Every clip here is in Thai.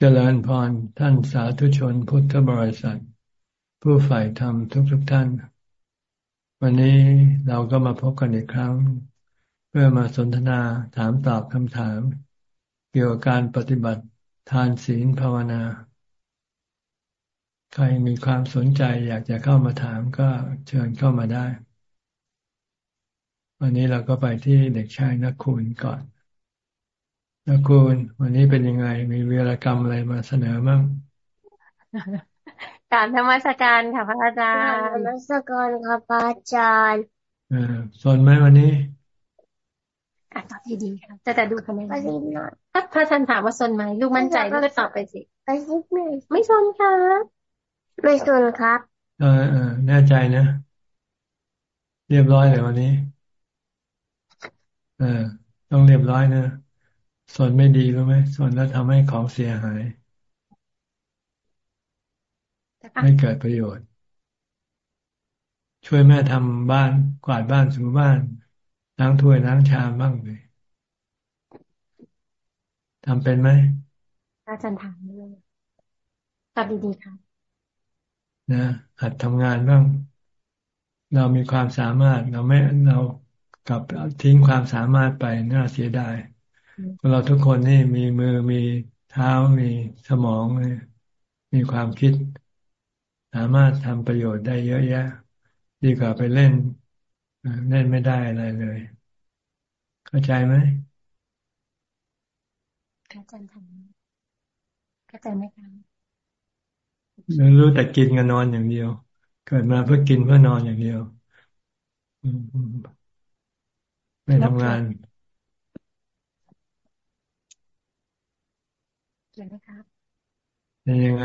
เจริญพรท่านสาธุชนพุทธบริษัท ผู้ฝ่ายธรรมทุกๆทท่าน วันนี้เราก็มาพบกันอีกครั้ง เพื่อมาสนทนาถามตอบคำถาม เกี่ยวกับการปฏิบัติทานศีลภาวนา ใครมีความสนใจอยากจะเข้ามาถามก็เชิญเข้ามาได้ วันนี้เราก็ไปที่เด็กชายนักคุณก่อน นะคุณวันนี้เป็นยังไง มีวีรกรรมอะไรมาเสนอมั่งการธรรมสการค่ะพระอาจารย์ธรรมสการค่ะพระอาจารย์เออสนไหมวันนี้อะตอบดีๆค่ะจะแต่ดูคะแนนถ้าพระอาจารย์ถามว่าสนไหมลูกมั่นใจลูกก็ตอบไปสิไม่ไม่สนค่ะไม่สนครับ เออเออแน่ใจนะ เรียบร้อยเลยวันนี้ เออ ต้องเรียบร้อยนะ ส่วนไม่ดีรู้ไหมส่วนแล้วทำให้ของเสียหาย ไม่เกิดประโยชน์ ช่วยแม่ทำบ้านกวาดบ้านถูบ้านล้างถ้วยล้างชามบ้างเลยทำเป็นไหมอาจารย์ถามเลยตอบดีๆค่ะนะหัดทำงานบ้าง เรามีความสามารถเราไม่เรากับทิ้งความสามารถไปน่าเสียดาย เราทุกคนนี่มีมือมีเท้ามีสมองมีความคิด สามารถทำประโยชน์ได้เยอะแยะ ดีกว่าไปเล่นเล่นไม่ได้อะไรเลย เข้าใจไหมเข้าใจทำเข้าใจไหมคะรู้แต่กินกับนอนอย่างเดียว เกิดมาเพื่อกินเพื่อนอนอย่างเดียวไม่ทำงาน เลยนะครับเป็นยังไง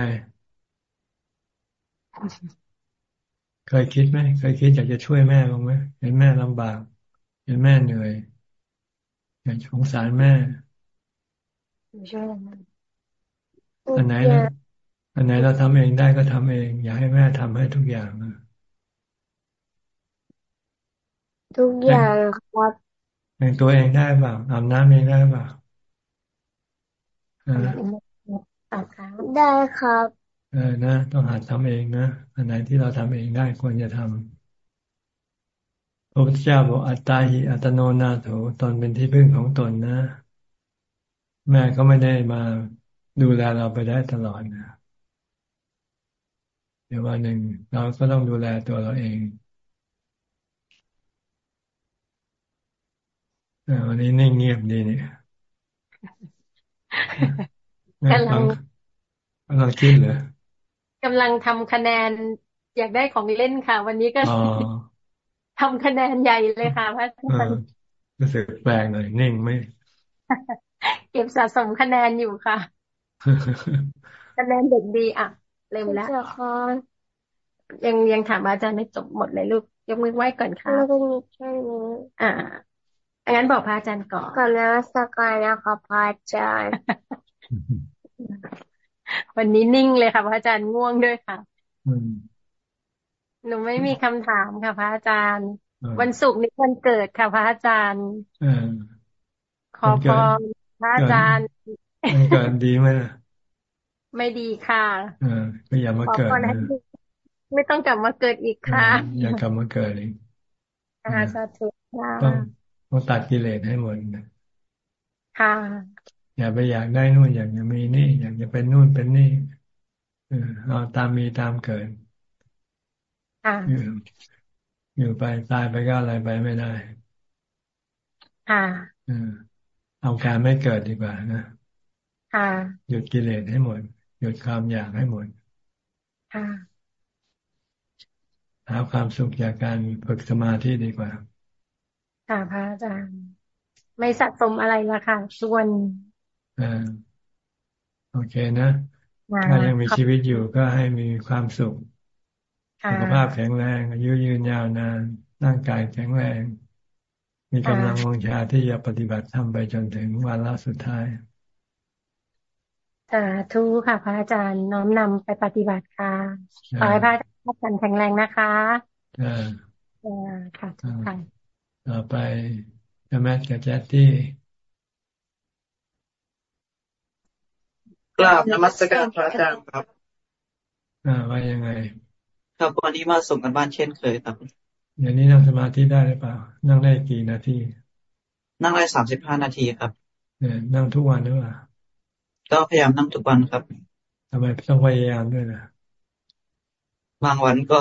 เคยคิดไหมเคยคิดอยากจะช่วยแม่บ้างไหมเห็นแม่ลำบาก เห็นแม่เหนื่อยอยากสงสารแม่ช่วยแม่อันไหนเราอันไหนเราทำเองได้ก็ทำเอง อย่าให้แม่ทำให้ทุกอย่างทุกอย่างครับแต่งตัวเองได้เปล่าอาบน้ำเองได้เปล่า ได้ครับเออนะต้องหัดทำเองนะอันไหนที่เราทำเองได้ควรจะทำพระพุทธเจ้าบอกอัตตาหิอัตโนนาโถตนเป็นที่พึ่งของตนนะ แม่ก็ไม่ได้มาดูแลเราไปได้ตลอดนะเดี๋ยววันหนึ่งเราก็ต้องดูแลตัวเราเองวันนี้นิ่งเงียบดีเนี่ย กำลังกำลังคิดเหรอกำลังทำคะแนน อยากได้ของเล่นค่ะ วันนี้ก็ทำคะแนนใหญ่เลยค่ะพระอาจารย์รู้สึกแปลกหน่อยนิ่งไม่เก็บสะสมคะแนนอยู่ค่ะ คะแนนเด็กดีอะเร็วแล้วยังยังถามอาจารย์ไม่จบหมดเลยลูกยกมือไหว้ก่อนค่ะแล้วก็มีแค่นี้อ่างั้นบอกพระอาจารย์ก่อนก่อนแล้วสักการนะคะพระอาจารย์ วันนี้นิ่งเลยค่ะพระอาจารย์ง่วงด้วยค่ะหนูไม่มีคำถามค่ะพระอาจารย์ วันศุกร์นี้วันเกิดค่ะพระอาจารย์ขอพรพระอาจารย์มันเกิดดีไหมไม่ดีค่ะเออไม่อยากมาเกิดไม่ต้องกลับมาเกิดอีกค่ะ อยากกลับมาเกิดอีกอาสาธุต้องต้องตัดกิเลสให้หมดค่ะ อย่าไปอยากได้นู่นอยากจะมีนี่ อยากจะเป็นนู่นเป็นนี่เออเอาตามมีตามเกิดอยู่อยู่ไปตายไปก็อะไรไปไม่ได้ค่ะเออเอาการไม่เกิดดีกว่านะค่ะหยุดกิเลสให้หมด หยุดความอยากให้หมดค่ะหาความสุขจากการฝึกสมาธิดีกว่า ค่ะพระอาจารย์ ไม่สะสมอะไรละค่ะส่วน อ่าโอเคนะถ้ายังมีชีวิตอยู่ก็ให้มีความสุขสุขภาพแข็งแรง อายุยืนยาวนานร่างกายแข็งแรง มีกำลังวังชาที่จะปฏิบัติทำไปจนถึงวันละสุดท้ายสาธุค่ะพระอาจารย์น้อมนำไปปฏิบัติค่ะขอให้พระอาจารย์แข็งแรงนะคะอ่าค่ะทุกท่านต่อไปแมทกับแจ๊ตตี้ กราบนมัสการพระอาจารย์ครับ อ่าว่ายังไง ครับวันนี้มาส่งกันบ้านเช่นเคยครับอย่างนี้นั่งสมาธิได้หรือเปล่า นั่งได้กี่นาที นั่งได้สามสิบห้านาทีครับเนี่ยนั่งทุกวันหรือเปล่าก็พยายามนั่งทุกวันครับทำไมต้องพยายามด้วยนะบางวันก็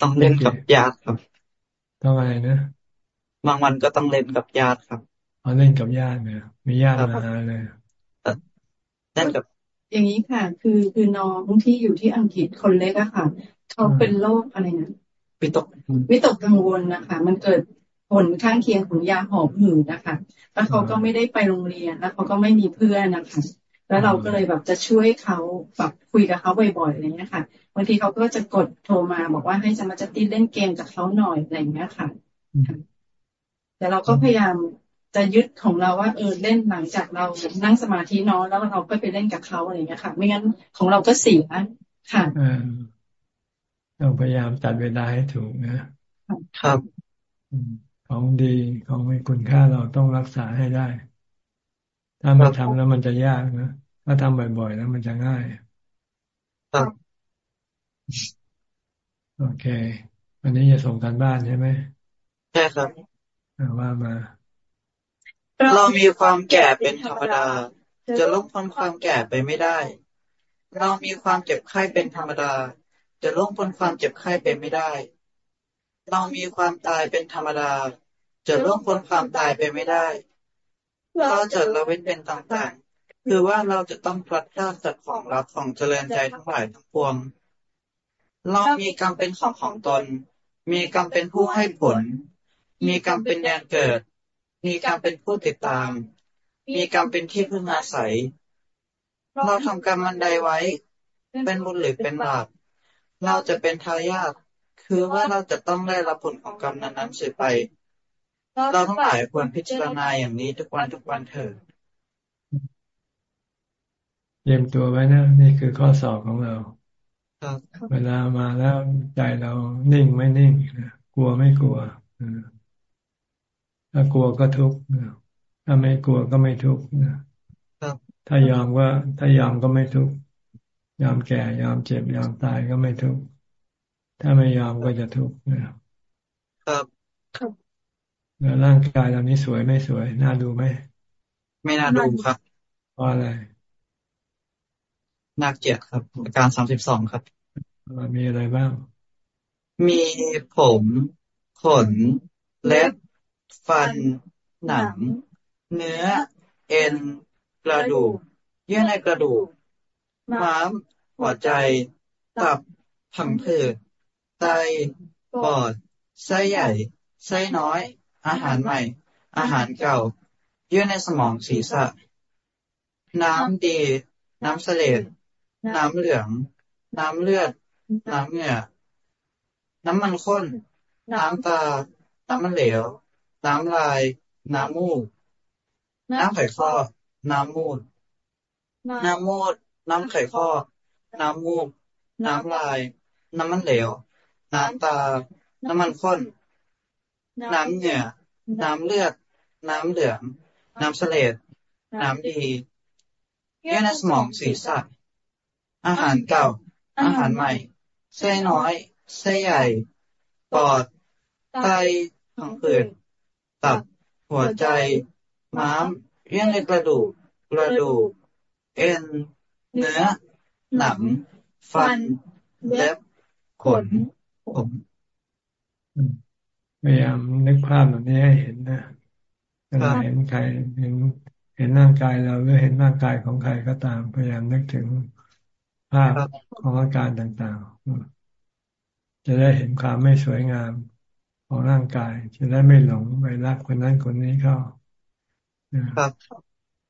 ต้องเล่นกับญาติครับต้องอะไรนะบางวันก็ต้องเล่นกับญาติครับเอาเล่นกับญาติเนี่ยมีญาติมาหาเลย เล่นกับอย่างนี้ค่ะ คือคือน้องที่อยู่ที่อังกฤษคนเล็กอะค่ะเขาเป็นโรคอะไรนะวิตกวิตกกังวลนะคะ มันเกิดผลข้างเคียงของยาหอบหืดนะคะแล้วเขาก็ไม่ได้ไปโรงเรียนแล้วเขาก็ไม่มีเพื่อนนะคะแล้วเราก็เลยแบบจะช่วยเขาแบบคุยกับเขาบ่อยๆอะไรเงี้ยค่ะบางทีเขาก็จะกดโทรมาบอกว่าให้จะมาจะติดเล่นเกมกับเขาหน่อยอะไรเงี้ยค่ะแต่เราก็พยายาม จะยึดของเราว่าเออเล่นหลังจากเรานั่งสมาธินอนแล้วเราก็ไปเล่นกับเขาอะไรเงี้ยค่ะ ไม่งั้นของเราก็เสียค่ะเราพยายามจัดเวลาให้ถูกนะครับของดีของมีคุณค่าเราต้องรักษาให้ได้ ถ้าไม่ทำแล้วมันจะยากนะถ้าทำบ่อยๆแล้วมันจะง่าย ครับโอเค วันนี้จะส่งการบ้านใช่ไหมใช่ครับว่ามา เรามีความแก่เป็นธรรมดา จะลบพ้นความแก่ไปไม่ได้ เรามีความเจ็บไข้เป็นธรรมดา จะลบพ้นความเจ็บไข้ไปไม่ได้ เรามีความตายเป็นธรรมดา จะล่วงพ้นความตายไปไม่ได้ เราจะละเว้นเป็นต่างๆ คือว่าเราจะต้องพลัดพรากจากของรักของเจริญใจทั้งหลายทั้งปวง เรามีกรรมเป็นของของตน มีกรรมเป็นผู้ให้ผล มีกรรมเป็นแดนเกิด มีกรรมเป็นผู้ติดตาม มีกรรมเป็นที่พึ่งอาศัย เราทำกรรมมันใดไว้ เป็นบุญหรือเป็นบาป เราจะเป็นทายาท คือว่าเราจะต้องได้รับผลของกรรมนั้นๆสืบไป เราต้องหลายควรพิจารณาอย่างนี้ทุกวันทุกวันเถิดเตรียมตัวไว้นะ นี่คือข้อสอบของเราเวลามาแล้วใจเรานิ่งไม่นิ่งนะกลัวไม่กลัว ถ้ากลัวก็ทุกข์ถ้าไม่กลัวก็ไม่ทุกข์ถ้ายอมว่า ถ้ายอมก็ไม่ทุกข์ยอมแก่ยอมเจ็บยอมตายก็ไม่ทุกข์ถ้าไม่ยอมก็จะทุกข์นะครับครับแล้วร่างกายเรานี้สวยไม่สวย น่าดูไหมไม่น่าดูครับเพราะอะไรน่าเกลียดครับอาการสามสิบสองครับมีอะไรบ้าง มีผม ขนเล็บ ฟัน หนัง เนื้อ เอ็น กระดูก เยื่อในกระดูก ม้าม หัวใจ ตับ ผังผืด ไต ปอด ไส้ใหญ่ ไส้น้อย อาหารใหม่ อาหารเก่า เยื่อในสมองศีรษะ น้ำดี น้ำเสลดน้ำเหลือง น้ำเลือด น้ำเหงื่อน้ำมันข้น น้ำตา น้ำมันเหลว น้ำลาย น้ำมูก น้ำไข่ข้อ น้ำมูด น้ำมูด น้ำไข่ข้อ น้ำมูก น้ำลาย น้ำมันเหลว น้ำตา น้ำมันข้น น้ำเหงื่อ น้ำเลือด น้ำเหลือง น้ำเสลดน้ำดีเยื่อในสมองศีรษะอาหารเก่า อาหารใหม่ เส้น้อย เส้ใหญ่ ปอด ไตผังผืด ตับ หัวใจ ม้ามเยื่อในกระดูก กระดูก เอ็น เนื้อ หนัง ฟัน เล็บ ขน ผมพยายามนึกภาพแบบนี้ให้เห็นนะเวลาเห็นใครเห็นเห็นร่างกายเราหรือเห็นร่างกายของใครก็ตาม พยายามนึกถึงภาพของอาการต่างๆ จะได้เห็นความไม่สวยงาม ของร่างกาย จะได้ไม่หลงไปรักคนนั้นคนนี้เข้า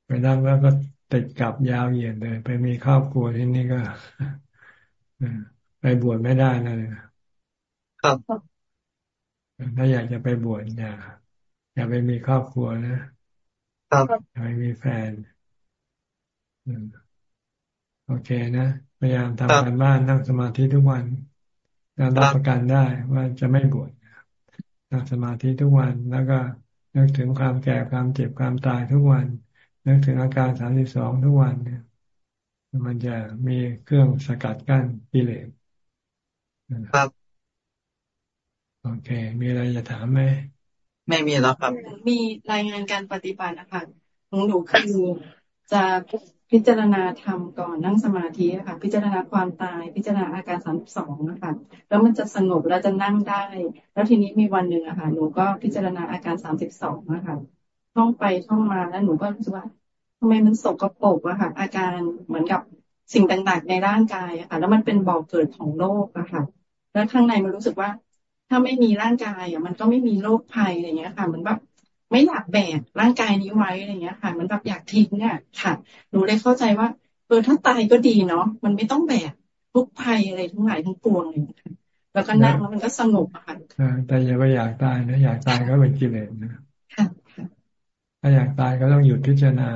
ไปรักแล้วก็ติดกับยาวเหยียดเลย ไปมีครอบครัวที่นี่ก็ไปบวชไม่ได้เลยครับถ้าอยากจะไปบวชอย่าอย่าไปมีครอบครัวนะครับอย่าไปมีแฟนโอเคนะพยายามทำการบ้านนั่งสมาธิทุกวันแล้วรับประกันได้ว่าจะไม่บวช นั่งสมาธิทุกวันแล้วก็นึกถึงความแก่ความเจ็บความตายทุกวันนึกถึงอาการสามสิบสองทุกวันเนี่ยมันจะมีเครื่องสกัดกั้นกิเลสครับ โอเค มีอะไรจะถามไหมไม่มีแล้วครับ มีรายงานการปฏิบัตินะคะของหนูคือจะ พิจารณาธรรมก่อนนั่งสมาธิค่ะ พิจารณาความตาย พิจารณาอาการสามสองนะคะแล้วมันจะสงบแล้วจะนั่งได้ แล้วทีนี้มีวันหนึ่งอะค่ะหนูก็พิจารณาอาการสามสิบสองนะคะท่องไปท่องมาแล้วหนูก็รู้สึกว่าทำไมมันสกปรกอะค่ะ อาการเหมือนกับสิ่งต่างๆในร่างกายอะค่ะ แล้วมันเป็นบ่อกเกิดของโรคอะค่ะ แล้วข้างในมันรู้สึกว่า ถ้าไม่มีร่างกายอะมันก็ไม่มีโรคภัยอะไรเงี้ยค่ะ มันแบบ ไม่อยากแบกร่างกายนี้ไว้อะไรเงี้ยค่ะ มันแบบอยากทิ้งเนี่ยค่ะหนูเลยเข้าใจว่าเออถ้าตายก็ดีเนาะมันไม่ต้องแบกทุกภัยอะไรทั้งหลายทั้งปวงเลยค่ะแล้วก็นั่งแล้วมันก็สงบอะค่ะแต่อย่าไปอยากตายนะอยากตายก็เป็นกิเลสนะค่ะถ้าอยากตายก็ต้องหยุดพิจารณา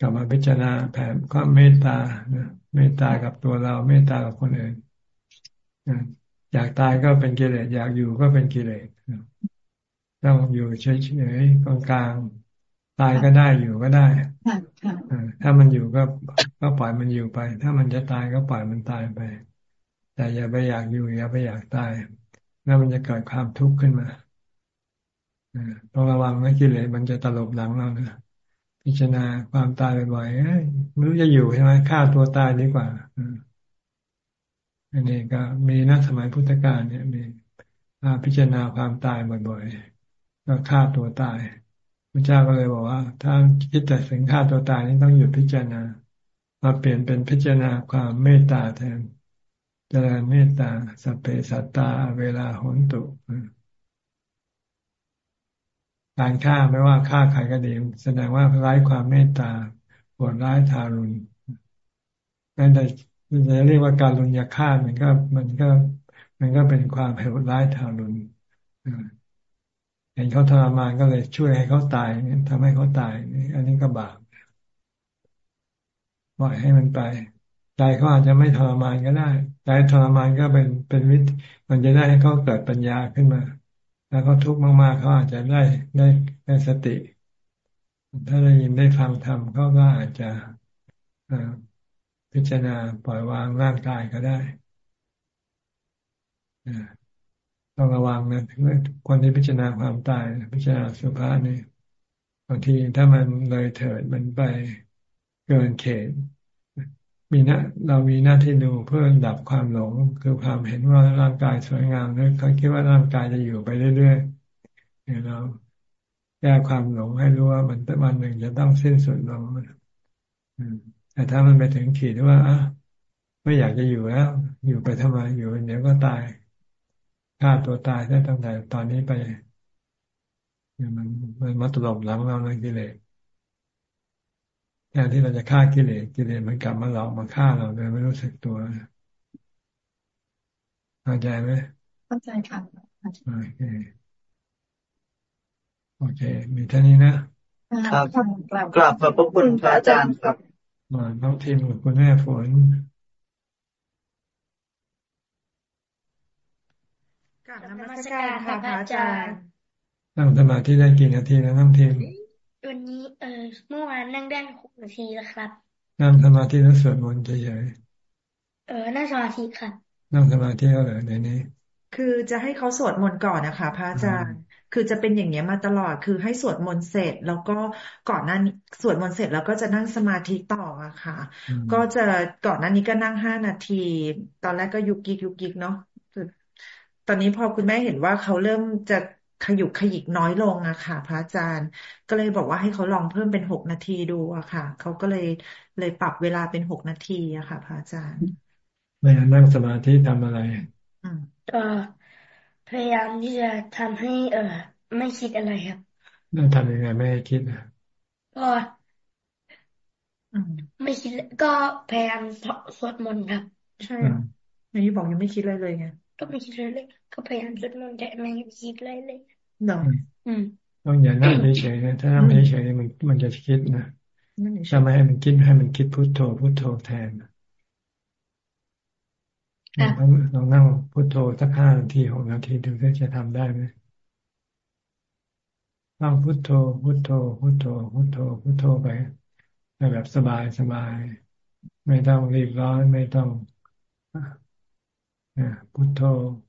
กลับมาพิจารณาแผ่ความเมตตาเมตตากับตัวเราเมตตากับคนอื่นอยากตายก็เป็นกิเลสอยากอยู่ก็เป็นกิเลส ต้องอยู่เฉยๆกลางๆตายก็ได้อยู่ก็ได้ถ้ามันอยู่ก็ก็ปล่อยมันอยู่ไป ถ้ามันจะตายก็ปล่อยมันตายไป แต่อย่าไปอยากอยู่อย่าไปอยากตายแล้วมันจะเกิดความทุกข์ขึ้นมาต้องระวังนะกิเลสมันจะตลบหลังเรานะพิจารณาความตายบ่อยๆไม่รู้จะอยู่ใช่ไหมฆ่าตัวตายดีกว่าอันนี้ก็มีนักสมัยพุทธกาลเนี่ยมีพิจารณาความตายบ่อยๆ ก็ฆ่าตัวตายพระเจ้าก็เลยบอกว่า ถ้าคิดแต่ถึงฆ่าตัวตายนี่ต้องหยุดพิจารณามาเปลี่ยนเป็นพิจารณาความเมตตาแทนเจริญเมตตาสัพเพสัตตา เวลาหนตุการฆ่าไม่ว่าฆ่าใครก็ดีแสดงว่าร้ายความเมตตาโหดร้ายทารุณนั่นแต่จะเรียกว่าการลุนยาฆ่ามันก็มันก็ มันก็เป็นความโหดร้ายทารุณ เห็นเขาทรมานก็เลยช่วยให้เขาตายทำให้เขาตายอันนี้ก็บาปปล่อยให้มันไปใจเขาอาจจะไม่ทรมานก็ได้ใจทรมานก็เป็นเป็นวิธีมันจะได้ให้เขาเกิดปัญญาขึ้นมา แล้วเขาทุกข์มากๆเขาอาจจะได้ได้ได้สติ ถ้าได้ยินได้ฟังธรรมเขาก็อาจจะพิจารณาปล่อยวางร่างกายก็ได้ ต้องระวังนะคนที่พิจารณาความตาย พิจารณาสุภาษนี่บางทีถ้ามันเลยเถิดมันไปเกินเขตมีหน้าเรามีหน้าที่ดูเพื่อดับความหลง คือความเห็นว่าร่างกายสวยงามหรือเขาคิดว่าร่างกายจะอยู่ไปเรื่อยๆเนี่ยเราแก้ความหลงให้รู้ว่ามันวันหนึ่งจะต้องสิ้นสุดลงแต่ถ้ามันไปถึงขีดที่ว่าไม่อยากจะอยู่แล้ว อยู่ไปทำไมอยู่เดี๋ยวก็ตาย ฆ่าตัวตายได้ตั้งแต่ตอนนี้ไปมันมันมาตลบหลังเราในกิเลสแทนที่เราจะฆ่ากิเลสกิเลสมันกลับมาหลอกมาฆ่าเราโดยไม่รู้สึกตัวเข้าใจไหมเข้าใจค่ะโอเคโอเค มีเท่านี้นะครับกลับขอบพระคุณพระอาจารย์ครับมาน้องทีมคุณแม่ฝน กลับนมัสการค่ะพระอาจารย์นั่งสมาธิได้กี่นาทีแล้วน้องทีมวันนี้เออเมื่อวานนั่งได้หกนาทีแล้วครับ นั่งสมาธิแล้วสวดมนต์เฉยๆเออนั่งสมาธิค่ะนั่งสมาธิแล้วเหรอในนี้ คือจะให้เขาสวดมนต์ก่อนนะคะพระอาจารย์คือจะเป็นอย่างเนี้ยมาตลอดคือให้สวดมนต์เสร็จ แล้วก็ก่อนนั้นสวดมนต์เสร็จแล้วก็จะนั่งสมาธิต่ออะค่ะ ก็จะก่อนหน้านี้ก็นั่งห้านาที ตอนแรกก็ยุกยิกยุกยิกเนาะ ตอนนี้พอคุณแม่เห็นว่าเขาเริ่มจะขยุกขยิกน้อยลงอะค่ะ พระอาจารย์ ก็เลยบอกว่าให้เขาลองเพิ่มเป็นหกนาทีดูอะค่ะ เขาก็เลยเลยปรับเวลาเป็นหกนาทีอะค่ะ พระอาจารย์ไม่นั่งสมาธิทำอะไรอืมก็พยายามที่จะทำให้ เออไม่คิดอะไรครับนั่งทำยังไงไม่ให้คิดอะก็ไม่คิดก็พยายามสวดมนต์ครับ ใช่อย่างนี้บอกยังไม่คิดอะไรเลยไง ก็ไม่คิดเลยก็พยายามสวดมนต์แต่ไม่คิดอะไรเลยเนาะต้องอย่านั่งเฉยๆนะถ้านั่งเฉยๆมันมันจะคิดนะถ้าไม่ให้มันคิดให้มันคิดพุทโธพุทโธแทนลองนั่งพุทโธสักห้านาทีหกนาทีดูว่าจะทำได้ไหมนั่งพุทโธพุทโธพุทโธพุทโธพุทโธไปแบบสบายสบาย ไม่ต้องรีบร้อนไม่ต้อง พุทโธ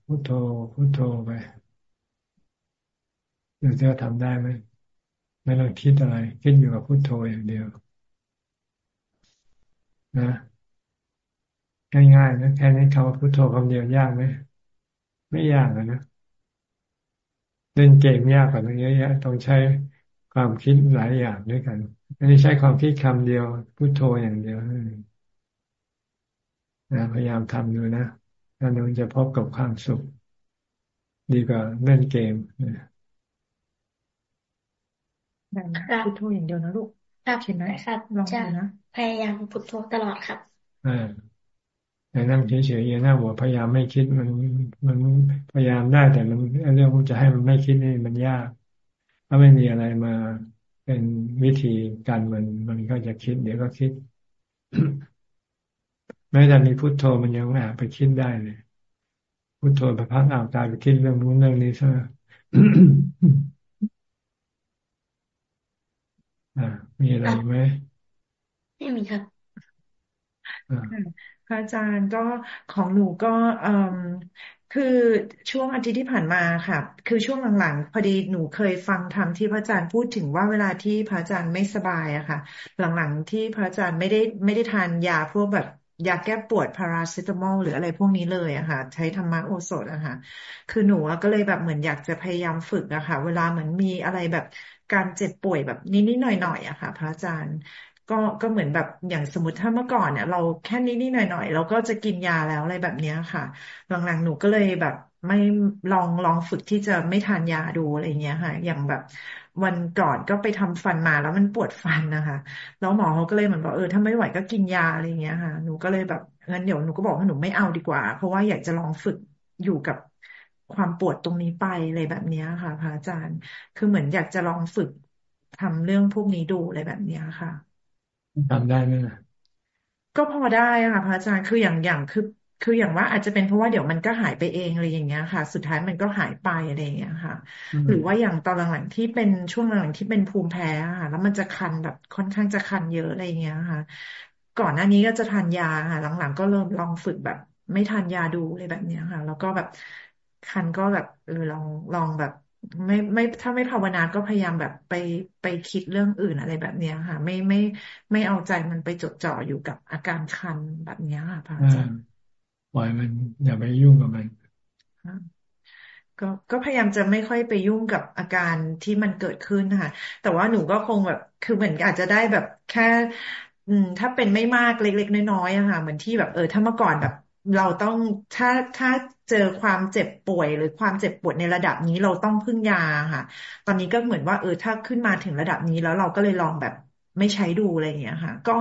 พุทโธ พุทโธไปดูเจะทำได้ไหมไม่ต้องคิดอะไร คิดอยู่กับพุทโธอย่างเดียว นะง่ายๆนะแค่นี้คำว่าพุทโธคำเดียวยากไหมไม่ยากนะเล่นเกมยากกว่านี้เยอะๆต้องใช้ความคิดหลายอย่างด้วยกันไม่ได้ใช้ความคิดคำเดียวพุทโธอย่างเดียวนะพยายามทำดูนะ แล้วนึงจะพบกับความสุข ดีกว่าเล่นเกมครับพุทโธอย่างเดียวนะลูกครับเห็นไหมครับลองดูนะพยายามพุทโธตลอดครับอ่าแต่นั่งเฉยๆอย่านั่งหัวพยายามไม่คิดมันมันพยายามได้แต่มันเรื่องจะให้มันไม่คิดนี่มันยาก ถ้าไม่มีอะไรมาเป็นวิธีการมันมันก็จะคิด เดี๋ยวก็คิด แม้แต่มีพุทโธมันยังแอบไปคิดได้เลยพุทโธไปพักอ่าวกายไปคิดเรื่องนู้นเรื่องนี้ใช่ไหมอ่ามีอะไรไหมไม่มีครับพระอาจารย์ก็ของหนูก็เอ่อคือช่วงอาทิตย์ที่ผ่านมาค่ะ คือช่วงหลังๆพอดีหนูเคยฟังธรรมที่พระอาจารย์พูดถึงว่าเวลาที่พระอาจารย์ไม่สบายอะค่ะ หลังๆที่พระอาจารย์ไม่ได้ไม่ได้ทานยาพวกแบบ ยาแก้ปวดพาราเซตามอลหรืออะไรพวกนี้เลยอะค่ะ ใช้ธรรมะโอสถอะค่ะ คือหนูก็เลยแบบเหมือนอยากจะพยายามฝึกอะค่ะ เวลาเหมือนมีอะไรแบบการเจ็บป่วยแบบนิดๆหน่อยๆอะค่ะ พระอาจารย์ก็ก็เหมือนแบบอย่างสมมติถ้าเมื่อก่อนเนี่ยเราแค่นี้นิดหน่อยๆเราก็จะกินยาแล้วอะไรแบบนี้ค่ะ หลังๆหนูก็เลยแบบไม่ลองลองฝึกที่จะไม่ทานยาดูอะไรเงี้ยค่ะ อย่างแบบ วันก่อนก็ไปทำฟันมาแล้วมันปวดฟันนะคะ แล้วหมอเขาก็เลยเหมือนบอกเออถ้าไม่ไหวก็กินยาอะไรเงี้ยค่ะ หนูก็เลยแบบงั้นเดี๋ยวหนูก็บอกว่าหนูไม่เอาดีกว่า เพราะว่าอยากจะลองฝึกอยู่กับความปวดตรงนี้ไปอะไรแบบนี้ค่ะพระอาจารย์ คือเหมือนอยากจะลองฝึกทำเรื่องพวกนี้ดูอะไรแบบนี้ค่ะทำได้ไหมล่ะก็พอได้ค่ะพระอาจารย์คืออย่างอย่างคือ คืออย่างว่าอาจจะเป็นเพราะว่าเดี๋ยวมันก็หายไปเองอะไรอย่างเงี้ยค่ะ สุดท้ายมันก็หายไปอะไรอย่างเงี้ยค่ะ หรือว่าอย่างตอนหลังๆที่เป็นช่วงหลังๆที่เป็นภูมิแพ้ค่ะ แล้วมันจะคันแบบค่อนข้างจะคันเยอะอะไรอย่างเงี้ยค่ะ ก่อนหน้านี้ก็จะทานยาค่ะ หลังๆก็เริ่มลองฝึกแบบ ไม่ทานยาดูอะไรแบบเนี้ยค่ะ แล้วก็แบบคันก็แบบเออลองลองแบบไม่ไม่ถ้าไม่ภาวนาก็พยายามแบบไปไปคิดเรื่องอื่นอะไรแบบเนี้ยค่ะ ไม่ไม่ไม่เอาใจมันไปจดจ่ออยู่กับอาการคันแบบเนี้ยค่ะพระอาจารย์ ปล่อยมันอย่าไปยุ่งกับมันก็ก็พยายามจะไม่ค่อยไปยุ่งกับอาการที่มันเกิดขึ้นค่ะแต่ว่าหนูก็คงแบบคือเหมือนอาจจะได้แบบแค่ อืม ถ้าเป็นไม่มากเล็ก ๆ น้อยๆอะค่ะ เหมือนที่แบบเออถ้าเมื่อก่อนแบบ เราต้องถ้าถ้าเจอความเจ็บป่วย หรือความเจ็บปวดในระดับนี้เราต้องพึ่งยาค่ะ ตอนนี้ก็เหมือนว่าเออถ้าขึ้นมาถึงระดับนี้แล้วเราก็เลยลองแบบ ไม่ใช้ดูอะไรอย่างเงี้ยค่ะ ก็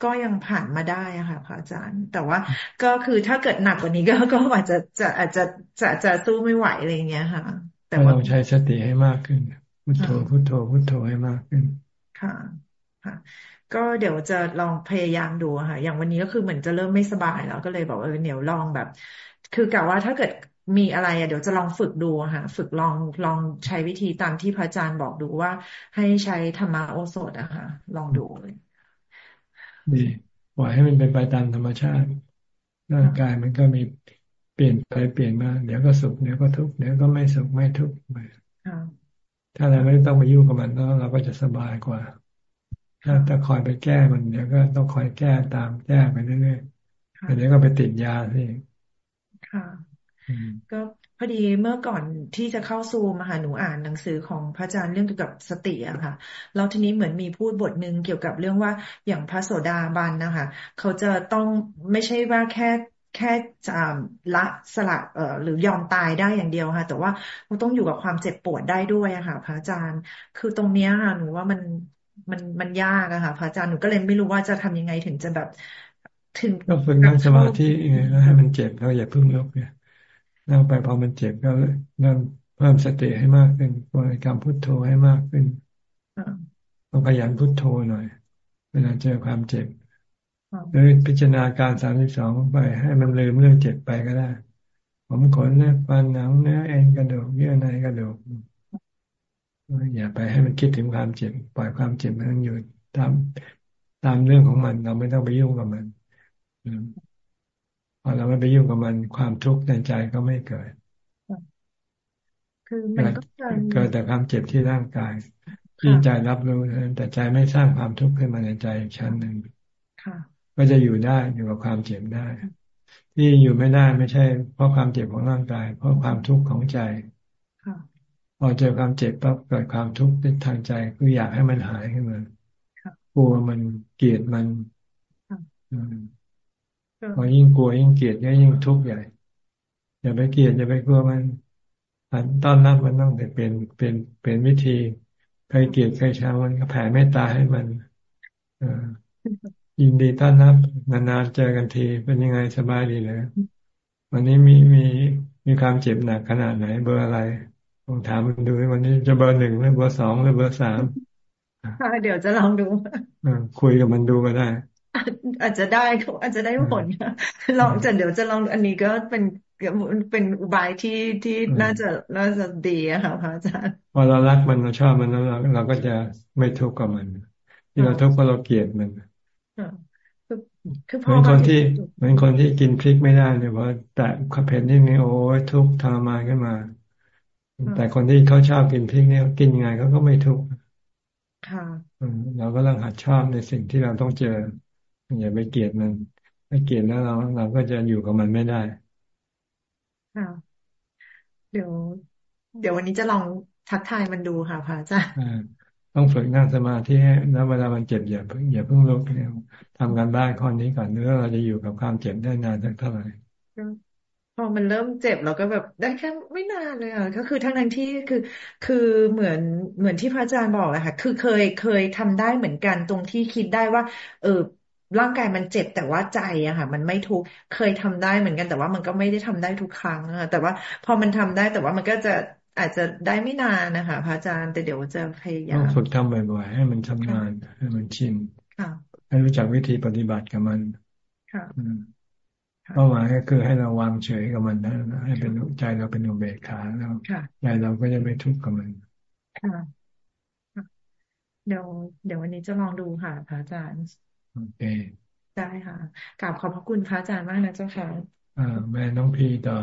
ก็ยังผ่านมาได้อะค่ะพระอาจารย์ แต่ว่าก็คือถ้าเกิดหนักกว่านี้ก็ก็อาจจะจะอาจจะจะจะสู้ไม่ไหวอะไรอย่างเงี้ยค่ะ แต่ว่าเราใช้สติให้มากขึ้นพุทโธพุทโธพุทโธให้มากขึ้นค่ะค่ะก็เดี๋ยวจะลองพยายามดูค่ะ อย่างวันนี้ก็คือเหมือนจะเริ่มไม่สบายแล้วก็เลยบอกเออเดี๋ยวลองแบบ คือกะว่าถ้าเกิด มีอะไรอะเดี๋ยวจะลองฝึกดูค่ะฝึกลองลองใช้วิธีตามที่พระอาจารย์บอกดูว่า ให้ใช้ธรรมะโอสถอะค่ะลองดูเลยดีปล่อยให้มันเป็นไปตามธรรมชาติร่างกายมันก็มีเปลี่ยนไปเปลี่ยนมาเดี๋ยวก็สุขเดี๋ยวก็ทุกข์เดี๋ยวก็ไม่สุขไม่ทุกข์ไปถ้าเราไม่ต้องไปยุ่งกับมันแล้วเราก็จะสบายกว่า ถ้าถ้าคอยไปแก้มันเดี๋ยวก็ต้องคอยแก้ตามแก้ไปเรื่อยๆเดี๋ยวก็ไปติดยาสิค่ะ ก็พอดีเมื่อก่อนที่จะเข้าซูมค่ะหนูอ่านหนังสือของพระอาจารย์เรื่องเกี่ยวกับสติอะค่ะแล้วทีนี้เหมือนมีพูดบทหนึ่งเกี่ยวกับเรื่องว่าอย่างพระโสดาบันนะคะเขาจะต้องไม่ใช่ว่าแค่แค่จะละสละเอ่อหรือยอมตายได้อย่างเดียวค่ะ แต่ว่าเราต้องอยู่กับความเจ็บปวดได้ด้วยอะค่ะ พระอาจารย์ คือตรงเนี้ยค่ะหนูว่ามันมันมันยากอะค่ะพระอาจารย์หนูก็เลยไม่รู้ว่าจะทำยังไงถึงจะแบบ ถึงก็ฝึกนั่งสมาธิแล้วให้มันเจ็บแล้วอย่าเพิ่งลุกเนี่ย นั่งไปพอมันเจ็บก็นั่งเพิ่มสติให้มากขึ้นบริกรรมพุทโธให้มากขึ้นต้องขยันพุทโธหน่อย เวลาเจอความเจ็บหรือพิจารณาการสามสิบสองไปให้มันลืมเรื่องเจ็บไปก็ได้ ผมขนเนื้อฟันหนังเนื้อเอ็นกระดูกเยื่อในกระดูกอย่าไปให้มันคิดถึงความเจ็บ ปล่อยความเจ็บมันอยู่ตามตามเรื่องของมัน เราไม่ต้องไปยุ่งกับมัน พอเราไม่ไปยุ่งกับมันความทุกข์ในใจก็ไม่เกิด คือมันก็เกิดแต่ความเจ็บที่ร่างกายที่ใจรับรู้แต่ใจไม่สร้างความทุกข์ขึ้นมาในใจอีกชั้นหนึ่งก็จะอยู่ได้อยู่กับความเจ็บได้ ที่อยู่ไม่ได้ไม่ใช่ เพราะความเจ็บของร่างกาย เพราะความทุกข์ของใจพอเจอความเจ็บปั๊บเกิดความทุกข์ทางใจคืออยากให้มันหายขึ้นมากลัวมันเกลียดมัน พอยิ่งกลัวยิ่งเกลียดก็ยิ่งทุกข์ใหญ่ อย่าไปเกลียดอย่าไปกลัวมันต้อนรับมันต้องเป็นเป็นเป็นวิธีใครเกลียดใครชังมันก็แผ่เมตตาให้มันยินดีต้อนรับนานๆเจอกันทีเป็นยังไงสบายดีเลยวันนี้มีมีมีความเจ็บหนักขนาดไหน เบอร์อะไรลองถามมันดูวันนี้จะเบอร์หนึ่งหรือเบอร์สองหรือเบอร์สามเดี๋ยวจะลองดูคุยกับมันดูก็ได้ อาจจะได้อาจจะได้ผลลองจะเดี๋ยวจะลองอันนี้ก็เป็นเป็นอุบายที่ที่น่าจะน่าจะดีอะค่ะพระอาจารย์พอเรารักมันเราชอบมันแล้วเราเราก็จะไม่ทุกข์กับมัน ที่เราทุกข์เพราะเราเกลียดมันเหมือนคนที่เหมือนคนที่กินพริกไม่ได้เนี่ยเพราะแต่ขับเผ็ดนี่นี่โอ้ยทุกข์ทรมานขึ้นมา แต่คนที่เขาชอบกินพริกเนี่ยกินยังไงเขาก็ไม่ทุกข์ค่ะเราก็ต้องหัดชอบในสิ่งที่เราต้องเจอ อย่าไปเกลียดมันไม่เกลียดแล้วเราเราก็จะอยู่กับมันไม่ได้ค่ะเดี๋ยว เดี๋ยววันนี้จะลองทักทายมันดูค่ะพระอาจารย์ต้องฝึกนั่งสมาธิแล้วเวลามันเจ็บอย่าเพิ่งอย่าเพิ่งลุกเนี่ยทำการบ้านข้อนี้ก่อนเนื้อเราจะอยู่กับความเจ็บได้นานสักเท่าไหร่พอมันเริ่มเจ็บเราก็แบบได้แค่ไม่นานเลยอะก็คือทั้งนั้นที่คือ คือเหมือนเหมือนที่พระอาจารย์บอกแหละค่ะ คือเคยเคยทำได้เหมือนกันตรงที่คิดได้ว่า เออ ร่างกายมันเจ็บแต่ว่าใจอะค่ะ มันไม่ทุกเคยทำได้เหมือนกันแต่ว่ามันก็ไม่ได้ทำได้ทุกครั้งอะแต่ว่าพอมันทำได้แต่ว่ามันก็จะอาจจะได้ไม่นานนะคะพระอาจารย์แต่เดี๋ยวจะพยายามฝึกทำบ่อยๆ ให้มันชำนาญให้มันชินให้รู้จักวิธีปฏิบัติกับมันเป้าหมายก็คือให้เราวางเฉยกับมันนะให้เป็นใจเราเป็นอุเบกขาแล้วใจเราก็จะไม่ทุกข์กับมันค่ะเดี๋ยวเดี๋ยววันนี้จะลองดูค่ะพระอาจารย์ โอเคได้ค่ะกราบขอบพระคุณพระอาจารย์มากนะเจ้าค่ะอ่าแม่น้องพีต่อ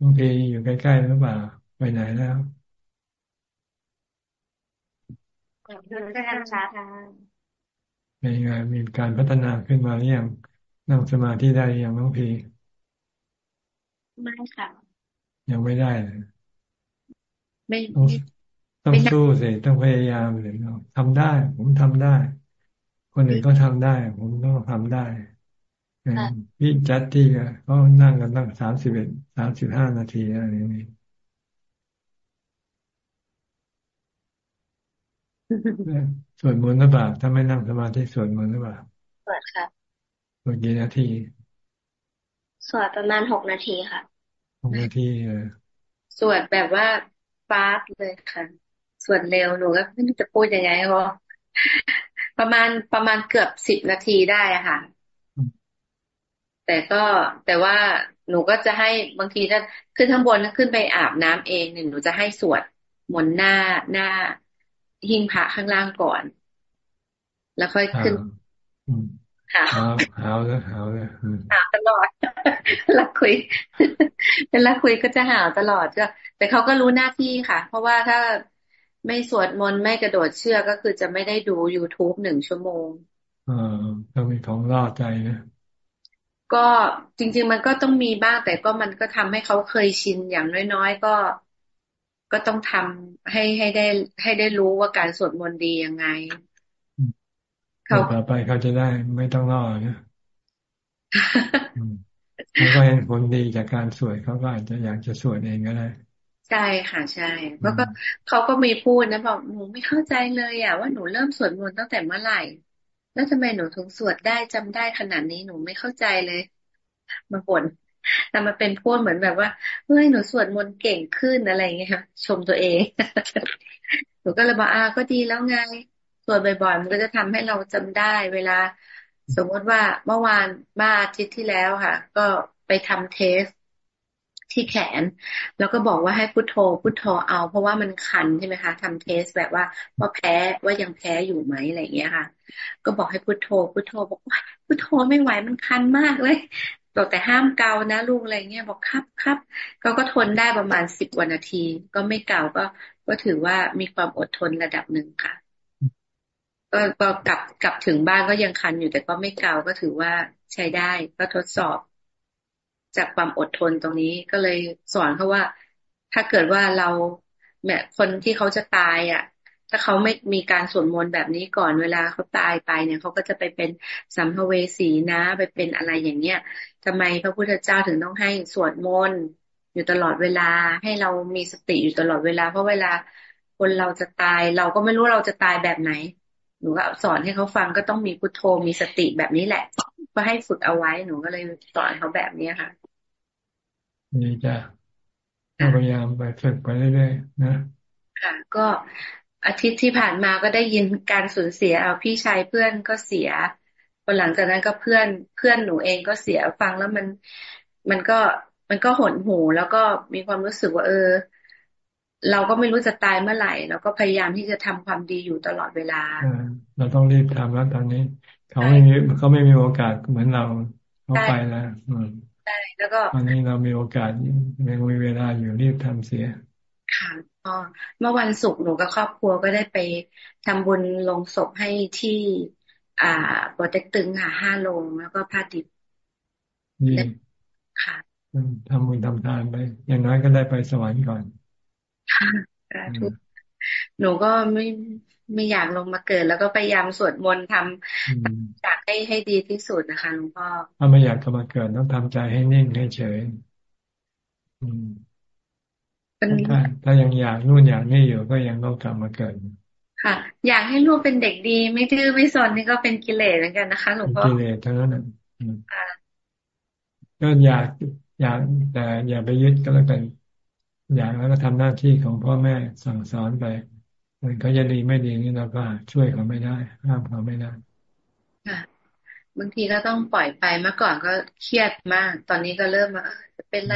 น้องพีอยู่ใกล้ๆหรือเปล่าไปไหนแล้วขอบคุณอาจารย์ค่ะเป็นไงมีการพัฒนาขึ้นมาหรือยังนั่งสมาธิได้ยังน้องพีไม่ค่ะ ยังไม่ได้เลยไม่ต้องสู้สิต้องพยายามเลยเนาะทำได้ ผมทำได้ คนอื่นก็ทำได้ ผมต้องทำได้พี่จัดที่ก็นั่งกันตั้งสามสิบเอ็ดสามสิบห้านาทีอะไรนี้สวดมนต์หรือเปล่าถ้าไม่นั่งสมาธิสวดมนต์หรือเปล่าสวดค่ะสวดกี่นาที สวดประมาณหกนาทีค่ะหกนาทีเออสวดแบบว่าฟาสเลยค่ะ สวดเร็วหนูก็ไม่รู้จะพูดยังไงเพราะ ประมาณประมาณเกือบสิบนาทีได้อะค่ะ แต่ก็แต่ว่าหนูก็จะให้บางทีถ้าขึ้นข้างบนขึ้นไปอาบน้ำเองเนี่ยหนูจะให้สวดมนหน้าหน้าหิ้งพระข้างล่างก่อน แล้วค่อยขึ้นหาวหาวแล้วหาวแล้วหาวตลอดลักคุยเป็นลักคุยก็จะหาวตลอดก็ แต่เขาก็รู้หน้าที่ค่ะ เพราะว่าถ้า ไม่สวดมนต์ไม่กระโดดเชือกก็คือจะไม่ได้ดู youtube หนึ่งชั่วโมงอ่าต้องมีของล่อใจนะก็จริง ๆ มันก็ต้องมีบ้าง แต่ก็มันก็ทำให้เขาเคยชินอย่างน้อยๆ ก็ก็ต้องทำให้ให้ได้ ให้ได้รู้ว่าการสวดมนต์ดียังไงเขาต่อไปเขาจะได้ไม่ต้องล่อนะเขาก็เห็นผลดีจากการสวดเขาก็อาจจะอยากจะสวดเองก็ได้ ใช่ค่ะใช่แล้วก็เขาก็มีพูดนะบอกหนูไม่เข้าใจเลยอะว่าหนูเริ่มสวดมนต์ตั้งแต่เมื่อไหร่ แล้วทำไมหนูถึงสวดได้จำได้ขนาดนี้หนูไม่เข้าใจเลยมาบ่นแต่มาเป็นพูดเหมือนแบบว่าเฮ้ยหนูสวดมนต์เก่งขึ้นอะไรเงี้ยชมตัวเอง หนูก็เลยบอกอ่าก็ดีแล้วไงสวดบ่อยๆมันก็จะทำให้เราจำได้ เวลา สมมติว่าเมื่อวานมาอาทิตย์ที่แล้วค่ะ ก็ไปทำเทส ที่แขน แล้วก็บอกว่าให้พุทโธพุทโธเอา เพราะว่ามันคันใช่ไหมคะทำเทสแบบว่าว่าแพ้ว่ายังแพ้อยู่ไหมอะไรอย่างเงี้ยค่ะ ก็บอกให้พุทโธพุทโธบอกว่าพุทโธไม่ไหวมันคันมากเลยบอกแต่ห้ามเกานะลูกอะไรเงี้ยบอกครับครับก็ก็ทนได้ประมาณสิบวันนาที ก็ไม่เกาก็ก็ถือว่ามีความอดทนระดับหนึ่งค่ะก็ก็กลับกลับถึงบ้านก็ยังคันอยู่แต่ก็ไม่เกาก็ถือว่าใช้ได้ ก็ทดสอบ จากความอดทนตรงนี้ก็เลยสอนเขาว่า ถ้าเกิดว่าเราแม่คนที่เขาจะตายอะ ถ้าเขาไม่มีการสวดมนต์แบบนี้ก่อนเวลาเขาตายไปเนี่ยเขาก็จะไปเป็นสัมภเวสีนะ ไปเป็นอะไรอย่างเนี้ยทำไมพระพุทธเจ้าถึงต้องให้สวดมนต์อยู่ตลอดเวลาให้เรามีสติอยู่ตลอดเวลา เพราะเวลาคนเราจะตายเราก็ไม่รู้เราจะตายแบบไหน หนูก็สอนให้เขาฟังก็ต้องมีพุทโธมีสติแบบนี้แหละ ก็ให้ฝึกเอาไว้หนูก็เลยสอนเขาแบบนี้ค่ะ นี่จ้ะพยายามไปฝึกไปเรื่อยๆนะค่ะ ก็อาทิตย์ที่ผ่านมาก็ได้ยินการสูญเสียเอาพี่ชายเพื่อนก็เสียพอหลังจากนั้นก็เพื่อนเพื่อนหนูเองก็เสียฟังแล้วมันมันก็มันก็หดหูแล้วก็มีความรู้สึกว่า เออ เราก็ไม่รู้จะตายเมื่อไหร่เราก็พยายามที่จะทำความดีอยู่ตลอดเวลาเราต้องรีบทำแล้วตอนนี้ เขาไม่มีเขาไม่มีโอกาสเหมือนเราเขาไปแล้วใช่ แล้วก็ตอนนี้เรามีโอกาสยังมีเวลาอยู่รีบทำเสียค่ะก็เมื่อวันศุกร์หนูกับครอบครัวก็ได้ไปทำบุญลงศพให้ที่ อ่าโปรเจกตึงค่ะห้าลงแล้วก็ผ้าดิบนี่ค่ะทำบุญทำทานไป อย่างน้อยก็ได้ไปสวรรค์ก่อนค่ะทุกหนูก็ไม่ ไม่อยากลงมาเกิด แล้วก็พยายามสวดมนต์ทำจากให้ให้ดีที่สุดนะคะหลวงพ่อถ้าไม่อยากกลับมาเกิดต้องทำใจให้นิ่งให้เฉยถ้าถ้ายังอยากนู่นอยากนี่อยู่ก็ยังต้องกลับมาเกิดค่ะ อยากให้ลูกเป็นเด็กดี ไม่ดื้อไม่สนนี่ก็เป็นกิเลสเหมือนกันนะคะหลวงพ่อกิเลสทั้งนั้นก็อยากอยากแต่อย่าไปยึดก็แล้วกันอยากแล้วก็ทำหน้าที่ของพ่อแม่สั่งสอนไป มันเขาจะดีไม่ดีนี่เราก็ช่วยเขาไม่ได้ ห้ามเขาไม่ได้ค่ะบางทีก็ต้องปล่อยไปเมื่อก่อนก็เครียดมาก ตอนนี้ก็เริ่มมาจะเป็นไร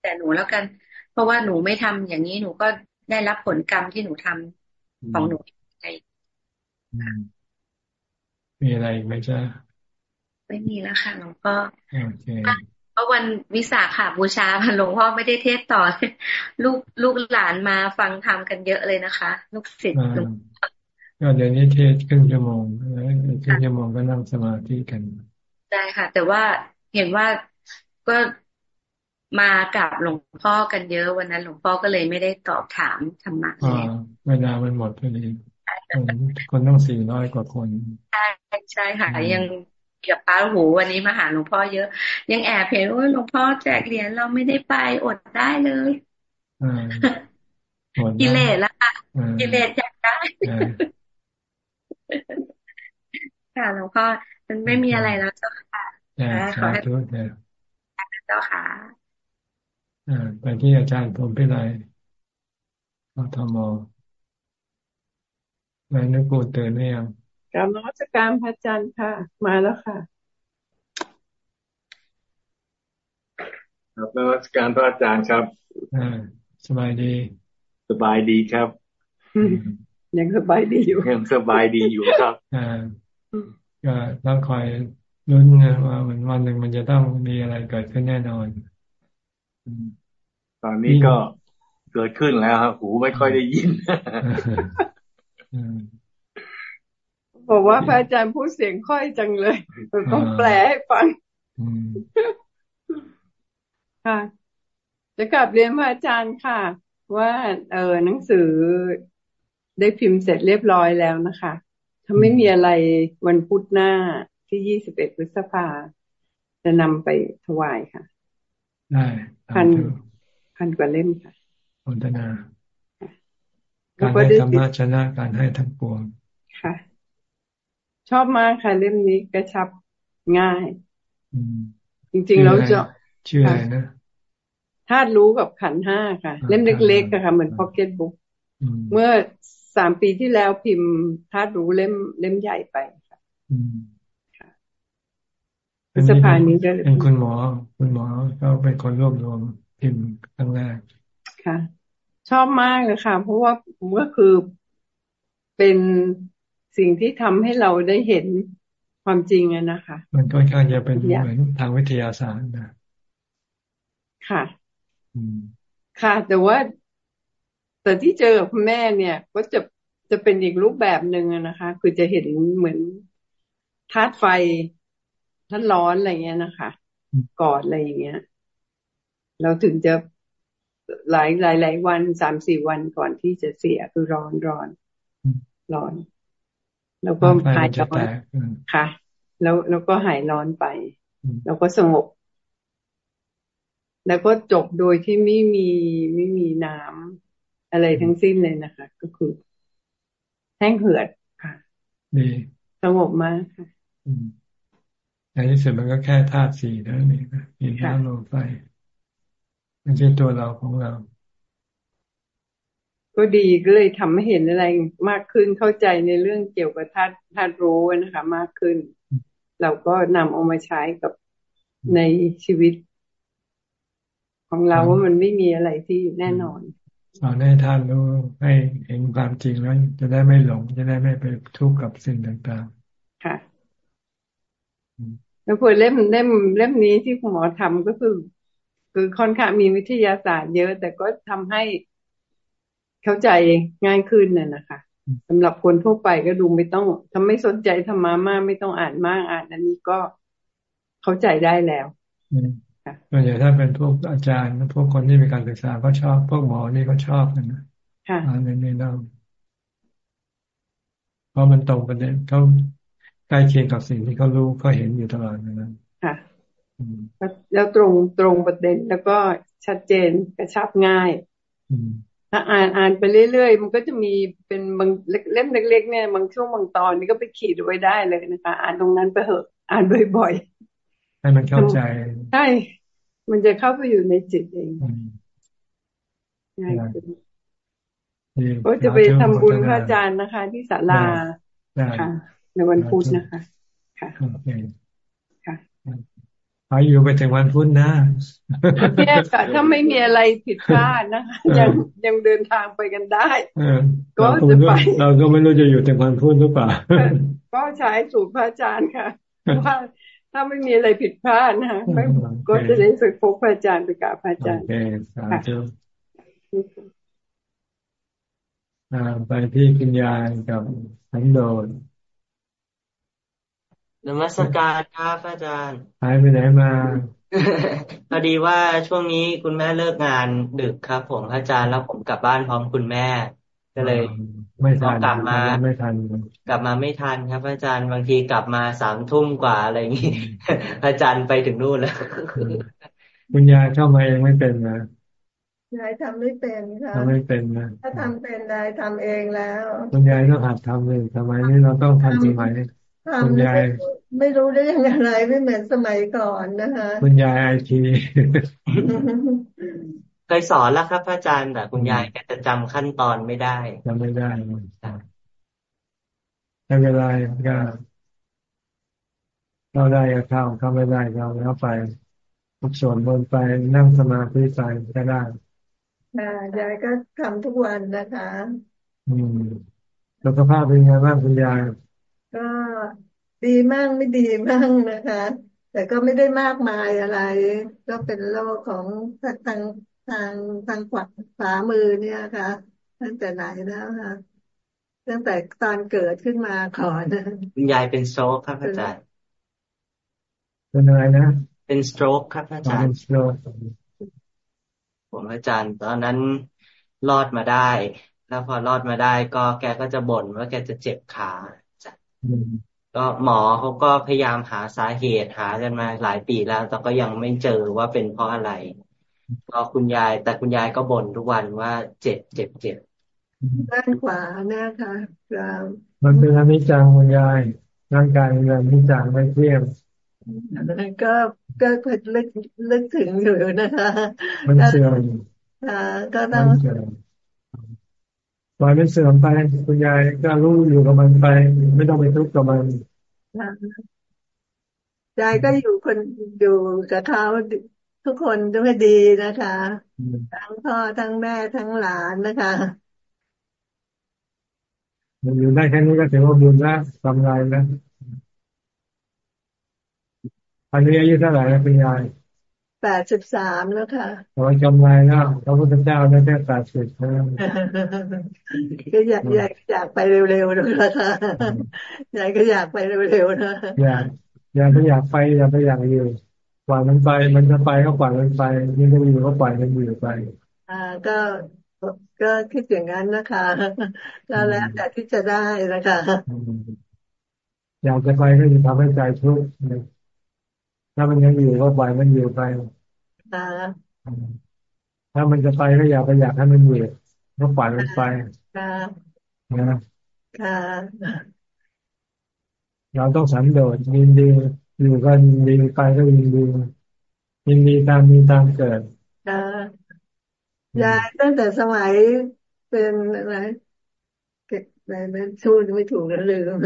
แต่หนูแล้วกัน เพราะว่าหนูไม่ทำอย่างนี้หนูก็ได้รับผลกรรมที่หนูทำของหนูใมีอะไรไหมจ๊ะไม่มีแล้วค่ะหลวงพ่อโอ เคเพราะวันวิสาขาบูชาหลวงพ่อไม่ได้เทศต่อ ลูกลูกหลานมาฟังธรรมกันเยอะเลยนะคะ ลูกศิษย์ก็เดี๋ยวนี้เทศครึ่งชั่วโมงครึ่งชั่วโมงก็นั่งสมาธิกัน ได้ค่ะ แต่ว่าเห็นว่าก็มากับหลวงพ่อกันเยอะวันนั้น หลวงพ่อก็เลยไม่ได้ตอบถามธรรมะเลยเวลามันหมดพอดีคนต้องสี่ร้อยกว่าคน ใช่ใช่ค่ะยังเกี่ยวป้าหูวันนี้มาหาหลวงพ่อเยอะ ยังแอบเห็นว่าหลวงพ่อแจกเหรียญเราไม่ได้ไปอดได้เลยกิเลสละกิเลสอยากได้ค่ะหลวงพ่อมันไม่มีอะไรแล้วเจ้าค่ะขอให้ทุกเจ้าค่ะไปที่อาจารย์ผมพิไลกทมนายนึกกูเตือนได้ยัง กรรมนวัตการพระอาจารย์ค่ะ มาแล้วค่ะครับนวัตการพระอาจารย์ครับอ่าสบายดี สบายดีครับ ยังสบายดีอยู่ยังสบายดีอยู่ครับอ่าก็ต้องคอยลุ้นนะว่ามันวันหนึ่งมันจะต้องมีอะไรเกิดขึ้นแน่นอน ตอนนี้ก็เกิดขึ้นแล้วครับหูไม่ค่อยได้ยิน บอกว่าพระอาจารย์พูดเสียงค่อยจังเลยต้องแปลให้ฟังค่ะ จะกลับเรียนพระอาจารย์ค่ะ ว่า เออหนังสือได้พิมพ์เสร็จเรียบร้อยแล้วนะคะ ถ้าไม่มีอะไรวันพุธหน้าที่ยี่สิบเอ็ดพฤษภา จะนำไปถวายค่ะ ได้พันพันกว่าเล่มค่ะพัฒนา การให้ธรรมะชนะการให้ทั้งปวงค่ะ ชอบมากค่ะเล่มนี้กระชับง่าย จริงๆแล้วจะชื่ออะไรนะธาตุรู้กับขันห้าค่ะ เล่มเล็กๆค่ะ เหมือนพ็อกเก็ตบุ๊กเมื่อสามปีที่แล้วพิมพ์ธาตุรู้เล่มเล่มใหญ่ไปค่ะพฤษภานี้ก็เป็นคุณหมอ คุณหมอเขาเป็นคนรวบรวมพิมพ์ครั้งแรกค่ะ ชอบมากเลยค่ะ เพราะว่าผมก็คือเป็น สิ่งที่ทำให้เราได้เห็นความจริงอะนะคะ มันก็ค่อนข้างจะเป็นเหมือนทางวิทยาศาสตร์นะค่ะค่ะ แต่ว่า แต่ที่เจอกับคุณแม่เนี่ย ก็จะจะเป็นอีกรูปแบบหนึ่งนะคะ คือจะเห็นเหมือนธาตุไฟธาตุร้อนอะไรเงี้ยนะคะกอดอะไรอย่างเงี้ย เราถึงจะหลายหลายหลายวันสามสี่วันก่อนที่จะเสียคือร้อนร้อนร้อน แล้วก็หายร้อนค่ะ แล้วแล้วก็หายร้อนไป แล้วก็สงบ แล้วก็จบโดยที่ไม่มีไม่มีน้ำอะไรทั้งสิ้นเลยนะคะ ก็คือแห้งเหือดค่ะดีสงบมากค่ะในที่สุดมันก็แค่ธาตุสี่นั่นเองนะมีน้ำลมไฟไม่ใช่ตัวเราของเรา ก็ดีก็เลยทำให้เห็นอะไรมากขึ้นเข้าใจในเรื่องเกี่ยวกับธาตุธาตุรู้นะคะ มากขึ้น เราก็นำเอามาใช้กับในชีวิต ของเราว่ามันไม่มีอะไรที่แน่นอนสอนให้ท่านรู้ให้เห็นความจริงแล้วจะได้ไม่หลง จะได้ไม่ไปทุกข์กับสิ่งต่างๆ ค่ะแล้วพอเล่มเล่มเล่มนี้ที่คุณหมอทำก็คือ คือค่อนข้างมีวิทยาศาสตร์เยอะ แต่ก็ทำให้ เข้าใจง่ายขึ้นน่ะนะคะสำหรับคนทั่วไปก็ดูไม่ต้องทำไม่สนใจธรรมะมากไม่ต้องอ่านมากอ่านอันนี้ก็เข้าใจได้แล้วส่วนใหญ่ถ้าเป็นพวกอาจารย์พวกคนที่มีการศึกษาก็ชอบ พวกหมอนี่ก็ชอบกันนะอ่านในนี้เราเพราะมันตรงประเด็นเขาใกล้เคียงกับสิ่งที่เขารู้เขาเห็นอยู่ตลอดนะค่ะแล้วตรงตรงประเด็นแล้วก็ชัดเจนกระชับง่าย ถ้าอ่านอ่านไปเรื่อยๆ มันก็จะมีเป็นบางเล่มเล็ก ๆ เนี่ยบางช่วงบางตอนนี่ก็ไปขีดไว้ได้เลยนะคะ อ่านตรงนั้นไปเหอะอ่านบ่อยๆให้มันเข้าใจใช่มันจะเข้าไปอยู่ในจิตเองง่ายขึ้นก็จะไปทำบุญพระอาจารย์นะคะ ที่ศาลาค่ะในวันพุธนะคะ ค่ะค่ะ อาอยู่ไปถึงวันพุธนะเนี่ยค่ะถ้าไม่มีอะไรผิดพลาดนะคะยังยังเดินทางไปกันได้ก็จะไปเราก็ไม่รู้จะอยู่ถึงวันพุธหรือเปล่าก็ใช้สูตรพระอาจารย์ค่ะว่าถ้าไม่มีอะไรผิดพลาดนะคะก็จะได้ไปพบพระอาจารย์ไปกราบพระอาจารย์โอเคสาธุไปที่คุณยายกับสันโดษ นมัสการครับอาจารย์หายไปไหนมาพอดีว่าช่วงนี้คุณแม่เลิกงานดึกครับ ผมอาจารย์แล้วผมกลับบ้านพร้อมคุณแม่ ก็เลยไม่ทันกลับมาไม่ทันกลับมาไม่ทันครับ อาจารย์บางทีกลับมาสามทุ่มกว่าอะไรอย่างนี้อาจารย์ไปถึงนู่นแล้วคุณยายเข้ามาเองไม่เป็นนะยายทำไม่เป็นค่ะทำไม่เป็นนะถ้าทำเป็นยายทำเองแล้วคุณยายต้องหัดทำเลยทำไมนี่เราต้องทำสมัย คุณยายไม่รู้ได้ยังไงไม่เหมือนสมัยก่อนนะคะคุณยายไอทีเคยสอนแล้วครับอาจารย์แต่คุณยายแกจะจำขั้นตอนไม่ได้จำไม่ได้ไม่เป็นไรก็เข้าได้ก็เข้าเข้าไม่ได้ก็แล้วไปทุกส่วนบนไปนั่งสมาธิไปก็ได้ค่ะยายก็ทำทุกวันนะคะ อืมสุขภาพเป็นไงบ้างคุณยายก็ ดีมากไม่ดีมากนะคะ แต่ก็ไม่ได้มากมายอะไร ก็เป็นโรคของทางทางทางทางขวาขวามือเนี่ยค่ะ ตั้งแต่ไหนแล้วค่ะตั้งแต่ตอนเกิดขึ้นมาก่อนคุณยายเป็นโซคครับอาจารย์เป็นอะไรนะ เป็นสโตรกครับอาจารย์ผมอาจารย์ ตอนนั้นรอดมาได้ แล้วพอรอดมาได้ ก็แกก็จะบ่นว่าแกจะเจ็บขา ก็หมอเขาก็พยายามหาสาเหตุหากันมาหลายปีแล้ว แต่ก็ยังไม่เจอว่าเป็นเพราะอะไรก็คุณยาย แต่คุณยายก็บ่นทุกวันว่าเจ็บเจ็บเจ็บด้านขวาเนี่ยค่ะมันเป็นอนิจจังคุณยายร่างกายมันอนิจจังไม่เที่ยงก็ก็ลึกลึกถึงอยู่นะคะ มันเสื่อมก็ต้อง ปล่อยมันเสื่อมไปคุณยายก็รู้อยู่กับมันไป ไม่ต้องไปทุกข์กับมันยายก็อยู่คนอยู่กับเขาทุกคนด้วยดีนะคะ ทั้งพ่อทั้งแม่ทั้งหลานนะคะมันอยู่ได้แค่นี้ก็ถือว่าบุญแล้วกำไรแล้วอันนี้อายุเท่าไหร่แล้วคุณยาย แปดสิบสามแล้วค่ะโอ้ยกำไรแล้วพระพุทธเจ้าได้แค่แปดสิบเท่านั้นก็อยากอยากอยากไปเร็วๆนะคะอยากก็อยากไปเร็วๆนะอยากอยากก็อยากไปอยากไปอยากอยู่ปล่อยมันไป มันจะไปก็ปล่อยมันไปมันจะอยู่ก็ปล่อยมันอยู่ไป อ่าก็ก็คิดอย่างนั้นนะคะ ก็แล้วแต่ที่จะได้นะคะ อยากจะไปก็จะทำให้ใจทุกข์ ถ้ามันยังอยู่ก็ปล่อยมันอยู่ไปถ้ามันจะไปก็อยากไปอยากให้มันอยู่ก็ปล่อยมันไปนะเราต้องสันโดษยินดีอยู่ก็ยินดีไปก็ยินดียินดีตามมีตามเกิดยายตั้งแต่สมัยเป็นอะไรเก็บอะไรชูดไม่ถูกแล้วลืม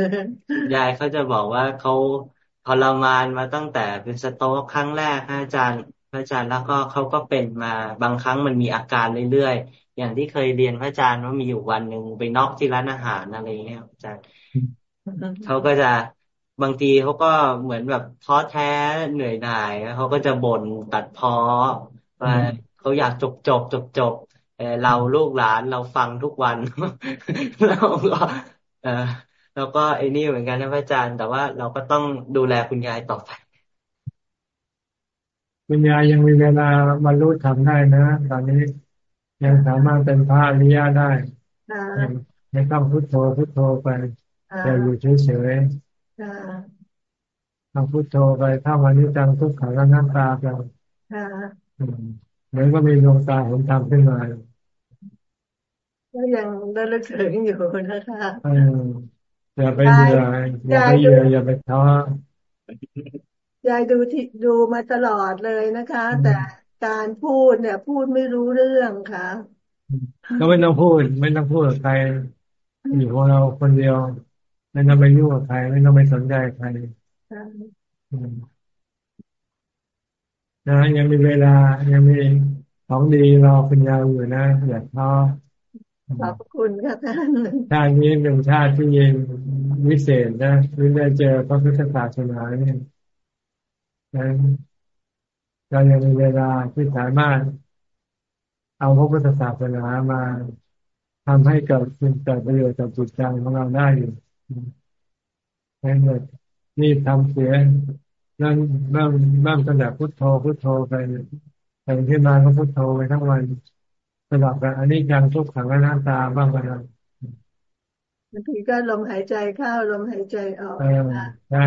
ยายเขาจะบอกว่าเขา ทรมานมาตั้งแต่เป็นสโต๊กครั้งแรกอาจารย์พระอาจารย์แล้วก็เขาก็เป็นมาบางครั้งมันมีอาการเรื่อยๆอย่างที่เคยเรียนพระอาจารย์ว่ามีอยู่วันหนึ่งไปนอกที่ร้านอาหารอะไรเงี้ยอาจารย์เขาก็จะบางทีเขาก็เหมือนแบบท้อแท้เหนื่อยหน่ายเขาก็จะบ่นตัดพ้อว่าเขาอยากจบจบจบจบเราลูกหลานเราฟังทุกวันเราก็เออ เราก็ไอ้นี่เหมือนกันนะพระอาจารย์ แต่ว่าเราก็ต้องดูแลคุณยายต่อไป คุณยายยังมีเวลาบรรลุทำได้นะ ตอนนี้ยังสามารถเป็นพระอริยะได้ไม่ต้องพุทโธพุทโธไปแต่อยู่เฉยๆทำพุทโธไปถ้าวันนี้จังทุกขังน้ำตาไปเหมือนก็มีดวงตาเห็นธรรมขึ้นมาก็ยังได้ลึกถึงอยู่นะคะ อย่าไปเหนื่อยอย่าไปเหนื่อยอย่าไปท้อยายดูที่ดูมาตลอดเลยนะคะ แต่การพูดเนี่ย พูดไม่รู้เรื่องค่ะ ก็ไม่ต้องพูด ไม่ต้องพูดกับใครอยู่ของเราคนเดียว ไม่ต้องไปยุ่งกับใคร ไม่ต้องไปสนใจใครนะยังมีเวลายังมีของดีรอคุณยาวอยู่นะอย่าท้อ ขอบคุณค่ะท่านชาตินี้เป็นชาติที่เยิ่งวิเศษนะที่ได้เจอพระพุทธศาสนาเนี่ยนั้นเรายังมีเวลาที่สามารถ เอาพระพุทธศาสนามาทำให้เกิดคุณเกิดประโยชน์กับจิตใจของเราได้อยู่ให้หมดนี่ทำเสียนั่นเริ่มเริ่มตั้งแต่พุทโธพุทโธไปแต่ที่มาก็พุทโธไปทั้งวัน สลับกันอันนี้ยังทุกขังหน้าตาบ้างกันนะบางทีก็ลมหายใจเข้าลมหายใจออกใช่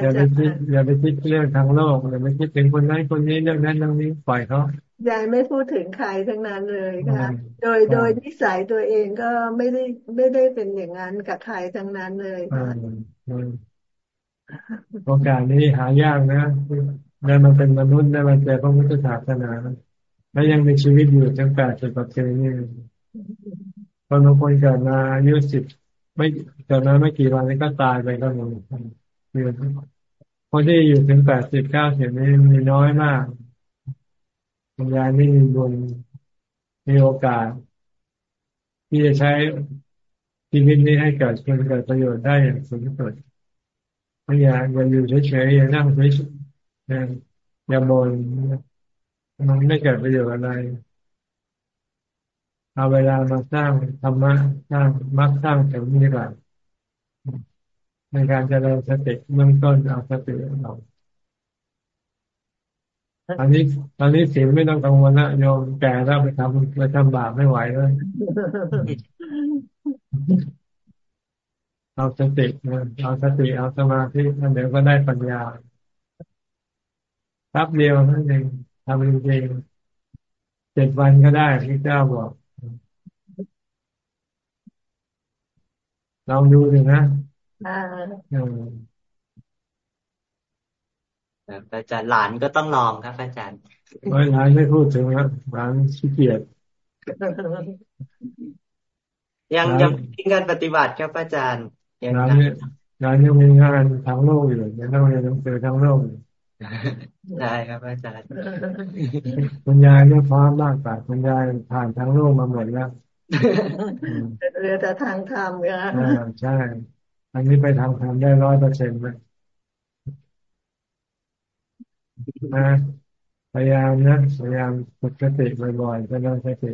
อย่าไปคิดอย่าไปคิดเรื่องทางโลกอย่าไปคิดถึงคนนั้นคนนี้เรื่องนั้นเรื่องนี้ปล่อยเขายายไม่พูดถึงใครทั้งนั้นเลยค่ะ โดยโดยนิสัยตัวเองก็ไม่ได้ไม่ได้เป็นอย่างนั้นกับใครทั้งนั้นเลยค่ะโอกาสนี้หายากนะได้มาเป็นมนุษย์ได้มาเจอพระพุทธศาสนา แล้วยังมีชีวิตอยู่จนแปดสิบกว่าปีนี่คนบางคนเกิดมาอายุสิบไม่เกิดมาไม่กี่วันนี้ก็ตายไปก็มีคนที่อยู่ถึงแปดสิบเก้าสิบนี่มีน้อยมากปัญญาไม่มีบุญมีโอกาส ที่จะใช้ชีวิตนี้ให้เกิดคุณเกิดประโยชน์ได้อย่างสูงสุดไม่อยากอย่าอยู่เฉยๆอย่านั่งเฉยๆอย่าบ่น มันไม่เกิดประโยชน์อะไรเอาเวลามาสร้างธรรมะสร้างมรรคสร้างผลนี้ก่อนในการเจริญสติเบื้องต้นเอาสติเราอันนี้ตอนนี้สิไม่ต้องกังวลละโยมแก่แล้วไปทำไปทำบาปไม่ไหวเลยเอาสติเอาสติเอาสมาธิมันเดี๋ยวก็ได้ปัญญาครับเดียวนั่นเอง ทำจริงๆเจ็ดวันก็ได้ที่เจ้าบอกลองดูดูนะอาจารย์หลานก็ต้องลองครับอาจารย์ไม่หลานไม่พูดถึงครับหลานขี้เกียจยังยังทิ้งการปฏิบัติครับอาจารย์ยังหลานยังมีงานทางโลกอยู่ยังต้องเรียนหนังสือทางโลก ได้ครับอาจารย์คุณยายเนี่ยพร้อมมากกว่าคุณยายผ่านทั้งโลกมาหมดแล้วเหลือแต่ทางธรรมอะใช่ อันนี้ไปทางธรรมได้ร้อยเปอร์เซ็นต์ไหมนะพยายามนะพยายามฝึกสติบ่อยๆก็ต้องสติ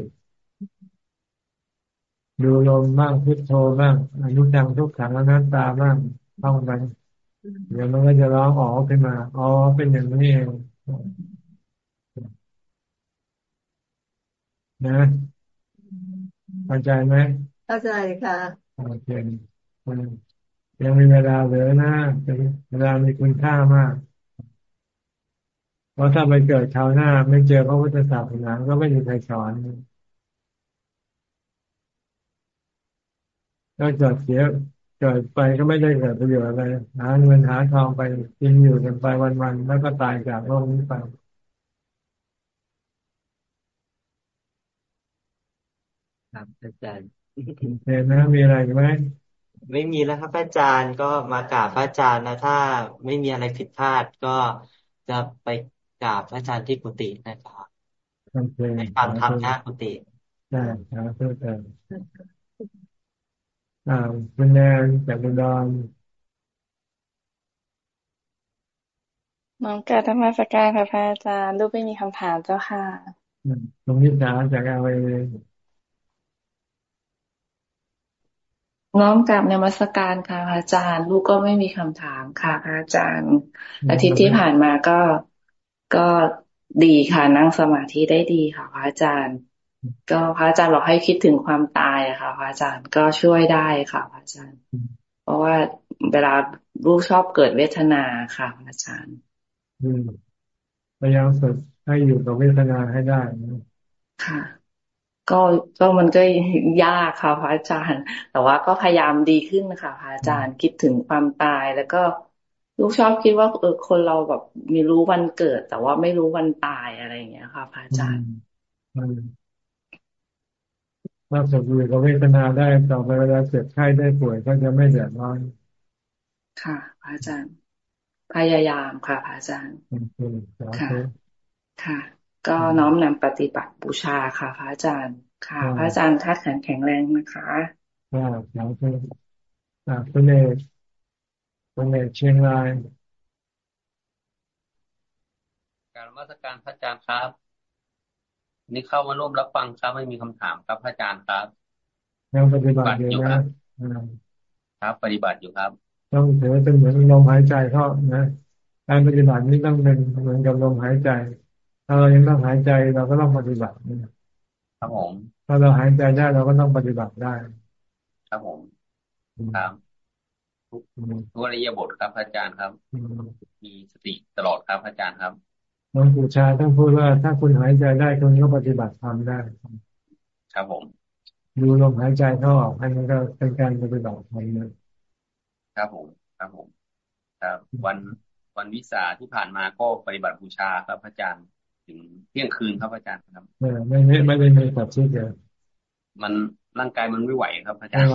ดูลมบ้างพุทโธบ้างอนุจังทุกขังอนัตตาบ้างท่องไป เดี๋ยวมันก็จะร้องอ๋อขึ้นมา อ๋อ เป็นอย่างนี้เองนะเข้าใจไหมเข้าใจค่ะโอเคยังมีเวลาเหลือนะเป็นเวลามีคุณค่ามากเพราะถ้าไปเกิดคราวหน้า ไม่เจอพระพุทธศาสนาก็ไม่มีใครสอนก็เกิดเสียเกิดไปก็ไม่ได้เกิดประโยชน์อะไรหาเงินหาทองไปกินอยู่กันไปวันๆแล้วก็ตายจากโลกนี้ไปครับอาจารย์เห็นนะมีอะไรไหมไม่มีแล้วครับอาจารย์ก็มากราบพระอาจารย์นะ ถ้าไม่มีอะไรผิดพลาดก็จะไปกราบพระอาจารย์ที่กุฏินะครับไปฟังธรรมหน้ากุฏิใช่ครับเพื่อน อ่าคุณแนนจากบุดรน้องกาธรรมสการค่ะพระอาจารย์ลูกไม่มีคำถามเจ้าค่ะตรงนี้สาจากอะไรน้อมกลับในมัสการค่ะพระอาจารย์ ลูกก็ไม่มีคำถามค่ะพระอาจารย์ อาทิตย์ที่ผ่านมาก็ก็ดีค่ะนั่งสมาธิได้ดีค่ะพระอาจารย์ ก็พระอาจารย์บอกให้คิดถึงความตายอะค่ะ พระอาจารย์ก็ช่วยได้ค่ะ พระอาจารย์ เพราะว่าเวลาลูกชอบเกิดเวทนาค่ะ พระอาจารย์พยายามฝึกให้อยู่กับเวทนาให้ได้ค่ะ ก็ก็มันก็ยากค่ะพระอาจารย์ แต่ว่าก็พยายามดีขึ้นนะคะพระอาจารย์คิดถึงความตายแล้วก็ลูกชอบคิดว่าเออคนเราแบบมีรู้วันเกิด แต่ว่าไม่รู้วันตายอะไรอย่างเงี้ยค่ะพระอาจารย์ ถ้าสุขอยู่กับเวทนาได้ต่อไปเวลาเจ็บไข้ได้ป่วยก็จะไม่เดือดร้อนค่ะพระอาจารย์ พยายามค่ะพระอาจารย์ค่ะ ค่ะ ก็น้อมนำปฏิบัติบูชาค่ะพระอาจารย์ ค่ะ พระอาจารย์ทัดแข็งแข็งแรงนะคะค่ะแล้วก็คุณเอกคุณเอกเชียงราย การมาตรการพระอาจารย์ครับ นี่เข้ามาร่วมรับฟังครับไม่มีคำถามครับพระอาจารย์ครับยังปฏิบัติอยู่นะครับ ปฏิบัติอยู่ครับ ต้องถือเป็นเหมือนลมหายใจเข้านะการปฏิบัตินี้ต้องเป็นเหมือนกับลมหายใจ ถ้าเรายังต้องหายใจเราก็ต้องปฏิบัติครับผมถ้าเราหายใจได้เราก็ต้องปฏิบัติได้ ครับผมครับทุกทุกอริยบทครับอาจารย์ครับ มีสติตลอดครับอาจารย์ครับ หลวงปู่ชาต้องพูดว่าถ้าคุณหายใจได้คุณก็ปฏิบัติธรรมได้ ครับผมดูลมหายใจเข้าออกให้มันก็เป็นการปฏิบัติธรรมนะครับผม ครับผม ครับวันวันวิสาที่ผ่านมาก็ปฏิบัติบูชาครับอาจารย์ถึงเที่ยงคืนครับอาจารย์ครับไม่ไม่ไม่ได้มีตัดชิ้นเดียวมันร่างกายมันไม่ไหวครับอาจารย์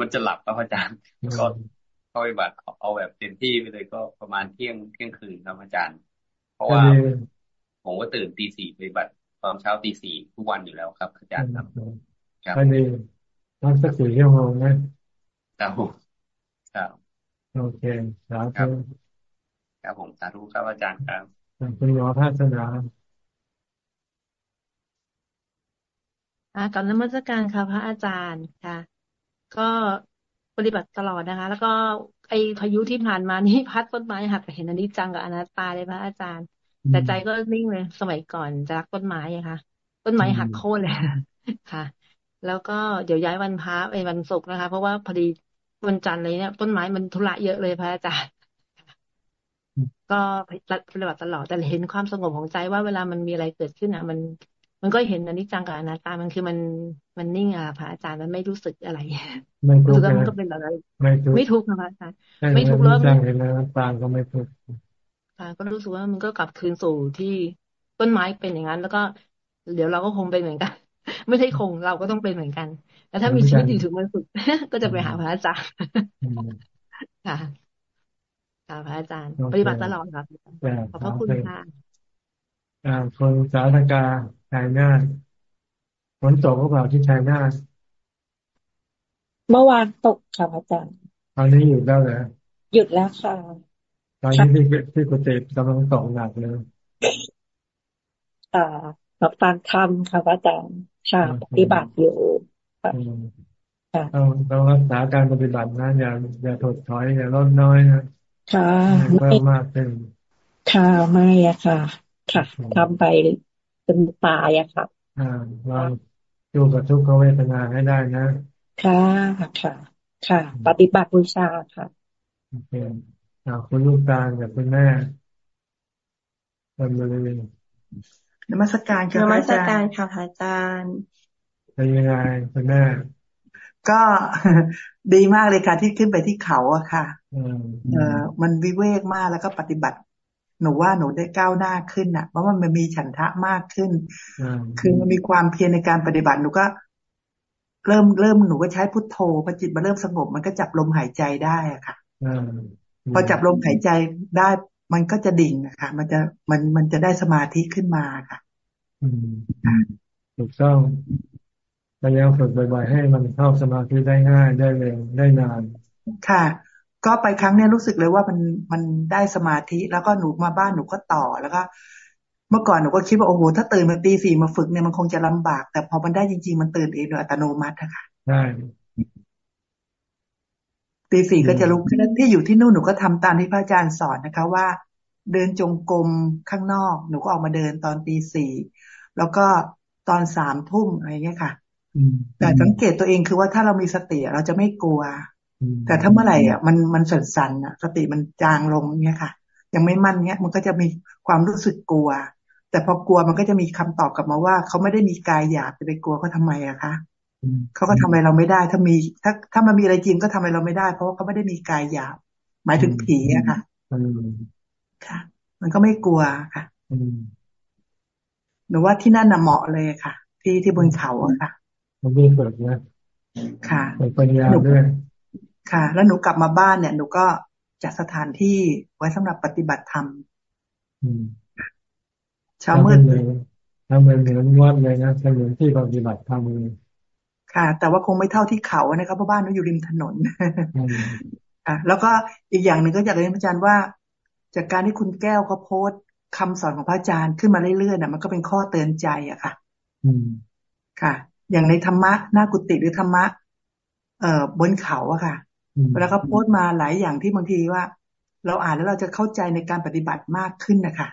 มันจะหลับครับอาจารย์ก็เข้าปฏิบัติเอาแบบเต็มที่ไปเลยก็ประมาณเที่ยงเที่ยงคืนครับอาจารย์ เพราะว่าผมก็ตื่นตีสี่ปฏิบัติตอนเช้าตีสี่ทุกวันอยู่แล้วครับอาจารย์ครับครับอันนี้ต้องสักสี่ชั่วโมงนะครับผมครับโอเคสาธุครับผมสาธุครับอาจารย์ครับคุณหมอภาสนาอ่ากับนมัสการค่ะพระอาจารย์ค่ะ ก็ปฏิบัติตลอดนะคะ แล้วก็ ไอพายุที่ผ่านมานี่พัดต้นไม้หักเห็นอันนี้จังกับอนัตตาเลยพระอาจารย์ แต่ใจก็นิ่งเลย สมัยก่อนจะรักต้นไม้อะค่ะ ต้นไม้หักโค่นเลยค่ะ แล้วก็เดี๋ยวย้ายวันพระไปวันศุกร์นะคะ เพราะว่าพอดีวันจันทร์เลยเนี่ยต้นไม้มันธุระเยอะเลยพระอาจารย์ก็ปฏิบัติตลอดแต่เห็นความสงบของใจว่าเวลามันมีอะไรเกิดขึ้นอะ มัน มันก็เห็นอันนี้จังกับอนัตตา มันคือมันมันนิ่งอะพระอาจารย์มันไม่รู้สึกอะไรไม่ทุกข์มันก็เป็นอะไรไม่ทุกข์ไม่ทุกข์นะพระอาจารย์ไม่ทุกข์แล้วเห็นแล้วตาก็ไม่ทุกข์ค่ะก็รู้สึกว่ามันก็กลับคืนสู่ที่ต้นไม้เป็นอย่างนั้น แล้วก็เดี๋ยวเราก็คงเป็นเหมือนกัน ไม่ใช่คงเราก็ต้องเป็นเหมือนกัน แล้วถ้ามีชีวิตอยู่ถึงวันสุดก็จะไปหาพระอาจารย์ค่ะค่ะพระอาจารย์ ปฏิบัติตลอดครับขอบพระคุณค่ะ คนสาธกาชายนาฏฝนตกหรือเปล่าที่ชายนาฏเมื่อวานตกค่ะอาจารย์ตอนนี้หยุดแล้วเหรอหยุดแล้วค่ะตอนนี้ที่ที่กุฏิกำลังตกหนักเลยอ่ารับฟังธรรมค่ะอาจารย์ค่ะปฏิบัติอยู่ค่ะต้องรักษาการปฏิบัตินะอย่าอย่าถดถอยอย่าลดน้อยนะค่ะเพิ่มมากขึ้นค่ะไม่อะค่ะ ค่ะทำไปเป็นตายอะค่ะอ่าเราอยู่กับทุกขเวทนาให้ได้นะ ค่ะค่ะ ค่ะ ปฏิบัติบูชาค่ะโอเคคุณลูกตาลกับคุณแม่ทำเลยนมัสการค่ะนมัสการค่ะอาจารย์เป็นยังไงคุณแม่ก็ดีมากเลยค่ะที่ขึ้นไปที่เขาอะค่ะเออมันวิเวกมากแล้วก็ปฏิบัติ หนูว่าหนูได้ก้าวหน้าขึ้นอะเพราะว่ามันมีฉันทะมากขึ้น คือมันมีความเพียรในการปฏิบัติหนูก็ เริ่มเริ่มหนูก็ใช้พุทโธพอจิตมาเริ่มสงบ มันก็จับลมหายใจได้อะค่ะพอจับลมหายใจได้ มันก็จะดิ่งนะคะมันจะมันมันจะได้สมาธิขึ้นมาค่ะถูกต้องพยายามฝึกบ่อยๆให้มันเข้าสมาธิได้ง่ายได้เร็วได้นาน ค่ะ ก็ไปครั้งนี้รู้สึกเลยว่ามันมันได้สมาธิ แล้วก็หนูมาบ้านหนูก็ต่อแล้วก็เมื่อก่อนหนูก็คิดว่าโอ้โหถ้าตื่นมาตีสี่มาฝึกเนี่ยมันคงจะลำบาก แต่พอมันได้จริง ๆ มันตื่นเองโดยอัตโนมัติค่ะใช่ตีสี่ก็จะลุกขึ้นที่อยู่ที่นู่นหนูก็ทำตามที่พระอาจารย์สอนนะคะ ว่า เดินจงกรมข้างนอก หนูก็ออกมาเดินตอนตีสี่แล้วก็ตอนสามทุ่มอะไรเงี้ยค่ะแต่สังเกตตัวเองคือว่าถ้าเรามีสติเราจะไม่กลัว แต่ถ้าเมื่อไหร่อะมันมันสั่นสันอะ สติมันจางลงเนี้ยค่ะ ยังไม่มั่นเนี้ยมันก็จะมีความรู้สึกกลัว แต่พอกลัวมันก็จะมีคำตอบกลับมาว่า เขาไม่ได้มีกายหยาบจะไปกลัวเขาทาไมอะคะเขาก็ทำอะไรเราไม่ได้ ถ้ามี ถ้าถ้ามันมีอะไรจริงก็ทำอะไรเราไม่ได้ เพราะว่าเขาไม่ได้มีกายหยาบหมายถึงผีอะค่ะค่ะ มันก็ไม่กลัวค่ะหนูว่าที่นั่นน่ะเหมาะเลยค่ะ ที่ที่บนเขาอะค่ะมันมีเปิดนะค่ะเปิดปัญญาด้วย ค่ะ แล้วหนูกลับมาบ้านเนี่ยหนูก็จัดสถานที่ไว้สำหรับปฏิบัติธรรมเช้ามืดเลยทำเป็นเหมือนวัดเลยนะเป็นเหมือนที่ปฏิบัติธรรมเลยค่ะ แต่ว่าคงไม่เท่าที่เขานะครับเพราะบ้านหนูอยู่ริมถนนอะแล้วก็อีกอย่างหนึ่งก็อยากเรียนพระอาจารย์ว่า จากการที่คุณแก้วเขาโพสต์คำสอนของพระอาจารย์ขึ้นมาเรื่อยๆน่ะมันก็เป็นข้อเตือนใจอะค่ะ อืมค่ะ อย่างในธรรมะหน้ากุฏิหรือธรรมะ เอ่อบนเขาอะค่ะ แล้วก็โพสต์มาหลายอย่างที่บางทีว่า เราอ่านแล้วเราจะเข้าใจในการปฏิบัติมากขึ้นนะคะ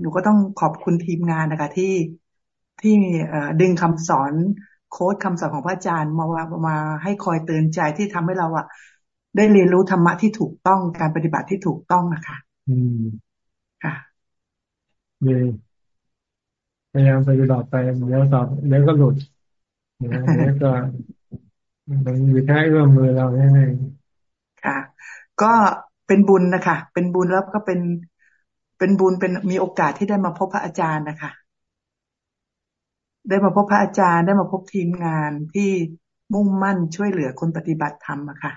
หนูก็ต้องขอบคุณทีมงานนะคะ ที่ที่ดึงคำสอนโค้ดคำสอนของพระอาจารย์มาว่ามาให้คอยเตือนใจที่ทำให้เราอะ ได้เรียนรู้ธรรมะที่ถูกต้องการปฏิบัติที่ถูกต้องนะคะอืมค่ะดีพยายามปฏิบัติไปเดี๋ยวตอบเดี๋ยวก็หลุดเดี๋ยวก็ มันอยู่แค่เอื้อมมือเราแน่ค่ะ ก็เป็นบุญนะคะ เป็นบุญแล้วก็เป็น เป็นบุญ เป็นมีโอกาสที่ได้มาพบพระอาจารย์นะคะ ได้มาพบพระอาจารย์ ได้มาพบทีมงานที่มุ่งมั่นช่วยเหลือคนปฏิบัติธรรมอะค่ะ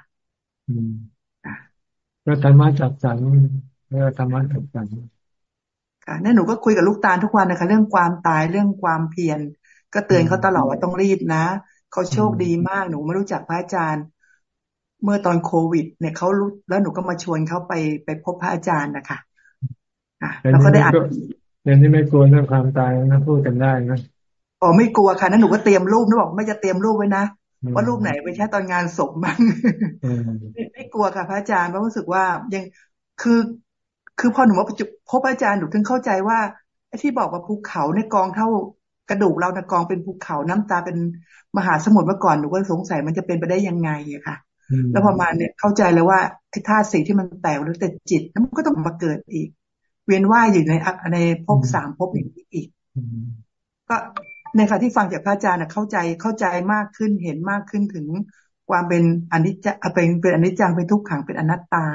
ก็ธรรมะจัดสรรก็ธรรมะจัดสรรค่ะนั่นหนูก็คุยกับลูกตาลทุกวันนะคะ เรื่องความตายเรื่องความเพียรก็เตือนเขาตลอดว่าต้องรีบนะ เขาโชคดีมากหนูไม่รู้จักพระอาจารย์ เมื่อตอนโควิด เนี่ยเขารู้แล้วหนูก็มาชวนเขาไปไปพบพระอาจารย์นะคะอะแล้วก็ได้อ่านเรียนที่ไม่กลัวเรื่องความตายนะพูดกันได้นะอ๋อไม่กลัวค่ะนั้นหนูก็เตรียมรูปนึกบอกไม่จะเตรียมรูปไว้นะว่ารูปไหนไปแค่ตอนงานศพมั้งไม่กลัวค่ะพระอาจารย์เพราะรู้สึกว่ายังคือคือพอหนูมาพบอาจารย์หนูถึงเข้าใจว่าไอ้ที่บอกว่าภูเขาในกองเท่า กระดูกเราในกองเป็นภูเขาน้ำตาเป็นมหาสมุทรเมื่อก่อนหนูก็สงสัยมันจะเป็นไปได้ยังไงอะค่ะ แล้วพอมาเนี่ยเข้าใจเลยว่าไอ้ธาตุสีที่มันแตกแล้วแต่จิตแล้วมันก็ต้องมาเกิดอีก เวียนว่ายอยู่ในในภพสามภพอย่างนี้อีก ก็ในค่ะที่ฟังจากพระอาจารย์เข้าใจเข้าใจมากขึ้นเห็นมากขึ้นถึงความเป็นอนิจจเป็นเป็นอนิจจังเป็นทุกขังเป็นอนัตตา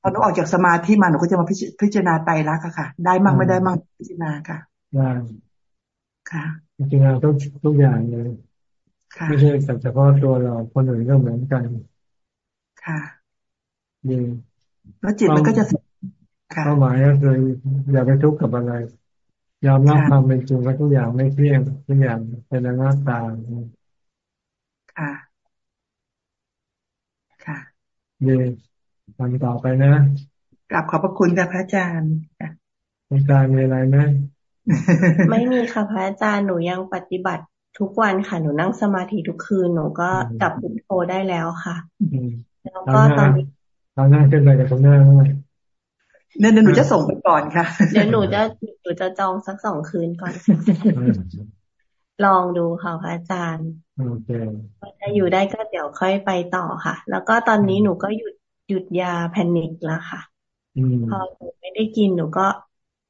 พอหนูออกจากสมาธิมาหนูก็จะมาพิจารณาไตรลักษณ์ค่ะ ได้มั่งไม่ได้มั่งพิจารณาค่ะ ได้ค่ะพิจารณาทุกทุกอย่างเลยไม่ใช่แต่เฉพาะตัวเราคนอื่นก็เหมือนกัน ค่ะดีแล้วจิตมันก็จะเป้าหมายก็คืออย่าไปทุกข์กับอะไร ยอมรับความเป็นจริงว่าทุกอย่างไม่เที่ยงทุกอย่างเป็นอนัตตาค่ะ ค่ะดีทำต่อไปนะกลับขอบพระคุณค่ะพระอาจารย์ต้องการมีอะไรไหม ไม่มีค่ะพระอาจารย์หนูยังปฏิบัติทุกวันค่ะหนูนั่งสมาธิทุกคืนหนูก็กลับพุทโธได้แล้วค่ะแล้วก็ตอนนี้ตอนนั่งขึ้นไปกับตรงหน้าเลยเดี๋ยวหนูจะส่งไปก่อนค่ะ เดี๋ยวหนูจะหนูจะจองสักสองคืนก่อน ลองดูค่ะพระอาจารย์โอเคถ้าอยู่ได้ก็เดี๋ยวค่อยไปต่อค่ะ แล้วก็ตอนนี้หนูก็หยุดหยุดยาแพนิคแล้วค่ะ พอหนูไม่ได้กินหนูก็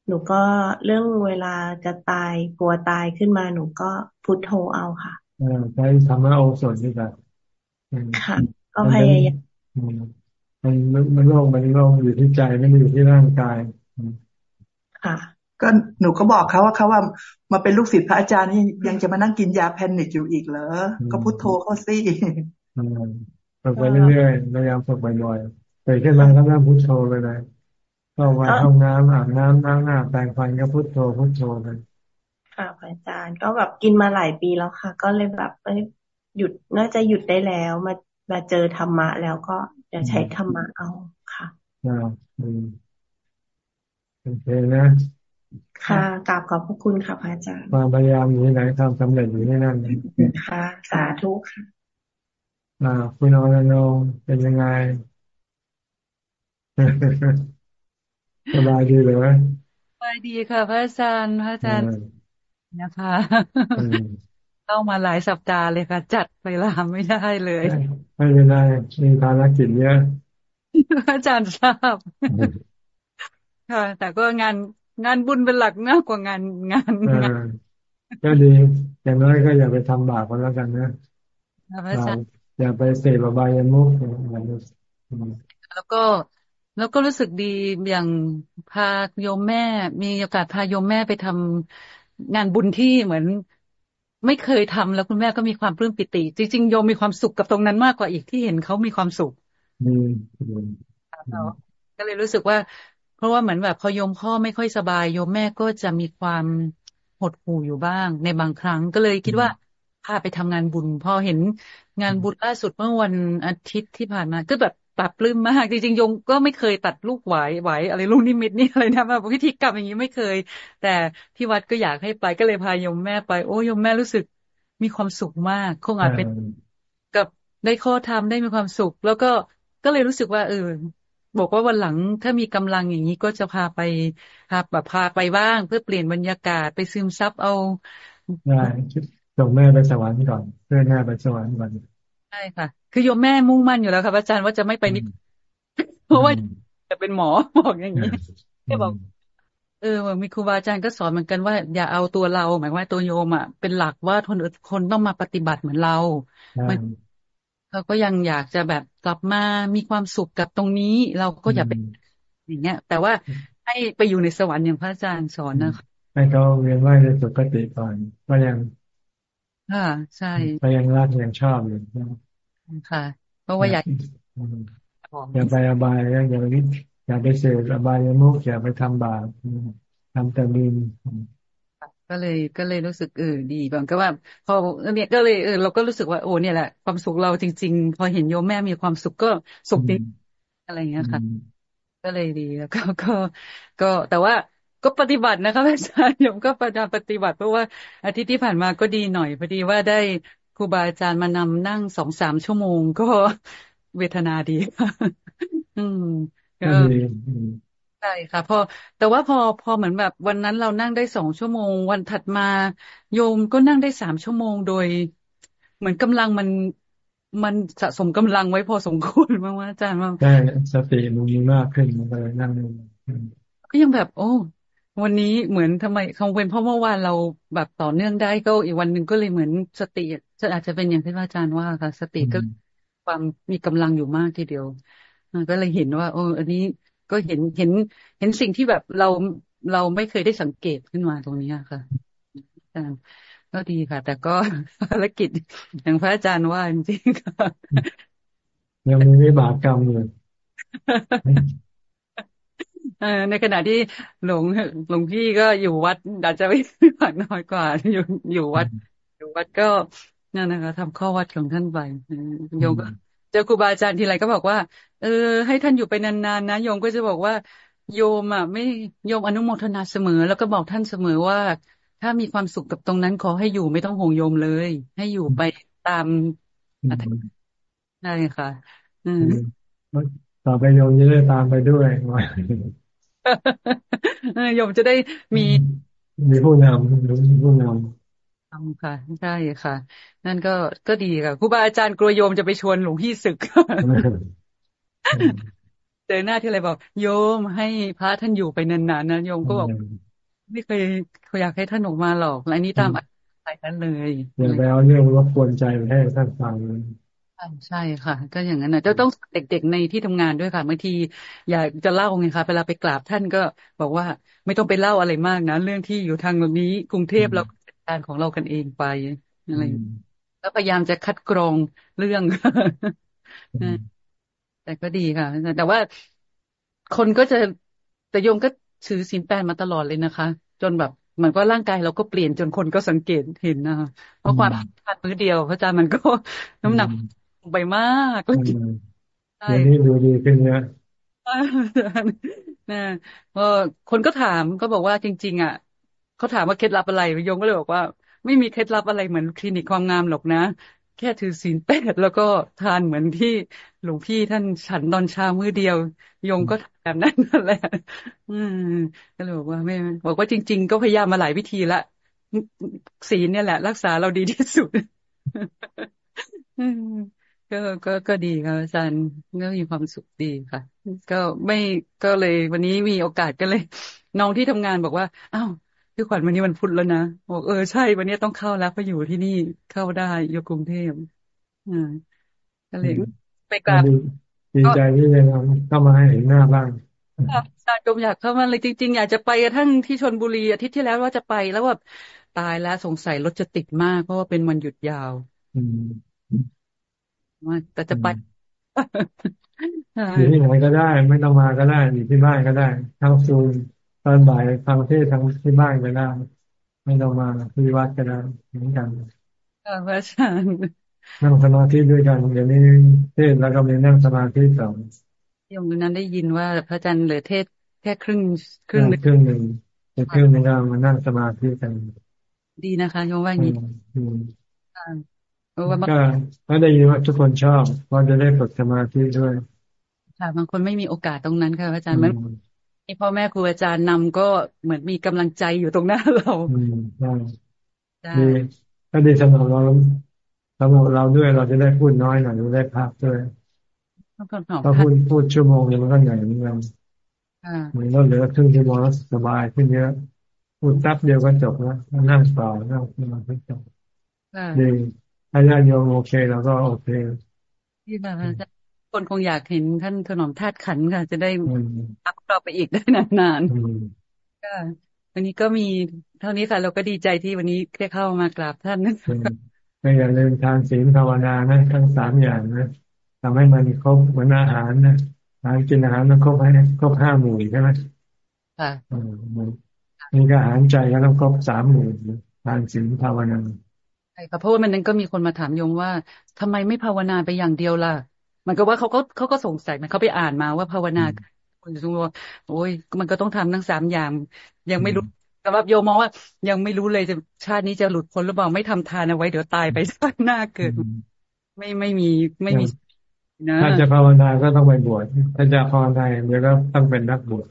หนูก็เรื่องเวลาจะตายกลัวตายขึ้นมาหนูก็พุทโธเอาค่ะใช้ธรรมะโอสถนี่แบบค่ะ ก็พยายามมันมันโรคมันโรคอยู่ที่ใจไม่ได้อยู่ที่ร่างกายค่ะ ก็หนูก็บอกเขาว่าเขาว่ามาเป็นลูกศิษย์พระอาจารย์ยังยังจะมานั่งกินยาแพนิคอยู่อีกเหรอ ก็พุทโธเขาสิฝึกไปเรื่อยๆพยายามฝึกบ่อยๆตื่นขึ้นมาก็นั่งพุทโธไปเลย ก็มาห้องน้ำอาบน้ำล้างหน้าแปรงฟันก็พุทโธพุทโธไปค่ะอาจารย์ก็แบบกินมาหลายปีแล้วค่ะ ก็เลยแบบหยุดน่าจะหยุดได้แล้วมามาเจอธรรมะแล้วก็จะใช้ธรรมะเอาค่ะอ่าโอเคนะค่ะกราบขอบพระคุณค่ะพระอาจารย์ความพยายามอยู่ที่ไหนทำสำเร็จอยู่ที่นั่นค่ะ สาธุค่ะอ่าคุณอรนงเป็นยังไง สบายดีเลยไหมสบายดีค่ะ พระอาจารย์พระอาจารย์นะคะเข้ามาหลายสัปดาห์เลยค่ะ จัดไปลามไม่ได้เลย ไม่เป็นไรมีภารกิจเยอะอาจารย์ทราบค่ะ แต่ก็งานงานบุญเป็นหลักมากกว่างานงานงานก็ดี อย่างน้อยก็อย่าไปทำบาปกันแล้วกันนะอย่าไปเสพบายมุกแล้วก็ แล้วก็รู้สึกดีอย่างพาโยมแม่ มีโอกาสพาโยมแม่ไปทำงานบุญที่เหมือนไม่เคยทำแล้วคุณแม่ก็มีความปลื้มปิติ จริงๆโยมมีความสุขกับตรงนั้นมากกว่าอีกที่เห็นเขามีความสุขก็เลยรู้สึกว่า เพราะว่าเหมือนแบบพอโยมพ่อไม่ค่อยสบาย โยมแม่ก็จะมีความหดหู่อยู่บ้าง ในบางครั้งก็เลยคิดว่าพาไปทำงานบุญ พอเห็นงานบุญล่าสุดเมื่อวันอาทิตย์ที่ผ่านมา ก็แบบ ปรับปลื้มมากจริงๆยงก็ไม่เคยตัดลูกไหวไหวอะไรลูกนิมิตนี่อะไรนะแบบพิธีกรรมอย่างนี้ไม่เคย แต่ที่วัดก็อยากให้ไปก็เลยพายมแม่ไป โอ้ยมแม่รู้สึกมีความสุขมากคงอาจเป็นกับได้ข้อธรรมได้มีความสุข แล้วก็ก็เลยรู้สึกว่า เออบอกว่าวันหลังถ้ามีกำลังอย่างนี้ก็จะพาไปพาแบบพาไปบ้าง เพื่อเปลี่ยนบรรยากาศไปซึมซับเอาได้ส่งแม่ไปสวรรค์ก่อนเพื่อแม่ไปสวรรค์ก่อนใช่ค่ะ คือโยมแม่มุ่งมั่นอยู่แล้วค่ะอาจารย์ว่าจะไม่ไปนิดเพราะว่าจะเป็นหมอบอกอย่างนี้แค่บอกเออมีครูบาอาจารย์ก็สอนเหมือนกันว่าอย่าเอาตัวเรา หมายว่าตัวโยมอะเป็นหลักว่าคนคนต้องมาปฏิบัติเหมือนเรามันเราก็ยังอยากจะแบบกลับมามีความสุขกับตรงนี้ เราก็อย่าเป็นอย่างเงี้ย แต่ว่าให้ไปอยู่ในสวรรค์อย่างพระอาจารย์สอนนะคะให้เขาเรียนว่าในสุขติก่อนก็ยังค่ะใช่ก็ยังรักยังชอบอยู่ ค่ะเพราะว่าอยากอย่าไปอบายอย่าอย่าอย่าไปเสพอบายมุกอย่าไปทำบาปทำแต่ดินก็เลยก็เลยรู้สึกเออดีบางก็ว่า พอเนี่ยก็เลยเออเราก็รู้สึกว่าโอ้เนี่ยแหละความสุขเราจริง ๆ พอเห็นโยมแม่มีความสุขก็สุขดีอะไรเงี้ยค่ะ ก็เลยดีแล้วก็ก็ก็แต่ว่าก็ปฏิบัตินะคะอาจารย์โยมก็ประปฏิบัติเพราะว่าอาทิตย์ที่ผ่านมาก็ดีหน่อยพอดีว่าได้ ครูบาอาจารย์มานำนั่งสองสามชั่วโมงก็เวทนาดีอืมก็ใช่ค่ะพอแต่ว่าพอพอเหมือนแบบวันนั้นเรานั่งได้สองชั่วโมง วันถัดมา โยมก็นั่งได้สามชั่วโมงโดย เหมือนกำลังมันมันสะสมกำลังไว้พอสมควรมากอาจารย์ว่าใช่สติมันมีมากขึ้นมันเลยนั่งก็ยังแบบ โอ้ วันนี้เหมือนทำไมคงเป็นเพราะเมื่อวานเราแบบต่อเนื่องได้ก็อีกวันหนึ่งก็เลยเหมือนสติจะอาจจะเป็นอย่างที่อาจารย์ว่าค่ะ สติก็ความมีกำลังอยู่มากทีเดียวก็เลยเห็นว่าโอ้อันนี้ก็เห็นเห็นเห็นสิ่งที่แบบเราเราไม่เคยได้สังเกตขึ้นมาตรงนี้ค่ะอาจารย์ก็ดีค่ะ แต่ก็ภารกิจอย่างพระอาจารย์ว่าจริงๆค่ะยังมีวิบากกรรมอยู่ ในขณะที่หลวงหลวงพี่ก็อยู่วัดอาจจะไม่ผ่านน้อยกว่า อยู่อยู่วัด อยู่วัดก็นั่นนะคะทำข้อวัดของท่านไปโยมก็เจอครูบาอาจารย์ทีไรก็บอกว่า เออ ให้ท่านอยู่ไปนานๆนะโยมก็จะบอกว่า โยมอะ ไม่โยมอนุโมทนาเสมอ แล้วก็บอกท่านเสมอว่า ถ้ามีความสุขกับตรงนั้นขอให้อยู่ไม่ต้องห่วงโยมเลย ให้อยู่ไปตามได้ค่ะ อืม ต่อไปโยมจะได้ตามไปด้วยโยมจะได้มีมีผู้นำมีผู้นำทำค่ะใช่ค่ะ นั่นก็ก็ดีค่ะครูบาอาจารย์กลัวโยมจะไปชวนหลวงพี่ศึกเจอหน้าที่อะไรบอก โยมให้พระท่านอยู่ไปนานๆนะโยมก็บอกไม่เคยอยากให้ท่านออกมาหรอกอันนี้ตามอะไรนั้นเลยอย่าไปเอาเรื่องรบกวนใจให้ท่านฟัง ใช่ค่ะ ก็อย่างนั้นนะจะต้องเด็กๆในที่ทำงานด้วยค่ะบางที อยากจะเล่าไงคะเวลาไปกราบท่านก็บอกว่าไม่ต้องไปเล่าอะไรมากนะ เรื่องที่อยู่ทางนี้กรุงเทพเราจัดการของเรากันเองไปอะไรแล้วพยายามจะคัดกรองเรื่องแต่ก็ดีค่ะ แต่ว่าคนก็จะแต่โยมก็ถือศีลแปดมาตลอดเลยนะคะ จนแบบมันก็ร่างกายเราก็เปลี่ยนจนคนก็สังเกตเห็นนะคะเพราะความทานมื้อเดียวพระอาจารย์มันก็น้ำหนัก ไปมากเดี๋ยวนี้ดูดีขึ้นเยอะนะก็คนก็ถามก็บอกว่าจริง ๆ อะเขาถามว่าเคล็ดลับอะไรยงก็เลยบอกว่า ไม่มีเคล็ดลับอะไรเหมือนคลินิกความงามหรอกนะ แค่ถือศีลแปดแล้วก็ทานเหมือนที่หลวงพี่ท่านฉันตอนเช้ามื้อเดียวยงก็แบบนั้นนั่นแหละอืมก็เลยบอกว่าไม่บอกว่าจริง ๆ ก็พยายามมาหลายวิธีละศีลเนี่ยแหละ รักษาเราดีที่สุด ก็ก็ก็ดีค่ะอาจารย์ก็มีความสุขดีค่ะ ก็ไม่ก็เลยวันนี้มีโอกาสก็เลย น้องที่ทำงานบอกว่าอ้าวพี่ขวัญวันนี้มันพุธแล้วนะบอกเออใช่ วันนี้ต้องเข้าแล้วเพราะอยู่ที่นี่เข้าได้อยู่กรุงเทพอ่าก็เลยไปกราบดีใจที่ได้เข้ามาให้เห็นหน้าบ้างอาจารย์มอยากเข้ามาเลยจริง ๆ อยากจะไปกระทั่งที่ชนบุรีอาทิตย์ที่แล้วว่าจะไปแล้วแบบตายแล้วสงสัยรถจะติดมากเพราะว่าเป็นวันหยุดยาว ว่าแต่จะไปอยู่ที่ไหนก็ได้ ไม่ต้องมาก็ได้อยู่ที่บ้านก็ได้ทั้งซูมตอนบ่ายฟังเทศทั้งที่บ้านก็ได้ไม่ต้องมาที่วัดก็ได้เหมือนกันพระอาจารย์นั่งสมาธิด้วยกันเดี๋ยวนี้เทศแล้วก็มีนั่งสมาธิสองยงนั้นได้ยินว่าพระอาจารย์เหลือเทศแค่ครึ่งครึ่งครึ่งหนึ่งแต่ครึ่งหนึ่งก็มานั่งสมาธิกัน ดีนะคะโยมว่าอย่างนี้ ก็ก็ได้ยินว่าทุกคนชอบว่าจะได้ฝึกสมาธิด้วย ค่ะ บางคนไม่มีโอกาสตรงนั้นค่ะอาจารย์มันมีพ่อแม่ครูอาจารย์นำก็เหมือนมีกำลังใจอยู่ตรงหน้าเราดีก็ดีสำหรับเราสำหรับเราด้วยเราจะได้พูดน้อยหน่อยได้พักด้วยพอพูดพูดชั่วโมงนึงมันก็เหนื่อยเหมือนกันเหมือนเราเหลือครึ่งชั่วโมงแล้วสบายขึ้นเยอะพูดแป๊บเดียวก็จบแล้วนั่งต่อนั่งสมาธิจบดี ถ้าญาติโยมโอเคเราก็โอเคที่แบบคนคงอยากเห็นท่านถนอมธาตุขันค่ะ จะได้อัพเราไปอีกได้นานๆก็วันนี้ก็มีเท่านี้ค่ะ เราก็ดีใจที่วันนี้ได้เข้ามากราบท่านก็อย่าลืมทานศีลภาวนานะทั้งสามอย่างนะทำให้มันครบเหมือนอาหารนะทานกินอาหารมันครบให้ครบห้าหมู่ใช่ไหมค่ะนี่ก็อาหารใจก็ต้องครบสามหมู่ทานศีลภาวนาใช่ ค่ะเพราะว่ามันนั้นก็มีคนมาถามโยมว่าทำไมไม่ภาวนาไปอย่างเดียวล่ะ มันก็ว่าเขาก็เขาก็สงสัยมันเขาไปอ่านมาว่าภาวนาคุณจะรู้ว่าโอ้ยมันก็ต้องทำทั้งสามอย่าง ยังไม่รู้สำหรับโยมมองว่า ยังไม่รู้เลยจะชาตินี้จะหลุดพ้นหรือเปล่าไม่ทำทานเอาไว้เดี๋ยวตายไปชาติหน้าเกิด ไม่ไม่มีไม่มีนะถ้าจะภาวนาก็ต้องไปบวชถ้าจะภาวนาเดี๋ยวก็ต้องเป็นนักบวช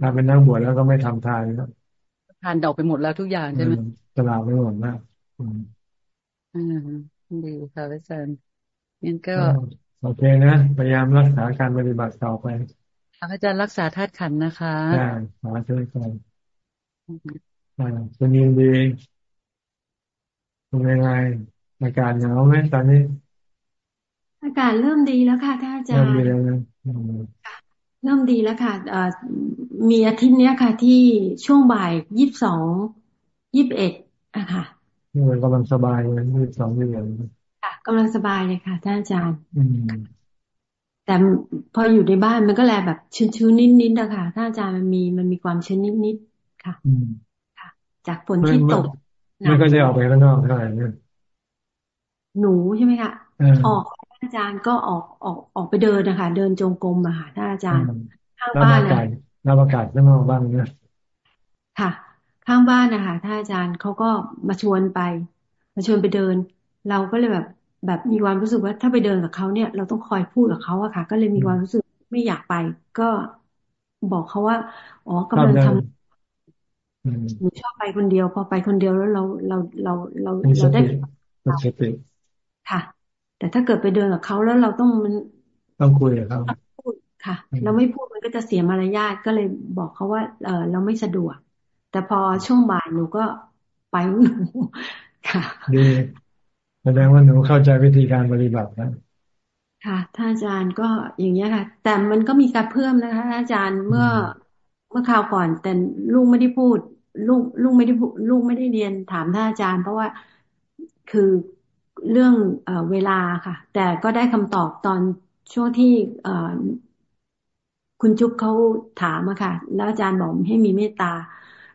ถ้าเป็นนักบวชแล้วก็ไม่ทำทานแล้วทานดอกไปหมดแล้วทุกอย่างใช่ไหมตลาดไปหมดแล้ว อืมดีค่ะอาจารย์งั้นก็โอเคนะพยายามรักษาการปฏิบัติต่อไปอาจารย์รักษาธาตุขันนะคะใช่ขอช่วยกันอ่าคุณยินดีเป็นยังไงอากาศหนาวไหมตอนนี้ อากาศเริ่มดีแล้วค่ะท่านอาจารย์ เริ่มดีแล้วนะเริ่มดีแล้วค่ะมีอาทิตย์นี้ค่ะ ที่ช่วงบ่ายยี่สิบสองยี่สิบเอ็ดอะค่ะ นี่มันกำลังสบายเลยยี่สองเดือนค่ะกำลังสบายเลยค่ะท่านอาจารย์ อืมแต่พออยู่ในบ้านมันก็แลแบบชื้นๆนิดๆนะคะถ้าอาจารย์มันมีมันมีความชื้นนิดๆค่ะค่ะ จากฝนที่ตกไม่ก็จะออกไปข้างนอกเท่าไหร่เนี่ยหนูใช่ไหมคะออกอาจารย์ก็ออกออกออกไปเดินนะคะเดินจงกรมอะค่ะถ้าอาจารย์ข้างบ้านนะรับอากาศข้างนอกบ้างนะค่ะ ข้างบ้านนะคะถ้าอาจารย์เขาก็มาชวนไป มาชวนไปเดิน เราก็เลยแบบแบบมีความรู้สึกว่าถ้าไปเดินกับเขาเนี่ย เราต้องคอยพูดกับเขาอะค่ะ ก็เลยมีความรู้สึกไม่อยากไป ก็บอกเขาว่าอ๋อกำลังทำหนูชอบไปคนเดียว พอไปคนเดียวแล้วเราเราเราเราเราได้สติค่ะ แต่ถ้าเกิดไปเดินกับเขาแล้วเราต้องมันต้องคุยกับเขาพูดค่ะ เราไม่พูดมันก็จะเสียมารยาทก็เลยบอกเขาว่าเออเราไม่สะดวก แต่พอช่วงบ่ายหนูก็ไปหนูค่ะดีแสดงว่าหนูเข้าใจวิธีการปฏิบัตินะค่ะท่านอาจารย์ก็อย่างนี้ค่ะ แต่มันก็มีการเพิ่มนะคะอาจารย์เมื่อเมื่อคราวก่อน แต่ลูกไม่ได้พูด ลูกลูกไม่ได้ลูกไม่ได้เรียนถามท่านอาจารย์ เพราะว่าคือเรื่องเอเวลาค่ะ แต่ก็ได้คำตอบตอนช่วงที่เอคุณจุ๊บเขาถามอะค่ะ แล้วอาจารย์บอกให้มีเมตตา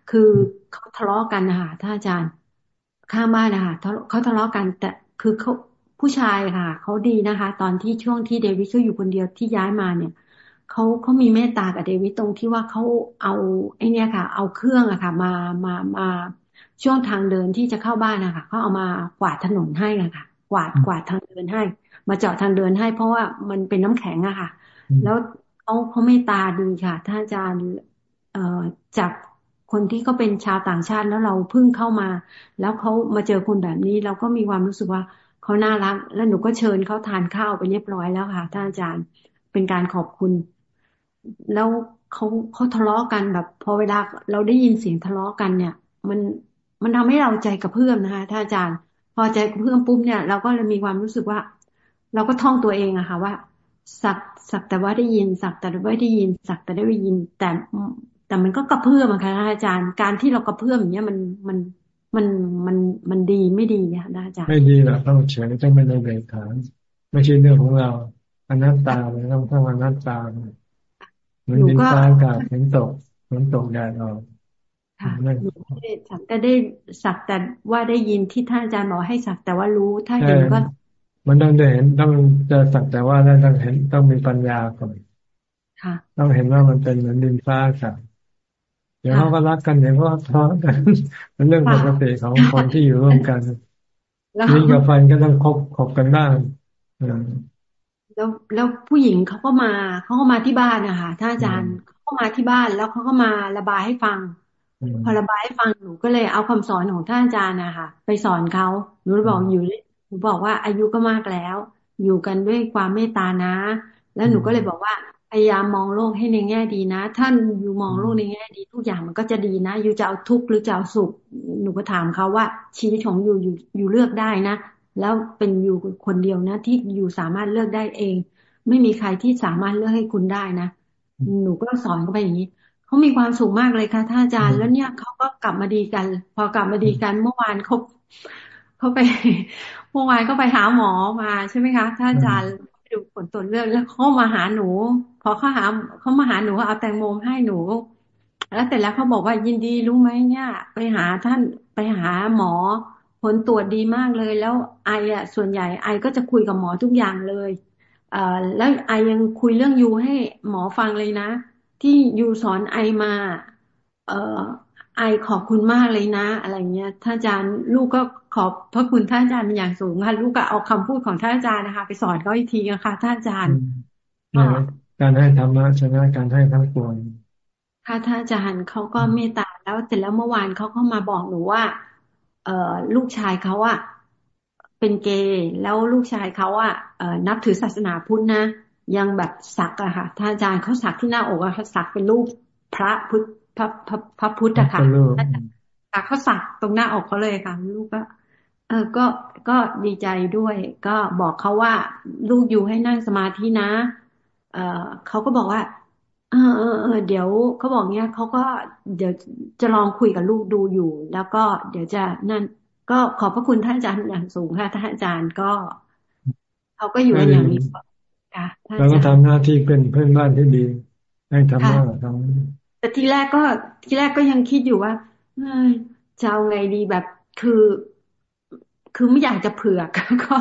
คือเขาทะเลาะกันนะคะท่านอาจารย์ ข้างบ้านนะคะเขาทะเลาะกัน แต่คือเขาผู้ชายค่ะเขาดีนะคะ ตอนที่ช่วงที่เดวิดเขาอยู่คนเดียวที่ย้ายมาเนี่ยเขาเขามีเมตตากับเดวิดตรงที่ว่าเขาเอาไอเนี้ยค่ะ เอาเครื่องอะค่ะ มามามาช่วงทางเดินที่จะเข้าบ้านนะคะเขาเอามากวาดถนนให้อะค่ะ กวาดกวาดทางเดินให้ มาเจาะทางเดินให้ เพราะว่ามันเป็นน้ำแข็งอะค่ะ แล้วเขาเขาเมตตาดีค่ะท่านอาจารย์เอ่อจาก คนที่เขาเป็นชาวต่างชาติแล้วเราเพิ่งเข้ามา แล้วเขามาเจอคนแบบนี้ เราก็มีความรู้สึกว่าเขาน่ารัก แล้วหนูก็เชิญเขาทานข้าวไปเรียบร้อยแล้วค่ะท่านอาจารย์เป็นการขอบคุณ แล้วเขาเขาทะเลาะกันแบบ พอเวลาเราได้ยินเสียงทะเลาะกันเนี่ย มันมันทำให้เราใจกระเพื่อมนะคะท่านอาจารย์ พอใจกระเพื่อมปุ๊บเนี่ยเราก็เลยมีความรู้สึกว่า เราก็ท่องตัวเองอะค่ะว่าสักสักแต่ว่าได้ยิน สักแต่ว่าได้ยิน สักแต่ได้ยิน แต่ แต่มันก็กระเพื่อมอะค่ะอาจารย์ การที่เรากระเพื่อมอย่างเงี้ยมันมันมันมันมันดีไม่ดีนะอาจารย์ ไม่ดีหรอกต้องเฉยต้องเป็นในเบรฐานไม่ใช่เรื่องของเราอนัตตาเลยต้องต้องอนัตตาเหมือนดินฟ้าอากาศฝนตกฝนตกแดดออกค่ะสักแต่ได้สักแต่ว่าได้ยินที่ท่านอาจารย์บอกให้สักแต่ว่ารู้ถ้าเห็นก็มันต้องได้เห็นต้องจะสักแต่ว่าได้ต้องเห็นต้องมีปัญญาก่อนต้องเห็นว่ามันเป็นเหมือนดินฟ้าอากาศ เดี๋ยวเขาก็รักกันเดี๋ยวก็ทะเลาะกันเป็นเรื่องปกติของคนที่อยู่ร่วมกันนี่กับไฟก็ต้องคบคบกันบ้างแล้วแล้วผู้หญิงเขาก็มาเขาก็มาที่บ้านนะคะท่านอาจารย์เขาก็มาที่บ้านแล้วเขาก็มาระบายให้ฟัง พอระบายให้ฟังหนูก็เลยเอาคำสอนของท่านอาจารย์นะคะไปสอนเขาหนูบอกอยู่หนูบอกว่าอายุก็มากแล้ว อยู่กันด้วยความเมตตานะ แล้วหนูก็เลยบอกว่า พยายามมองโลกให้ในแง่ดีนะ ท่านอยู่มองโลกในแง่ดีทุกอย่างมันก็จะดีนะ อยู่จะเอาทุกข์หรือจะเอาสุข หนูก็ถามเขาว่า ชีวิตของอยู่อยู่อยู่เลือกได้นะ แล้วเป็นอยู่คนเดียวนะ ที่อยู่สามารถเลือกได้เอง ไม่มีใครที่สามารถเลือกให้คุณได้นะ หนูก็สอนเขาไปอย่างนี้เขามีความสุขมากเลยค่ะท่านอาจารย์ แล้วเนี่ยเขาก็กลับมาดีกัน พอกลับมาดีกันเมื่อวานเขาเขาไปเมื่อวานก็ไปหาหมอมาใช่ไหมคะท่านอาจารย์ ดูผลตรวจเลือดแล้วเขามาหาหนู พอเขาหาเขามาหาหนูเอาแตงโมให้หนู แล้วแต่แล้วเขาบอกว่ายินดีรู้ไหมเนี่ย ไปหาท่านไปหาหมอ ผลตรวจดีมากเลย แล้วไออะส่วนใหญ่ไอก็จะคุยกับหมอทุกอย่างเลยเอ่อแล้วไอยังคุยเรื่องยูให้หมอฟังเลยนะ ที่ยูสอนไอมา เอ่อ ไอขอบคุณมากเลยนะ อะไรเงี้ยท่านอาจารย์ลูกก็ขอบพระคุณท่านอาจารย์เป็นอย่างสูงค่ะลูกก็เอาคำพูดของท่านอาจารย์นะคะ ไปสอนเขาอีกทีนะคะท่านอาจารย์การให้ธรรมะชนะการให้ทั้งปวงค่ะท่านอาจารย์เขาก็เมตตาแล้วเสร็จแล้วเมื่อวานเขาเข้ามาบอกหนูว่า เอ่อลูกชายเขาอะเป็นเกย์แล้วลูกชายเขาอะเอ่อนับถือศาสนาพุทธนะยังแบบสักอะค่ะท่านอาจารย์เขาสักที่หน้าอกอะสักเป็นรูปพระพุทธ พระพระพระพุทธอะค่ะเขาสักตรงหน้าอกเขาเลยค่ะ ลูกก็ เออก็ก็ดีใจด้วย ก็บอกเขาว่า ลูกอยู่ให้นั่งสมาธินะ เออเขาก็บอกว่า เออเออเออเดี๋ยวเขาบอกเนี้ยเขาก็เดี๋ยวจะลองคุยกับลูกดูอยู่ แล้วก็เดี๋ยวจะนั่น ก็ขอบพระคุณท่านอาจารย์อย่างสูงค่ะท่านอาจารย์ก็เขาก็อยู่อย่างนี้ค่ะเราก็ทำหน้าที่เป็นเพื่อนบ้านที่ดีให้ทำหน้าทำ แต่ทีแรกก็ทีแรกก็ยังคิดอยู่ว่าจะเอาไงดีแบบคือ คือไม่อยากจะเผือกก็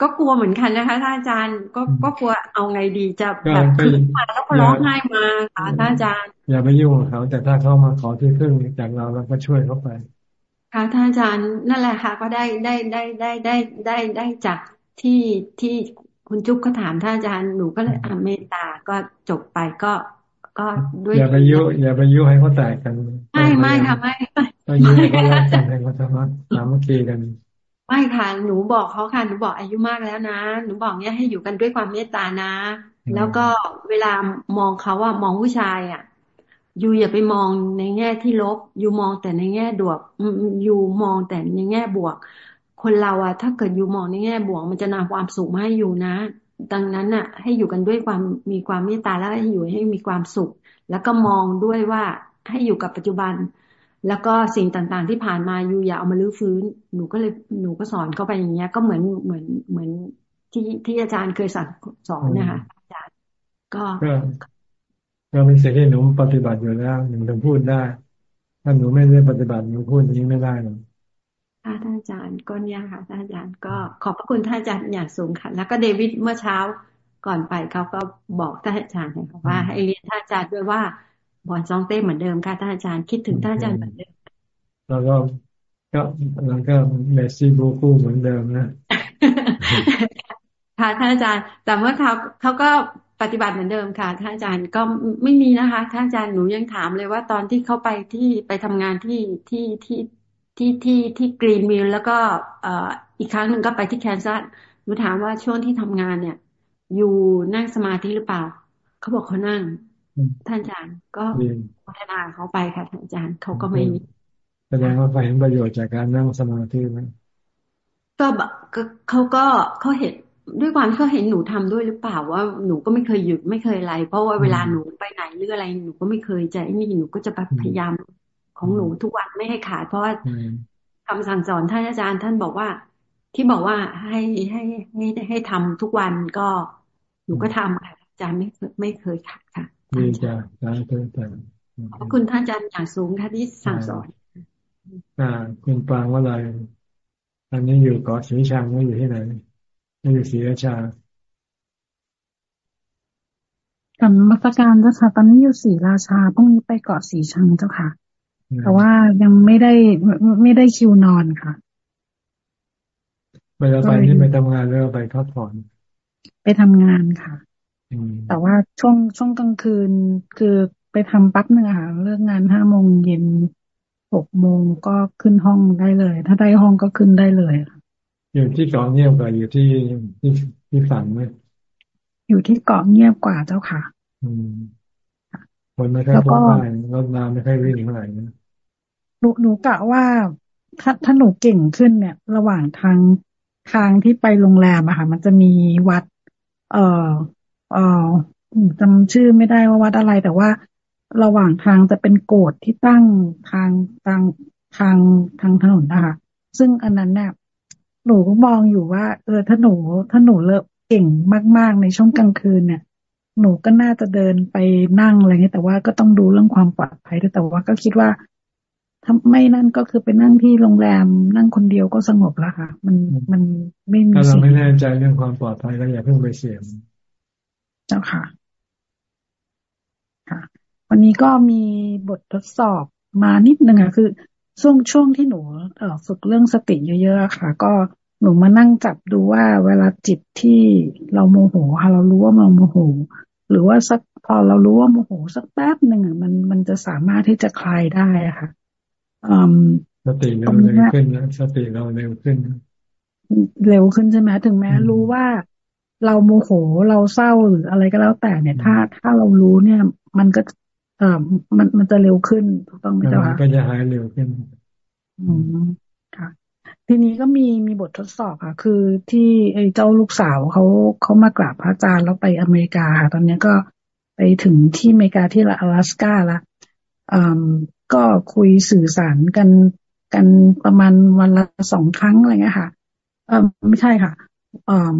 ก็กลัวเหมือนกันนะคะท่านอาจารย์ก็ก็กลัวเอาไงดีจะแบบคือมาแล้วก็ร้องไห้มาค่ะท่านอาจารย์ อย่าไปยุ่งกับเขา แต่ถ้าเขามาขอที่พึ่งจากเราเราก็ช่วยเขาไป ค่ะท่านอาจารย์นั่นแหละค่ะ ก็ได้ได้ได้ได้ได้ได้ได้จากที่ที่คุณจุ๊บก็ถามท่านอาจารย์หนูก็เลยอเมตตาก็จบไปก็ ก็ด้วยอย่าไปยุอย่าไปยุให้เขาแตกกัน ไม่ไม่ค่ะไม่ไม่ยุให้เขารักกันให้เขาทำสามัคคีกันไม่ค่ะหนูบอกเขาค่ะหนูบอกอายุมากแล้วนะ หนูบอกเนี้ยให้อยู่กันด้วยความเมตตานะ แล้วก็เวลามองเขาว่ามองผู้ชายอะอยู่อย่าไปมองในแง่ที่ลบ อยู่มองแต่ในแง่ดวกอยู่มองแต่ในแง่บวก คนเราอะถ้าเกิดอยู่มองในแง่บวก มันจะนำความสุขมาให้อยู่นะ ดังนั้นอะให้อยู่กันด้วยความมีความเมตตาแล้วให้อยู่ให้มีความสุข แล้วก็มองด้วยว่าให้อยู่กับปัจจุบัน แล้วก็สิ่งต่างๆที่ผ่านมาอยู่อย่าเอามาลื้อฟื้น หนูก็เลยหนูก็สอนเข้าไปอย่างเงี้ย ก็เหมือนเหมือนเหมือนที่ที่อาจารย์เคยสั่งสอนนะคะอาจารย์ก็ก็เป็นสิ่งที่หนูปฏิบัติอยู่แล้วหนูถึงพูดได้ ถ้าหนูไม่ได้ปฏิบัติหนูพูดอย่างนี้ไม่ได้หรอก ท่านอาจารย์ก็เนี่ยค่ะท่านอาจารย์ก็ขอบพระคุณท่านอาจารย์อย่างสูงค่ะ แล้วก็เดวิดเมื่อเช้าก่อนไปเขาก็บอกท่านอาจารย์ว่าให้เรียนท่านอาจารย์ด้วยว่าบอนซองเต้เหมือนเดิมค่ะท่านอาจารย์คิดถึงท่านอาจารย์เหมือนเดิมแล้วก็ก็แล้วก็เมสซี่บูคูเหมือนเดิมนะค่ะท่านอาจารย์ แต่เมื่อเขาเขาก็ปฏิบัติเหมือนเดิมค่ะท่านอาจารย์ก็ไม่มีนะคะท่านอาจารย์หนูยังถามเลยว่าตอนที่เขาไปที่ไปทำงานที่ที่ที่ ที่ที่ที่กรีนมิลแล้วก็เอ่ออีกครั้งหนึ่งก็ไปที่แคนซัสหนูถามว่าช่วงที่ทำงานเนี่ย อยู่นั่งสมาธิหรือเปล่า เขาบอกเขานั่ง ท่านอาจารย์ก็พัฒนาเขาไปค่ะท่านอาจารย์เขาก็ไม่แสดงว่าเห็นประโยชน์จากการนั่งสมาธิไหมก็เขาก็เขาเห็นด้วยความที่เขาเห็นหนูทำด้วยหรือเปล่าว่าหนูก็ไม่เคยหยุดไม่เคยอะไร เพราะว่าเวลาหนูไปไหนหรืออะไรหนูก็ไม่เคยจะนี่หนูก็จะพยายาม ของหนูทุกวันไม่ให้ขาด เพราะว่าคำสั่งสอนท่านอาจารย์ท่านบอกว่า ที่บอกว่าให้ให้ให้ให้ทำทุกวันก็หนูก็ทำค่ะอาจารย์ไม่ไม่เคยขาดค่ะดีจ้ะสาธุจ้ะขอบคุณท่านอาจารย์อย่างสูงค่ะที่สั่งสอน อ่า คุณปางว่าอะไรอันนี้อยู่เกาะสีชังไม่อยู่ที่ไหนไม่อยู่ศรีราชากับมัสการเจ้าค่ะตอนนี้อยู่ศรีราชาพรุ่งนี้ไปเกาะสีชังเจ้าค่ะ แต่ว่ายังไม่ได้ไม่ได้คิวนอนค่ะไปแล้วไปที่ไปทำงานแล้วไปพักผ่อน ไปทำงานค่ะแต่ว่าช่วงช่วงกลางคืน คือไปทำปั๊บหนึ่งค่ะเลิกงานห้าโมงเย็นหกโมงก็ขึ้นห้องได้เลย ถ้าได้ห้องก็ขึ้นได้เลยค่ะอยู่ที่เกาะเงียบกว่าอยู่ที่ที่ที่ฝั่งไหมอยู่ที่เกาะเงียบกว่าเจ้าค่ะ อืมคนไม่ค่อยพบไปรถน้ำไม่ค่อยวิ่งเท่าไหร่นะ หนูหนูกะว่าถ้าถ้าหนูเก่งขึ้นเนี่ย ระหว่างทางทางที่ไปโรงแรมอะค่ะ มันจะมีวัด เอ่อ เอ่อจำชื่อไม่ได้ว่าวัดอะไร แต่ว่าระหว่างทางจะเป็นโกดที่ตั้งทางทางทางทางถนนนะคะซึ่งอันนั้นเนี่ยหนูก็มองอยู่ว่า เออถ้าหนูถ้าหนูเลิกเก่งมาก ๆ ในช่วงกลางคืนเนี่ย หนูก็น่าจะเดินไปนั่งอะไรเงี้ยแต่ว่าก็ต้องดูเรื่องความปลอดภัยด้วยแต่ว่าก็คิดว่า ถ้าไม่นั่นก็คือไปนั่งที่โรงแรมนั่งคนเดียวก็สงบแล้วค่ะ มันมันไม่มีถ้าเราไม่แน่ใจเรื่องความปลอดภัยก็อย่าเพิ่งไปเสี่ยงเจ้าค่ะ ค่ะ วันนี้ก็มีบททดสอบมานิดนึงค่ะคือช่วงช่วงที่หนูเอ่อฝึกเรื่องสติเยอะๆค่ะ ก็หนูมานั่งจับดูว่าเวลาจิตที่เราโมโหค่ะเรารู้ว่าเราโมโห หรือว่าสักพอเรารู้ว่าโมโหสักแป๊บหนึ่งอะมันมันจะสามารถที่จะคลายได้อะค่ะ สติเราเร็วขึ้นนะสติเราเร็วขึ้น เร็วขึ้นใช่ไหมถึงแม้รู้ว่าเราโมโหเราเศร้าหรืออะไรก็แล้วแต่เนี่ย ถ้าถ้าเรารู้เนี่ย มันก็เออมันมันจะเร็วขึ้นถูกต้องไหมจ๊ะก็จะหายเร็วขึ้นอืมค่ะ ทีนี้ก็มีมีบททดสอบค่ะ คือที่ไอ้เจ้าลูกสาวเขาเขามากราบพระอาจารย์แล้วไปอเมริกาค่ะ ตอนนี้ก็ไปถึงที่อเมริกาที่อลาสกาละอืม ก็คุยสื่อสารกันกันประมาณวันละสองครั้งอะไรเงี้ยค่ะ เออไม่ใช่ค่ะอืม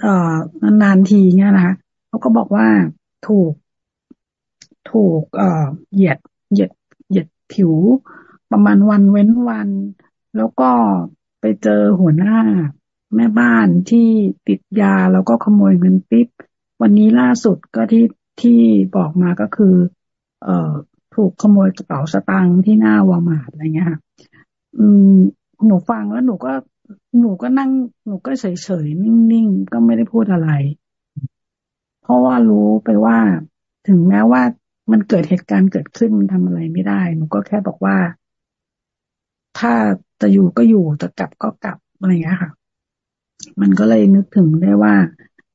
เอ่อนานทีเงี้ยนะคะเขาก็บอกว่าถูก ถูก เอ่อเหยียดเหยียดเหยียดผิว ประมาณวันเว้นวัน แล้วก็ไปเจอหัวหน้าแม่บ้านที่ติดยาแล้วก็ขโมยเงินปิ๊บวันนี้ล่าสุดก็ที่ที่บอกมาก็คือ เอ่อ ถูกขโมยกระเป๋าสตางค์ที่หน้าวอมาร์ทอะไรเงี้ยค่ะอืม หนูฟังแล้วหนูก็ หนูก็นั่ง หนูก็เฉยเฉยนิ่งๆ ก็ไม่ได้พูดอะไร เพราะว่ารู้ไปว่า ถึงแม้ว่ามันเกิดเหตุการณ์เกิดขึ้นมันทำอะไรไม่ได้ หนูก็แค่บอกว่า ถ้าจะอยู่ก็อยู่จะกลับก็กลับอะไรเงี้ยค่ะ มันก็เลยนึกถึงได้ว่า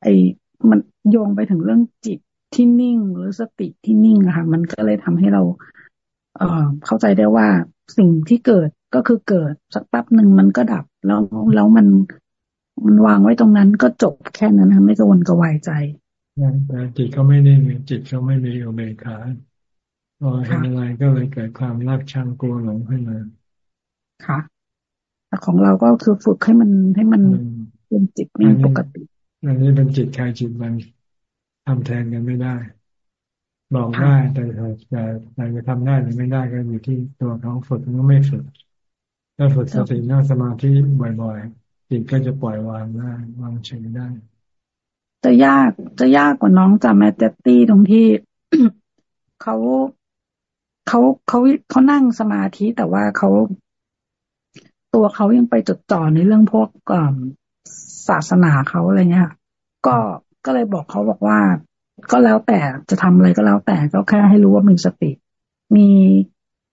ไอ้มันโยงไปถึงเรื่องจิต ที่นิ่งหรือสติที่นิ่งอะค่ะมันก็เลยทำให้เรา เอ่อเข้าใจได้ว่าสิ่งที่เกิดก็คือเกิดสักแป๊บหนึ่งมันก็ดับ แล้วแล้วมันมันวางไว้ตรงนั้นก็จบแค่นั้นนะไม่กระวนกระวายใจแต่จิตเขาไม่นิ่งจิตเขาไม่มีอุเบกขาพอเห็นอะไรก็เลยเกิดความรักชังกลัวหลงขึ้นมาค่ะแต่ของเราก็คือฝึกให้มันให้มันเป็นจิตนิ่งปกติอันนี้เป็นจิตใครจิตมัน ทำแทนกันไม่ได้บอกได้แต่แต่แต่จะทำได้หรือไม่ได้ก็อยู่ที่ตัวเขาฝึกหรือไม่ฝึก ถ้าฝึกสตินั่งสมาธิบ่อยๆจิตก็จะปล่อยวางได้วางเฉยได้ จะยากจะยากกว่าน้องจำแมตตี้ตรงที่เขาเขาเขาเขานั่งสมาธิแต่ว่าเขาตัวเขายังไปจดจ่อในเรื่องพวกศาสนาเขาอะไรเงี้ย ก็ ก็เลยบอกเขาบอกว่า ก็แล้วแต่จะทำอะไรก็แล้วแต่ก็แค่ให้รู้ว่ามีสติ มี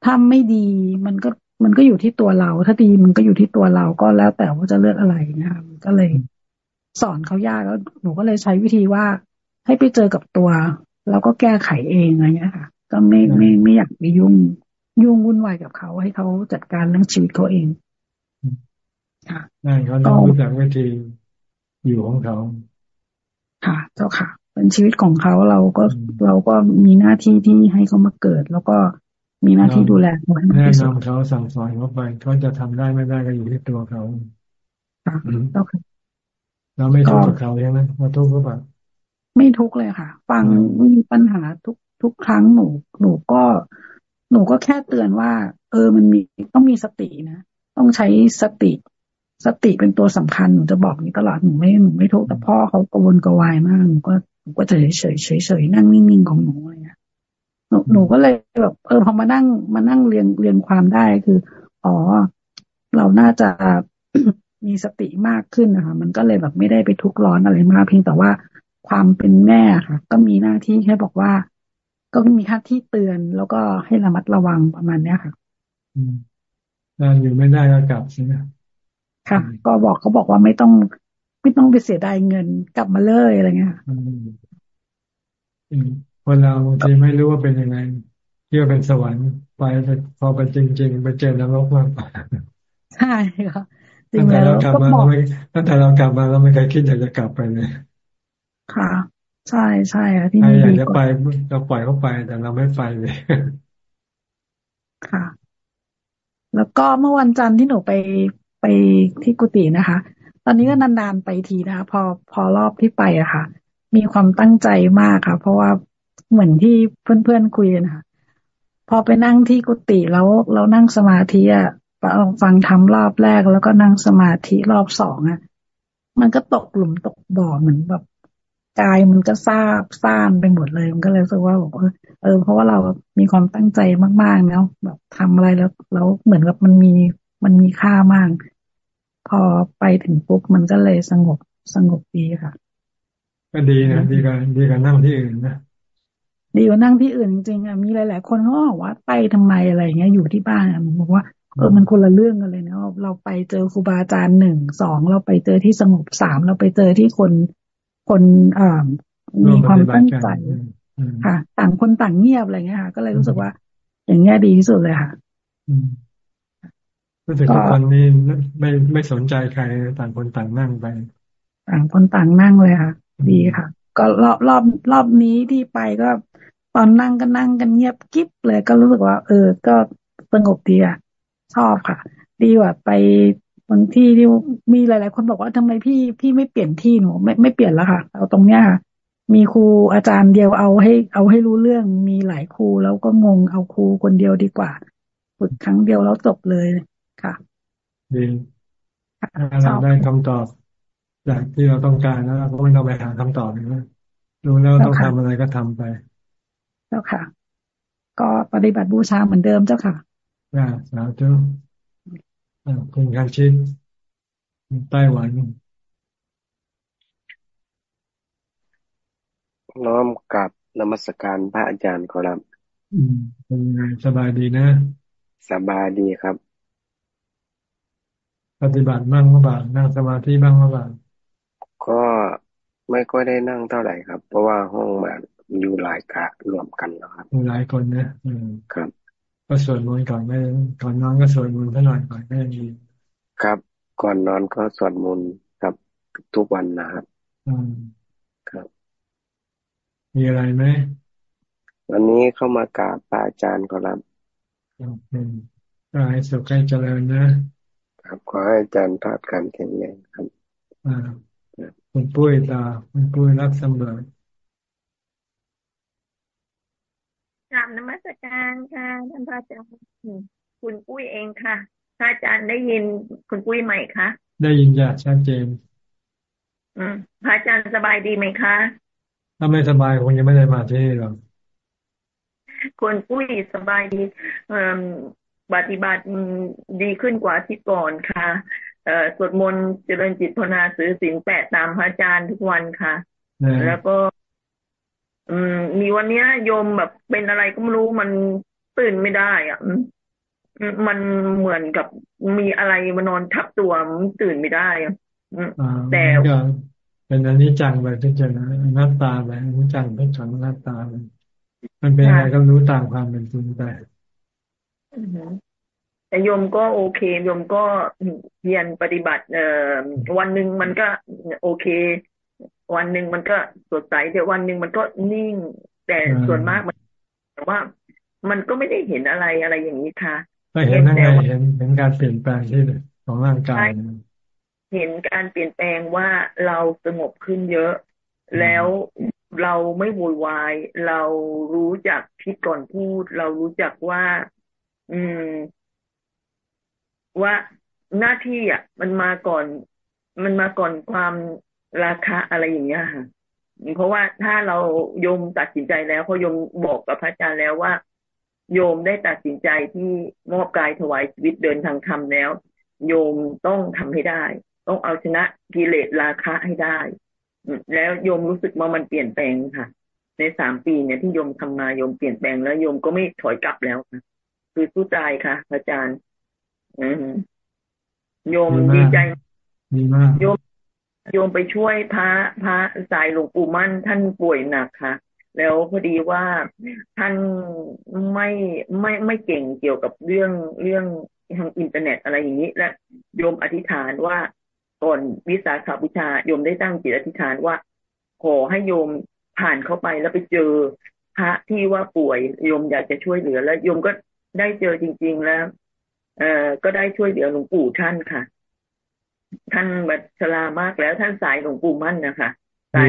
ถ้าไม่ดีมันก็มันก็อยู่ที่ตัวเรา ถ้าดีมันก็อยู่ที่ตัวเราก็แล้วแต่ว่าจะเลือกอะไรนะคะก็เลยสอนเขายากแล้วหนูก็เลยใช้วิธีว่าให้ไปเจอกับตัว แล้วก็แก้ไขเองอะไรเงี้ยค่ะ ก็ไม่ไม่ไม่อยากไปยุ่งยุ่งวุ่นวายกับเขาให้เขาจัดการเรื่องชีวิตเขาเองค่ะนั่นเขาต้องรู้จักวิธีอยู่ของเขา ค่ะ เจ้าค่ะ เป็นชีวิตของเขาเราก็เราก็มีหน้าที่ที่ให้เขามาเกิด แล้วก็มีหน้าที่ดูแลเขาแนะนำเขาสั่งสอนเขาไปเขาจะทำได้ไม่ได้ก็อยู่ที่ตัวเขาค่ะเจ้าค่ะเราไม่ทุกข์กับเขาใช่ไหมเราทุกข์หรือเปล่าไม่ทุกข์เลยค่ะ ฟังมีปัญหาทุกทุกครั้งหนู หนูก็ หนูก็แค่เตือนว่า เออมันมีต้องมีสตินะ ต้องใช้สติ สติเป็นตัวสำคัญหนูจะบอกนี้ตลอดหนูไม่หนูไม่ทุกข์แต่พ่อเขากวนกวายมากหนูก็หนูก็จะเฉยเฉยเฉยเฉยนั่งนิ่งๆของหนูอะไรเงี้ยหนูหนูก็เลยแบบเออพอมานั่งมานั่งเรียงเรียงความได้คืออ๋อเราน่าจะมีสติมากขึ้นนะคะมันก็เลยแบบไม่ได้ไปทุกข์ร้อนอะไรมากเพียงแต่ว่าความเป็นแม่ค่ะ ก็มีหน้าที่แค่บอกว่า ก็มีค่าที่เตือนแล้วก็ให้ระมัดระวังประมาณเนี้ยค่ะอืมอยู่ไม่ได้ก็กลับใช่ไหม ค่ะ ก็บอกเขาบอกว่าไม่ต้อง ไม่ต้องไปเสียดายเงินกลับมาเลยอะไรเงี้ยอืมคนเราบางทีไม่รู้ว่าเป็นยังไงเที่ยวเป็นสวรรค์ไปพอไปจริง ๆ ไปเจอนรกมากใช่ค่ะจริงแล้วก็บอกตั้งแต่เรากลับมาเราไม่เคยคิดอยากจะกลับไปเลย ค่ะ ใช่ใช่ค่ะที่นี่อยากจะไปเราปล่อยเขาไปแต่เราไม่ไปเลยค่ะ แล้วก็เมื่อวันจันทร์ที่หนูไป ไปที่กุฏินะคะ ตอนนี้ก็นานๆไปทีนะคะพอพอรอบที่ไปอะค่ะ มีความตั้งใจมากค่ะ เพราะว่าเหมือนที่เพื่อนๆคุยกันค่ะ พอไปนั่งที่กุฏิแล้วเรานั่งสมาธิอะฟังทำรอบแรกแล้วก็นั่งสมาธิรอบสองอะมันก็ตกหลุมตกบ่อเหมือนแบบกายมันก็ซาบซ่านไปหมดเลย มันก็เลยรู้สึกว่าบอกเออเพราะว่าเรามีความตั้งใจมากๆแล้วแบบทำอะไรแล้วแล้วเหมือนกับมันมีมันมีค่ามาก พอไปถึงปุ๊บมันก็เลยสงบสงบดีค่ะ ก็ดีนะดีกันดีกันนั่งที่อื่นนะดีกว่านั่งที่อื่นจริงๆอะมีหลาย ๆ คนเขาบอกว่าไปทำไมอะไรเงี้ยอยู่ที่บ้านอะผมบอกว่าเออมันคนละเรื่องกันเลยนะเราไปเจอครูบาอาจารย์หนึ่งสองเราไปเจอที่สงบสามเราไปเจอที่คนคนอ่ามีความตั้งใจค่ะ ต่างคนต่างเงียบอะไรเงี้ยค่ะ ก็เลยรู้สึกว่า อย่างเงี้ยดีที่สุดเลยค่ะ รู้สึกทุกคนนี่ไม่ไม่สนใจใครต่างคนต่างนั่งไปต่างคนต่างนั่งเลยค่ะ ดีค่ะ ก็รอบรอบรอบนี้ที่ไปก็ ตอนนั่งก็นั่งกันเงียบกิ๊บเลย ก็รู้สึกว่า เออ ก็สงบดีอะ ชอบค่ะ ดีกว่าไปบางที่ที่มีหลาย ๆ คนบอกว่าทำไมพี่พี่ไม่เปลี่ยนที่หนูไม่ไม่เปลี่ยนแล้วค่ะ เอาตรงเนี้ยค่ะมีครูอาจารย์เดียวเอาให้ เอาให้รู้เรื่องมีหลายครูแล้วก็งงเอาครูคนเดียวดีกว่า ฝึกครั้งเดียวแล้วจบเลย ค่ะดีเราได้คำตอบจากที่เราต้องการแล้วก็ไม่ต้องไปหาคำตอบนะรู้แล้วต้องทำอะไรก็ทำไปเจ้าค่ะ ก็ปฏิบัติบูชาเหมือนเดิมเจ้าค่ะอ่าสาธุคุณคันชินไต้หวันน้อมกับนมัสการพระอาจารย์ขอรับอืมเป็นไงสบายดีนะ สบายดีครับ ปฏิบัติบ้างหรือเปล่านั่งสมาธิบ้างหรือเปล่าก็ไม่ก็ได้นั่งเท่าไหร่ครับ เพราะว่าห้องมันอยู่หลายกะรวมกันแล้วครับหลายคนนะอืมครับ ก็สวดมนต์ก่อนได้ก่อนนอนก็สวดมนต์สักหน่อยก่อนได้ดีครับ ก่อนนอนก็สวดมนต์ครับทุกวันนะครับอืมครับ มีอะไรไหมวันนี้เข้ามากราบพระอาจารย์ขอรับก็ให้สุขให้เจริญนะ ครับขอให้อาจารย์ทอดการแข็งแรงครับอ่าคุณปุ้ยตา คุณปุ้ยรักเสมอกราบนมัสการค่ะท่านพระอาจารย์คุณปุ้ยเองค่ะท่านอาจารย์ได้ยินคุณปุ้ยไหมคะได้ยินจ้ะชัดเจนอืมพระอาจารย์สบายดีไหมคะถ้าไม่สบายคงยังไม่ได้มาที่นี่หรอกคุณปุ้ยสบายดี ปฏิบัติดีขึ้นกว่าที่ก่อนค่ะเอ่อสวดมนต์เจริญจิตภาวนาซื้อสินแปดตามพระอาจารย์ทุกวันค่ะ แล้วก็ อืม มีวันเนี้ยโยมแบบเป็นอะไรก็ไม่รู้มันตื่นไม่ได้อะมันเหมือนกับมีอะไรมานอนทับตัวมันตื่นไม่ได้อะแต่เป็นอันนี้จังไปทุกอย่างนะหน้าตาไปอันนี้จังทุกขังหน้าตาไปมันเป็นอะไรก็รู้ตามความเป็นจริงไป แต่โยมก็โอเคโยมก็เรียนปฏิบัติ เอ่อวันหนึ่งมันก็โอเค วันหนึ่งมันก็สดใสแต่วันหนึ่งมันก็นิ่ง แต่ส่วนมากมันแต่ว่ามันก็ไม่ได้เห็นอะไรอะไรอย่างนี้ค่ะไม่เห็นนั่นไงเห็นเห็นการเปลี่ยนแปลงที่ของร่างกายเห็นการเปลี่ยนแปลงว่าเราสงบขึ้นเยอะ แล้วเราไม่วุ่นวาย เรารู้จักคิดก่อนพูด เรารู้จักว่า อืม ว่าหน้าที่อะ มันมาก่อน มันมาก่อนความราคาอะไรอย่างเงี้ยค่ะ เพราะว่าถ้าเราโยมตัดสินใจแล้วเพราะโยมบอกกับพระอาจารย์แล้วว่า โยมได้ตัดสินใจที่มอบกายถวายชีวิตเดินทางธรรมแล้ว โยมต้องทำให้ได้ ต้องเอาชนะกิเลสราคะให้ได้ แล้วโยมรู้สึกว่ามันเปลี่ยนแปลงค่ะ ในสามปีเนี่ยที่โยมทำมาโยมเปลี่ยนแปลงแล้วโยมก็ไม่ถอยกลับแล้วค่ะ คือสู้ตายค่ะ อาจารย์โยมดีใจดีมากโยมโยมไปช่วยพระพระสายหลวงปู่มั่นท่านป่วยหนักค่ะ แล้วพอดีว่าท่านไม่ไม่ไม่เก่งเกี่ยวกับเรื่องเรื่องทางอินเทอร์เน็ตอะไรอย่างนี้ และโยมอธิษฐานว่าก่อนวิสาขาบูชาโยมได้ตั้งจิตอธิษฐานว่า ขอให้โยมผ่านเข้าไปแล้วไปเจอพระที่ว่าป่วยโยมอยากจะช่วยเหลือ แล้วโยมก็ ได้เจอจริง ๆ แล้ว เอ่อก็ได้ช่วยเหลือหลวงปู่ท่านค่ะ ท่านบัชรามากแล้วท่านสายหลวงปู่มั่นนะคะแต่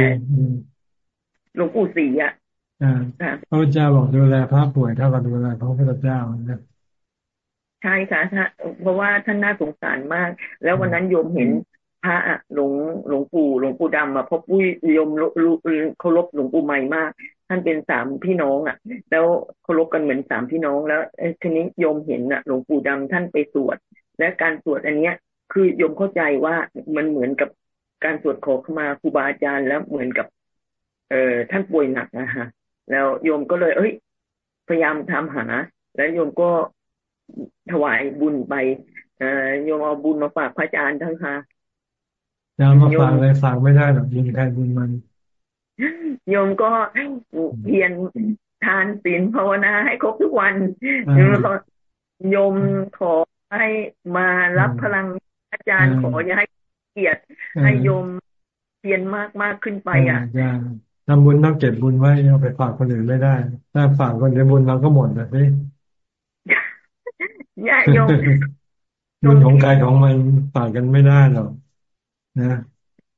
หลวงปู่ศรีอะพระพุทธเจ้าบอกดูแลพระป่วยเท่ากับดูแลพระพุทธเจ้านะใช่ค่ะเพราะว่าท่านน่าสงสารมาก แล้ววันนั้นโยมเห็นพระหลวงหลวงปู่หลวงปู่ดำอะพราะปุ้ยโยมเคารพหลวงปู่ใหม่มาก ท่านเป็นสามพี่น้องอะ แล้วเคารพกันเหมือนสามพี่น้องแล้วทีนี้โยมเห็นอะ หลวงปู่ดำท่านไปสวด และการสวดอันเนี้ย คือโยมเข้าใจว่ามันเหมือนกับการสวดขอขมาครูบาอาจารย์แล้วเหมือนกับ เอ่อท่านป่วยหนักนะฮะแล้วโยมก็เลย เอ้ย พยายามทำหา แล้วโยมก็ถวายบุญไปเอ่อโยมเอาบุญมาฝากพระอาจารย์ทั้งค่ะจะมาฝากเลยฝากไม่ได้หรอกยิงใครบุญมัน โยมก็เพียนทานศีลภาวนาให้ครบทุกวันโยมขอให้มารับพลังอาจารย์ขออย่าให้เกียรติให้โยมเพียนมากมากขึ้นไปอะทำบุญต้องเก็บบุญไว้เอาไปฝากคนอื่นไม่ได้ ถ้าฝากคนอื่นบุญเราก็หมดนะสิญาโยมบุญของใครของมันฝากกันไม่ได้หรอกนะ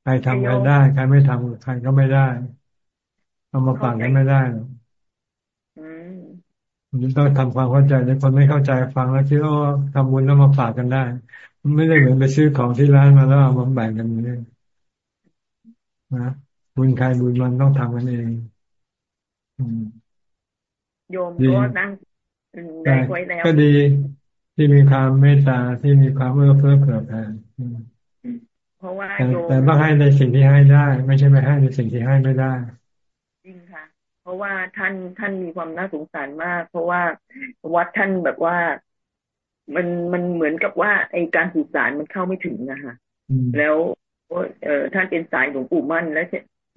ใครทำใครได้ใครไม่ทำใครก็ไม่ได้เอามาฝากกันไม่ได้หรอกมันต้องทำความเข้าใจในคนไม่เข้าใจฟังแล้วคิดว่าทำบุญแล้วมาฝากกันได้มันไม่ได้เหมือนไปซื้อของที่ร้านมาแล้วเอามาแบ่งกันนี่นะบุญใครบุญมันต้องทำกันเองโยมก็นั่งได้ไว้แล้วก็ดีที่มีความเมตตาที่มีความเอื้อเฟื้อเผื่อแผ่เพ ราะว่าแต่ต้องให้ในสิ่งที่ให้ได้ ไม่ใช่ไม่ให้ในสิ่งที่ให้ไม่ได้ จริงค่ะ เพราะว่าท่านท่านมีความน่าสงสารมาก เพราะว่าวัดท่านแบบว่ามันมันเหมือนกับว่าไอการสื่อสารมันเข้าไม่ถึงนะคะแล้วเออท่านเป็นสายหลวงปู่มั่น แล้ว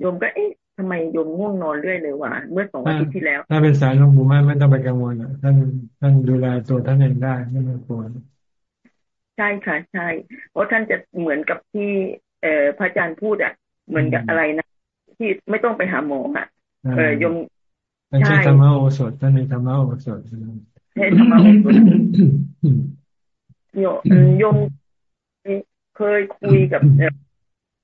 โยมก็เอ๊ะทำไมโยมง่วงนอนเรื่อยเลยวะเมื่อสองอาทิตย์ที่แล้ว ถ้าเป็นสายหลวงปู่มั่นไม่ต้องไปกังวลอะท่านท่านดูแลตัวท่านเองได้ไม่ต้องกลัว ใช่ค่ะ ใช่ เพราะท่านจะเหมือนกับที่เอ่อพระอาจารย์พูดอะ เหมือนกับอะไรนะที่ไม่ต้องไปหาหมออะเออยมใช่ธรรมะโอสถท่านมีธรรมะโอสถใช่ธรรมะโอสถโยยมเคยคุยกับ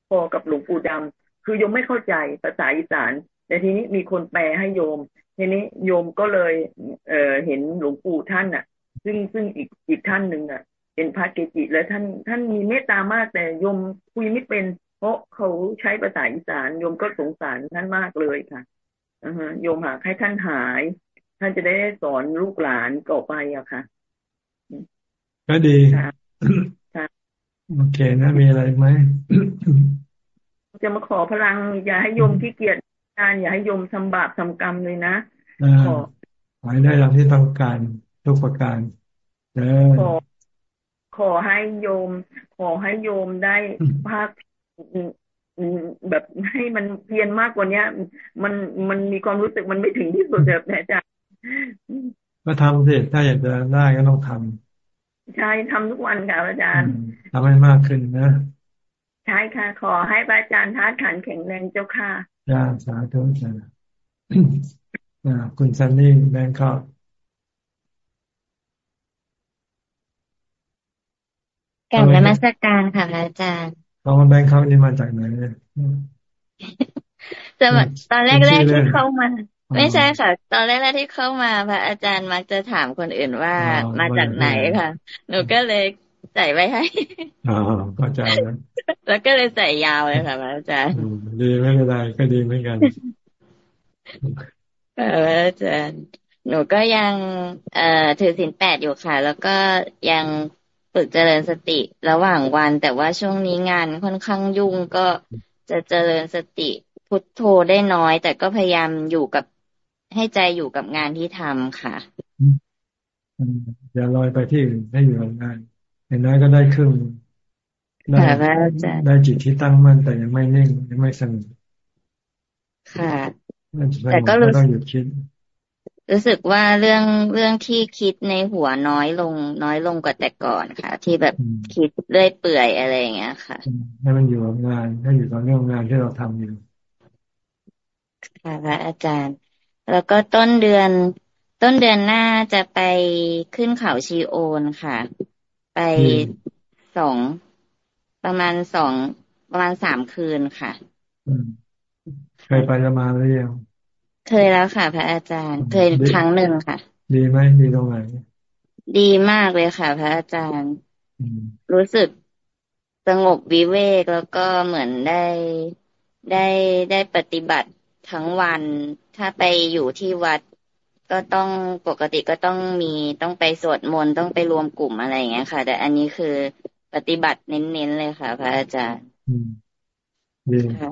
พอกับหลวงปู่ดำคือโยมไม่เข้าใจภาษาอีสาน แต่ทีนี้มีคนแปลให้โยม ทีนี้โยมก็เลย เออเห็นหลวงปู่ท่านอะ ซึ่งซึ่งอีกอีกท่านหนึ่งอะ เป็นพระเกจิแล้วท่านท่านมีเมตตามากแต่โยมคุยไม่เป็น เพราะเขาใช้ภาษาอีสานโยมก็สงสารท่านมากเลยค่ะอฮะโยมหากให้ท่านหาย ท่านจะได้สอนลูกหลานต่อไปอะค่ะ ก็ดีโอเคนะมีอะไรไหมจะมาขอพลัง อย่าให้โยมที่เกียจงานอย่าให้โยมทำบาปทำกรรมเลยนะขอขอให้ได้ดังที่ต้องการทุกประการเออ ขอให้โยม ขอให้โยมได้ภาคแบบให้มันเพียรมากกว่าเนี้ย มันมันมีความรู้สึกมันไม่ถึงที่สุดแบบอาจารย์ก็ทำสิถ้าอยากจะได้ก็ต้องทำใช่ทำทุกวันค่ะอาจารย์ทำให้มากขึ้นนะใช่ค่ะ ขอให้อาจารย์ท้าขันแข็งแรงเจ้าค่ะจ้าสาธุจ้าคุณซันนี่แบงค์ก็ กลับนมัสการค่ะพระอาจารย์เองแบงค์เขานี่มาจากไหนเนี่ยจะตอนแรกๆที่เข้ามา ไม่ใช่ค่ะ ตอนแรกๆที่เข้ามาพระอาจารย์มักจะถามคนอื่นว่ามาจากไหนค่ะ หนูก็เลยใส่ไว้ให้อ๋อเข้าใจแล้วแล้วก็เลยใส่ยาวเลยค่ะพระอาจารย์ดีไม่เป็นไรก็ดีเหมือนกันพระอาจารย์หนูก็ยังเอ่อถือศีลแปดอยู่ค่ะ แล้วก็ยัง ฝึกเจริญสติระหว่างวัน แต่ว่าช่วงนี้งานค่อนข้างยุ่งก็จะเจริญสติพุทโธได้น้อย แต่ก็พยายามอยู่กับให้ใจอยู่กับงานที่ทำค่ะอย่าลอยไปที่อื่นให้อยู่กับงานอย่างน้อยก็ได้ครึ่งได้ได้จิตที่ตั้งมั่นแต่ยังไม่นิ่งยังไม่สงบค่ะแต่ก็รู้ต้องหยุดคิด รู้สึกว่าเรื่องเรื่องที่คิดในหัวน้อยลง น้อยลงกว่าแต่ก่อนค่ะ ที่แบบคิดเรื่อยเปื่อยอะไรอย่างเงี้ยค่ะให้มันอยู่กับงานให้อยู่กับเรื่องงานที่เราทำอยู่ค่ะพระอาจารย์ แล้วก็ต้นเดือน ต้นเดือนหน้าจะไปขึ้นเขาชีโอนค่ะ ไปสองประมาณสองประมาณสามคืนค่ะเคยไปจะมาหรือยัง เคยแล้วค่ะ พระอาจารย์ เคยครั้งหนึ่งค่ะ ดีไหมดีตรงไหนดีมากเลยค่ะ พระอาจารย์ รู้สึกสงบวิเวกแล้วก็เหมือนได้ได้ได้ปฏิบัติทั้งวัน ถ้าไปอยู่ที่วัดก็ต้องปกติก็ต้องมีต้องไปสวดมนต์ต้องไปรวมกลุ่มอะไรอย่างเงี้ยค่ะ แต่อันนี้คือปฏิบัติเน้นๆเลยค่ะ พระอาจารย์ค่ะ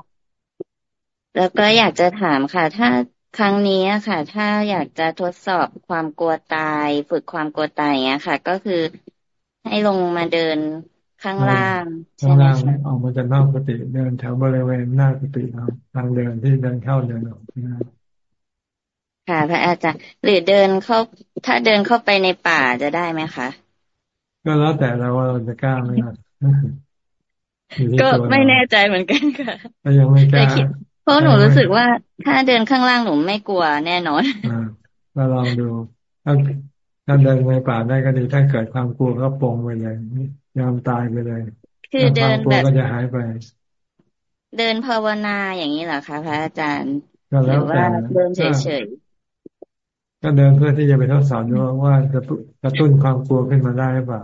แล้วก็อยากจะถามค่ะ ถ้า ครั้งนี้ค่ะ ถ้าอยากจะทดสอบความกลัวตาย ฝึกความกลัวตายเงี้ยค่ะ ก็คือให้ลงมาเดินข้างล่างข้างล่างออกมาจากนอกกุฏิเดินแถวบริเวณหน้ากุฏิเราทางเดินที่เดินเข้าเดินออกนะค่ะพระอาจารย์หรือเดินเข้า ถ้าเดินเข้าไปในป่าจะได้ไหมคะ ก็แล้วแต่เราว่าเราจะกล้าไหมครับก็ไม่แน่ใจเหมือนกันค่ะยังไม่กล้า เพราะหนูรู้สึกว่าถ้าเดินข้างล่างหนูไม่กลัวแน่นอนอ่าเราลองดูถ้าถ้าเดินในป่าได้ก็ดีถ้าเกิดความกลัวก็ปรงไปเลยยอมตายไปเลยคือเดินแบบก็จะหายไป เดินภาวนาอย่างนี้เหรอคะพระอาจารย์หรือว่าเดินเฉยๆก็เดินเพื่อที่จะไปทดสอบดูว่าจะกระตุ้นความกลัวขึ้นมาได้หรือเปล่า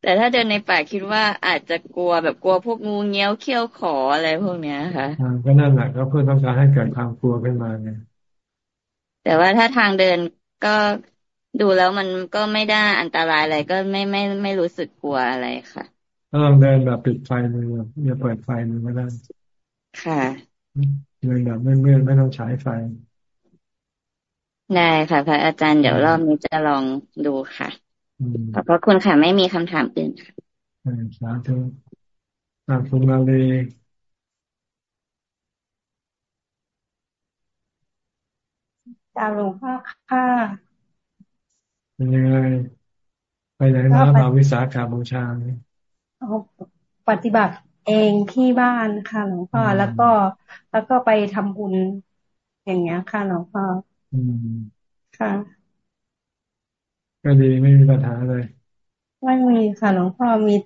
แต่ถ้าเดินในป่าคิดว่าอาจจะกลัวแบบกลัวพวกงูเงี้ยวเขี้ยวขออะไรพวกเนี้ยค่ะก็นั่นแหละก็เพื่อต้องการให้เกิดความกลัวขึ้นมาไงแต่ว่าถ้าทางเดินก็ดูแล้วมันก็ไม่ได้อันตรายอะไรก็ไม่ไม่ไม่รู้สึกกลัวอะไรค่ะถ้าลองเดินแบบปิดไฟมืออย่าเปิดไฟมือก็ได้ค่ะเดินแบบไม่ไม่ไม่ต้องใช้ไฟได้ค่ะพระอาจารย์เดี๋ยวรอบนี้จะลองดูค่ะ ขอบพระคุณค่ะ ไม่มีคำถามอื่นค่ะสาธุอาคุณมาเลยจาหลวงพ่อค่ะเป็นยังไงไปไหนมามาวิสาขาบูชาเนี่ยปฏิบัติเองที่บ้านค่ะหลวงพ่อแล้วก็แล้วก็ไปทำบุญอย่างเงี้ยค่ะหลวงพ่อค่ะ ก็ดีไม่มีปัญหาเลยไม่มีค่ะหลวงพ่อมี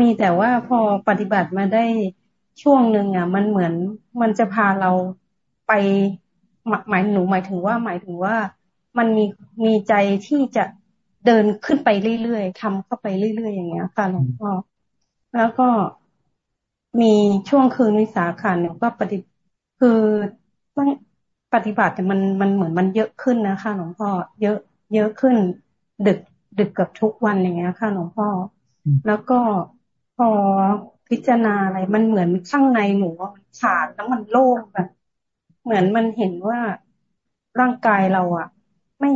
มีแต่ว่าพอปฏิบัติมาได้ช่วงหนึ่งอะ มันเหมือนมันจะพาเราไปหมายหนูหมายถึงว่าหมายถึงว่ามันมีมีใจที่จะเดินขึ้นไปเรื่อยๆทำเข้าไปเรื่อยๆอย่างเงี้ยค่ะหลวงพ่อแล้วก็มีช่วงคืนวิสาขาเนี่ยก็ปฏิคือต้องปฏิบัติแต่มันมันเหมือนมันเยอะขึ้นนะคะหลวงพ่อเยอะเยอะขึ้น ดึกดึกกับทุกวันอย่างเงี้ยค่ะหลวงพ่อ แล้วก็พอพิจารณาอะไรมันเหมือนข้างในหนูมันขาดแล้วมันโล่งแบบเหมือนมันเห็นว่าร่างกายเราอะไม่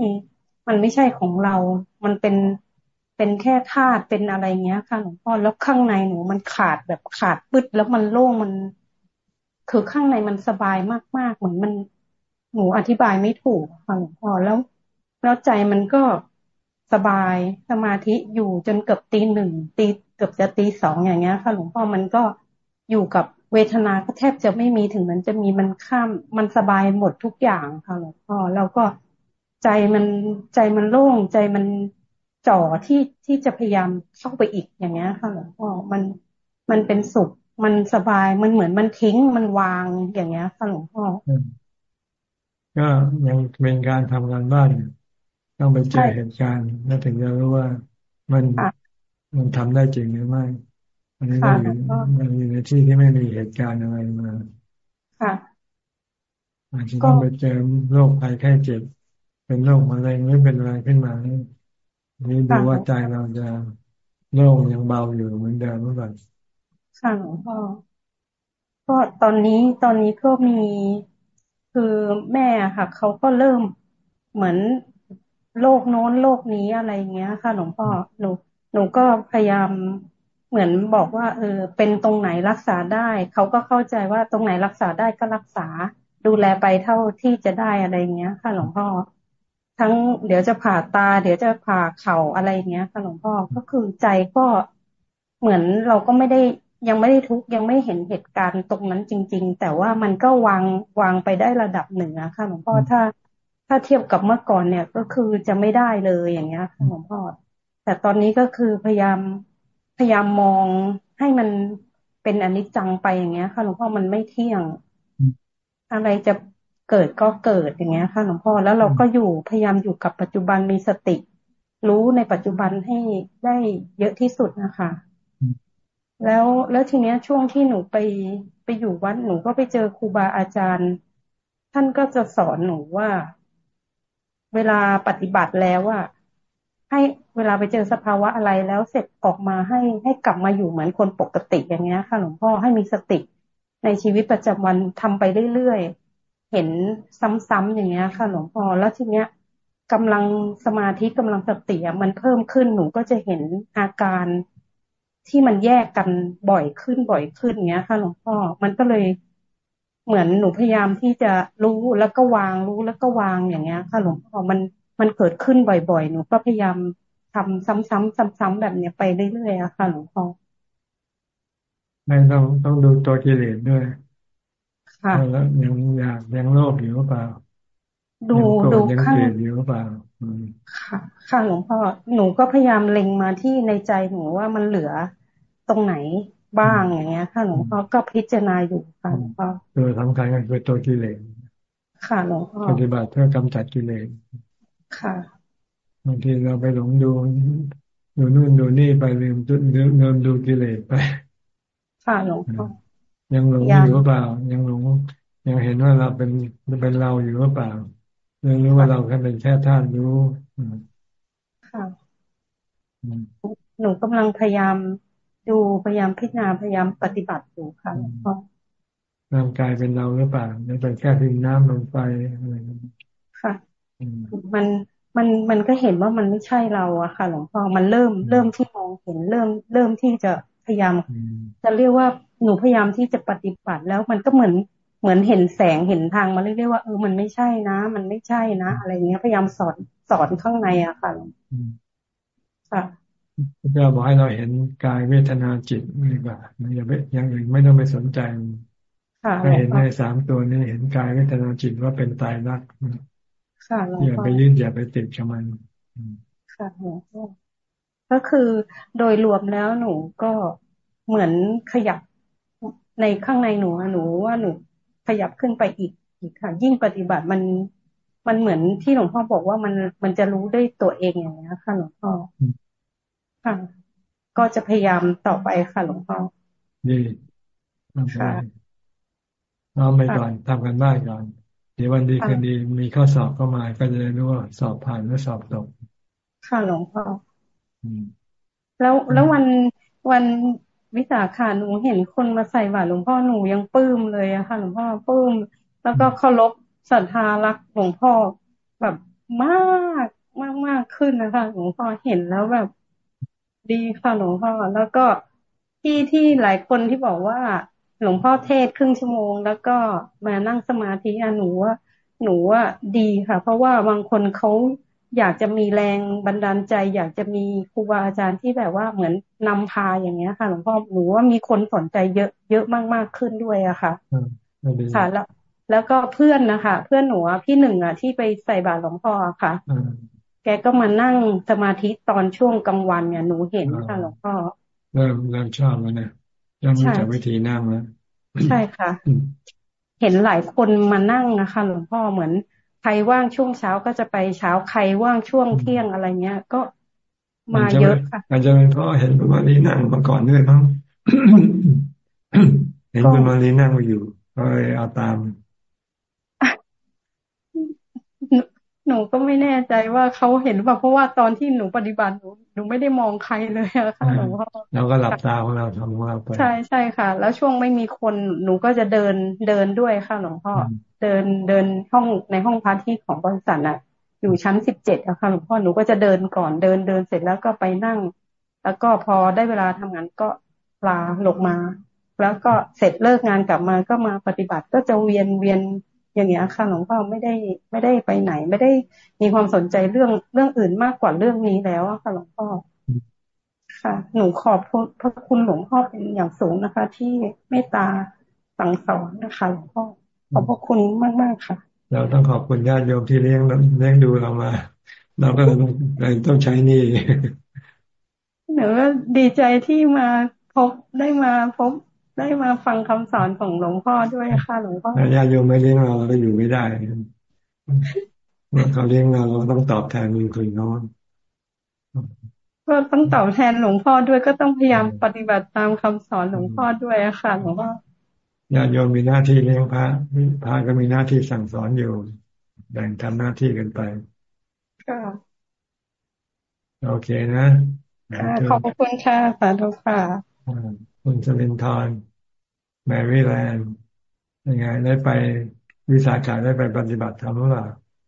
มันไม่ใช่ของเรา มันเป็นเป็นแค่ธาตุเป็นอะไรเงี้ยค่ะหลวงพ่อแล้วข้างในหนูมันขาดแบบขาดปึดแล้วมันโล่งมัน คือข้างในมันสบายมากๆ เหมือนมันหนูอธิบายไม่ถูกค่ะหลวงพ่อแล้ว แล้วใจมันก็ สบายสมาธิอยู่จนเกือบตีหนึ่งตีเกือบจะตีสองอย่างเงี้ย ค่ะ หลวงพ่อมันก็อยู่กับเวทนาก็แทบจะไม่มีถึงมันจะมีมันข้ามมันสบายหมดทุกอย่างค่ะหลวงพ่อแล้วก็ใจมันใจมันโล่งใจมันจ่อที่ที่จะพยายามเข้าไปอีกอย่างเงี้ยค่ะหลวงพ่อมันมันเป็นสุขมันสบายมันเหมือนมันทิ้งมันวางอย่างเงี้ยค่ะหลวงพ่อก็ยังเป็นการทำงานบ้านอยู่ ต้องไปเจอเหตุการณ์แล้วถึงจะรู้ว่ามันมันทำได้จริงหรือไม่ อันนี้เราอยู่มันอยู่ในที่ที่ไม่มีเหตุการณ์อะไรมาค่ะอาจจะต้องไปเจอโรคภัยแค่เจ็บ เป็นโรคมะเร็งหรือเป็นอะไรขึ้นมานี่ดูว่าใจเราจะโล่งยังเบาอยู่เหมือนเดิมหรือเปล่าค่ะหลวงพ่อก็ตอนนี้ตอนนี้ก็มีคือแม่ค่ะเขาก็เริ่มเหมือน โลกโน้นโลกนี้อะไรเงี้ย ค่ะหลวงพ่อหนูหนูก็พยายามเหมือนบอกว่า เออ เป็นตรงไหนรักษาได้เขาก็เข้าใจว่าตรงไหนรักษาได้ก็รักษา ดูแลไปเท่าที่จะได้อะไรเงี้ย ค่ะหลวงพ่อทั้งเดี๋ยวจะผ่าตา เดี๋ยวจะผ่าเข่าอะไรเงี้ยค่ะหลวงพ่อก็คือใจก็เหมือนเราก็ไม่ได้ยังไม่ได้ทุกยังไม่เห็นเหตุการณ์ตรงนั้นจริง ๆ แต่ว่ามันก็วางวางไปได้ระดับหนึ่งอะค่ะหลวงพ่อถ้า ถ้าเทียบกับเมื่อก่อนเนี่ยก็คือจะไม่ได้เลยอย่างเงี้ยค่ะหลวงพ่อแต่ตอนนี้ก็คือพยายามพยายามมองให้มันเป็นอนิจจังไปอย่างเงี้ย ค่ะหลวงพ่อมันไม่เที่ยง อะไรจะเกิดก็เกิดอย่างเงี้ย ค่ะหลวงพ่อแล้วเราก็อยู่พยายามอยู่กับปัจจุบันมีสติ รู้ในปัจจุบันให้ได้เยอะที่สุดนะคะ แล้วแล้วทีเนี้ยช่วงที่หนูไปไปอยู่วัดหนูก็ไปเจอครูบาอาจารย์ ท่านก็จะสอนหนูว่า เวลาปฏิบัติแล้วอะให้เวลาไปเจอสภาวะอะไรแล้วเสร็จออกมาให้ให้กลับมาอยู่เหมือนคนปกติอย่างเงี้ยค่ะหลวงพ่อให้มีสติในชีวิตประจำวันทำไปเรื่อยๆเห็นซ้ำๆอย่างเงี้ยค่ะหลวงพ่อแล้วทีเนี้ยกำลังสมาธิกำลังสติมันเพิ่มขึ้นหนูก็จะเห็นอาการที่มันแยกกันบ่อยขึ้นบ่อยขึ้นเงี้ยค่ะหลวงพ่อมันก็เลย เหมือนหนูพยายามที่จะรู้แล้วก็วางรู้แล้วก็วางอย่างเงี้ย ค่ะหลวงพ่อมันมันเกิดขึ้นบ่อยๆ หนูก็พยายามทำซ้ำๆซ้ำๆแบบเนี้ยไปเรื่อยๆอะค่ะหลวงพ่อไม่ต้องต้องดูตัวกิเลสด้วยค่ะแล้วยังอยากยังโลภอยู่หรือเปล่า ดูดูยังเกลียดอยู่หรือเปล่าค่ะ ค่ะหลวงพ่อหนูก็พยายามเล็งมาที่ในใจหนูว่ามันเหลือตรงไหน บ้างอย่างเงี้ยค่ะหลวงพ่อก็พิจารณาอยู่ค่ะหลวงพ่อตัวสำคัญก็คือตัวกิเลสค่ะหลวงพ่อปฏิบัติเพื่อกำจัดกิเลสค่ะบางทีเราไปหลงดูดูนู่นดูนี่ไปลืมลืมลืมดูกิเลสไปค่ะหลวงพ่อยังหลงอยู่หรือเปล่า ยังหลงยังเห็นว่าเราเป็นเป็นเราอยู่หรือเปล่าเรื่องรู้ว่าเราแค่เป็นแค่ท่านรู้ค่ะหนูกำลังพยายาม ดูพยายามพิจารณาพยายามปฏิบัติอยู่ค่ะหลวงพ่อร่างกายเป็นเราหรือเปล่ายังเป็นแค่ดินน้ำลมไฟอะไรค่ะ มันมันมันก็เห็นว่ามันไม่ใช่เราอะค่ะ หลวงพ่อมันเริ่มเริ่มที่มองเห็นเริ่ม เริ่มที่จะพยายาม จะเรียกว่าหนูพยายามที่จะปฏิบัติแล้วมันก็เหมือนเหมือนเห็นแสงเห็นทางมาเรื่อยๆว่าเออมันไม่ใช่นะ มันไม่ใช่นะ อะไรเงี้ยพยายามสอนสอนข้างในอะค่ะค่ะ ก็บอกให้เราเห็นกายเวทนาจิตดีกว่าอย่าไปอย่างอื่นไม่ต้องไปสนใจให้เห็นในสามตัวนี้เห็นกายเวทนาจิตว่าเป็นตายรักอย่าไปยืดอย่าไปติดกับมันค่ะหลวงพ่อก็คือโดยรวมแล้วหนูก็เหมือนขยับในข้างในหนูหนูว่าหนูขยับขึ้นไปอีกอีกค่ะ ยิ่งปฏิบัติมันมันเหมือนที่หลวงพ่อบอกว่ามันมันจะรู้ด้วยตัวเองอย่างนี้ค่ะหลวงพ่อ ค่ะ ก็จะพยายามต่อไปค่ะหลวงพ่อดีค่ะเอาไปก่อนทำกันบ้านก่อน เดี๋ยววันดีคืนดีมีข้อสอบเข้ามา ก็จะได้รู้ว่าสอบผ่านหรือสอบตก ค่ะหลวงพ่อแล้วแล้ววันวันวิสาขาหนูเห็นคนมาใส่บาตรหลวงพ่อหนูยังปลื้มเลยอะค่ะ หลวงพ่อปลื้มแล้วก็เคารพศรัทธารักหลวงพ่อแบบมากมากมากขึ้นนะคะหลวงพ่อเห็นแล้วแบบ ดีค่ะหลวงพ่อ แล้วก็ที่ที่หลายคนที่บอกว่า หลวงพ่อเทศครึ่งชั่วโมง แล้วก็มานั่งสมาธิอะหนูว่าหนูว่าดีค่ะ เพราะว่าบางคนเขาอยากจะมีแรงบันดาลใจ อยากจะมีครูบาอาจารย์ที่แบบว่าเหมือนนำพาอย่างเงี้ยค่ะหลวงพ่อหนูว่ามีคนสนใจเยอะเยอะมากมากขึ้นด้วยอะค่ะค่ะแล้วแล้วก็เพื่อนนะคะ เพื่อนหนูพี่หนึ่งอะที่ไปใส่บาตรหลวงพ่อค่ะ แกก็มานั่งสมาธิตอนช่วงกลางวันเนี่ยหนูเห็นค่ะหลวงพ่อเริ่มเริ่มชอบแล้วนะเริ่มรู้จักวิธีนั่งแล้วใช่ค่ะ เห็นหลายคนมานั่งนะคะหลวงพ่อเหมือนใครว่างช่วงเช้าก็จะไปเช้าใครว่างช่วงเที่ยงอะไรเงี้ย ก็มาเยอะค่ะอาจจะเป็นเพราะเห็นคุณมารีนั่งมาก่อนด้วยมั้งเห็นคุณมารีนั่งมาอยู่ก็เลยเอาตาม หนูก็ไม่แน่ใจว่าเขาเห็นว่าเพราะว่าตอนที่หนูปฏิบัติหนูหนูไม่ได้มองใครเลยอะค่ะหลวงพ่อเราก็หลับตาของเราทำของเราไปใช่ใช่ค่ะ แล้วช่วงไม่มีคนหนูก็จะเดินเดินด้วยค่ะหลวงพ่อเดินเดินห้องในห้องพักที่ของบริษัทอะอยู่ชั้นสิบเจ็ดอะค่ะหลวงพ่อหนูก็จะเดินก่อนเดินเดินเสร็จแล้วก็ไปนั่ง แล้วก็พอได้เวลาทำงานก็ลาลงมา แล้วก็เสร็จเลิกงานกลับมาก็มาปฏิบัติก็จะเวียนเวียน อย่างเงี้ยค่ะหลวงพ่อไม่ได้ไม่ได้ไปไหน ไม่ได้มีความสนใจเรื่องเรื่องอื่นมากกว่าเรื่องนี้แล้วค่ะหลวงพ่อค่ะ หนูขอบพระคุณหลวงพ่อเป็นอย่างสูงนะคะ ที่เมตตาสั่งสอนนะคะหลวงพ่อขอบพระคุณมากมากค่ะ เราต้องขอบคุณญาติโยมที่เลี้ยงเลี้ยงดูเรามา เราก็ต้องต้องใช้นี่หนูดีใจที่มาพบได้มาพบ ได้มาฟังคำสอนของหลวงพ่อด้วยค่ะหลวงพ่อญาติโยมไม่เลี้ยงเราเราก็อยู่ไม่ได้เมื่อเขาเลี้ยงเราเราต้องตอบแทนมีคุณน้องก็ต้องตอบแทนหลวงพ่อด้วยก็ต้องพยายามปฏิบัติตามคำสอนหลวงพ่อด้วยค่ะหลวงพ่อญาติโยมมีหน้าที่เลี้ยงพระพระก็มีหน้าที่สั่งสอนอยู่แบ่งทำหน้าที่กันไปค่ะโอเคนะขอบคุณค่ะสาธุค่ะ คุณสลินทร์แมรี่แลนด์ยังไงได้ไปวิสาขาได้ไปปฏิบัติธรรมหรือเปล่า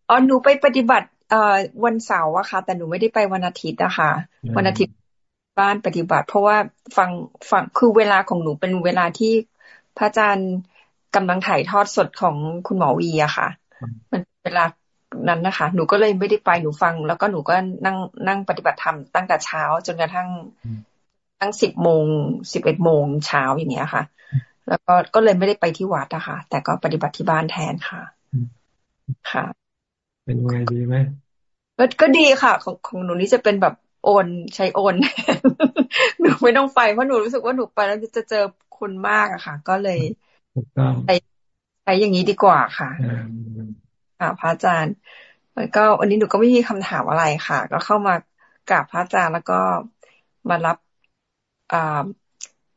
อ๋อหนูไปปฏิบัติเอ่อวันเสาร์อะค่ะ แต่หนูไม่ได้ไปวันอาทิตย์อะค่ะวันอาทิตย์บ้านปฏิบัติ เพราะว่าฟังฟังคือเวลาของหนูเป็นเวลาที่พระอาจารย์กำลังถ่ายทอดสดของคุณหมอวีอะค่ะ มันเวลานั้นนะคะ หนูก็เลยไม่ได้ไปหนูฟัง แล้วก็หนูก็นั่งนั่งปฏิบัติธรรมตั้งแต่เช้าจนกระทั่ง ตั้งสิบโมงสิบเอ็ดโมงเช้าอย่างเงี้ยค่ะ แล้วก็ก็เลยไม่ได้ไปที่วัดอะค่ะแต่ก็ปฏิบัติที่บ้านแทนค่ะ ค่ะ เป็นไงดีไหมก็ก็ดีค่ะ ของของหนูนี่จะเป็นแบบโอนใช้โอน หนูไม่ต้องไปเพราะหนูรู้สึกว่าหนูไปแล้วจะเจอคนมากอะค่ะ ก็เลยใช้ใช้อย่างนี้ดีกว่าค่ะค่ะพระอาจารย์แล้วก็วันนี้หนูก็ไม่มีคำถามอะไรค่ะ ก็เข้ามากราบพระอาจารย์แล้วก็มารับอ่า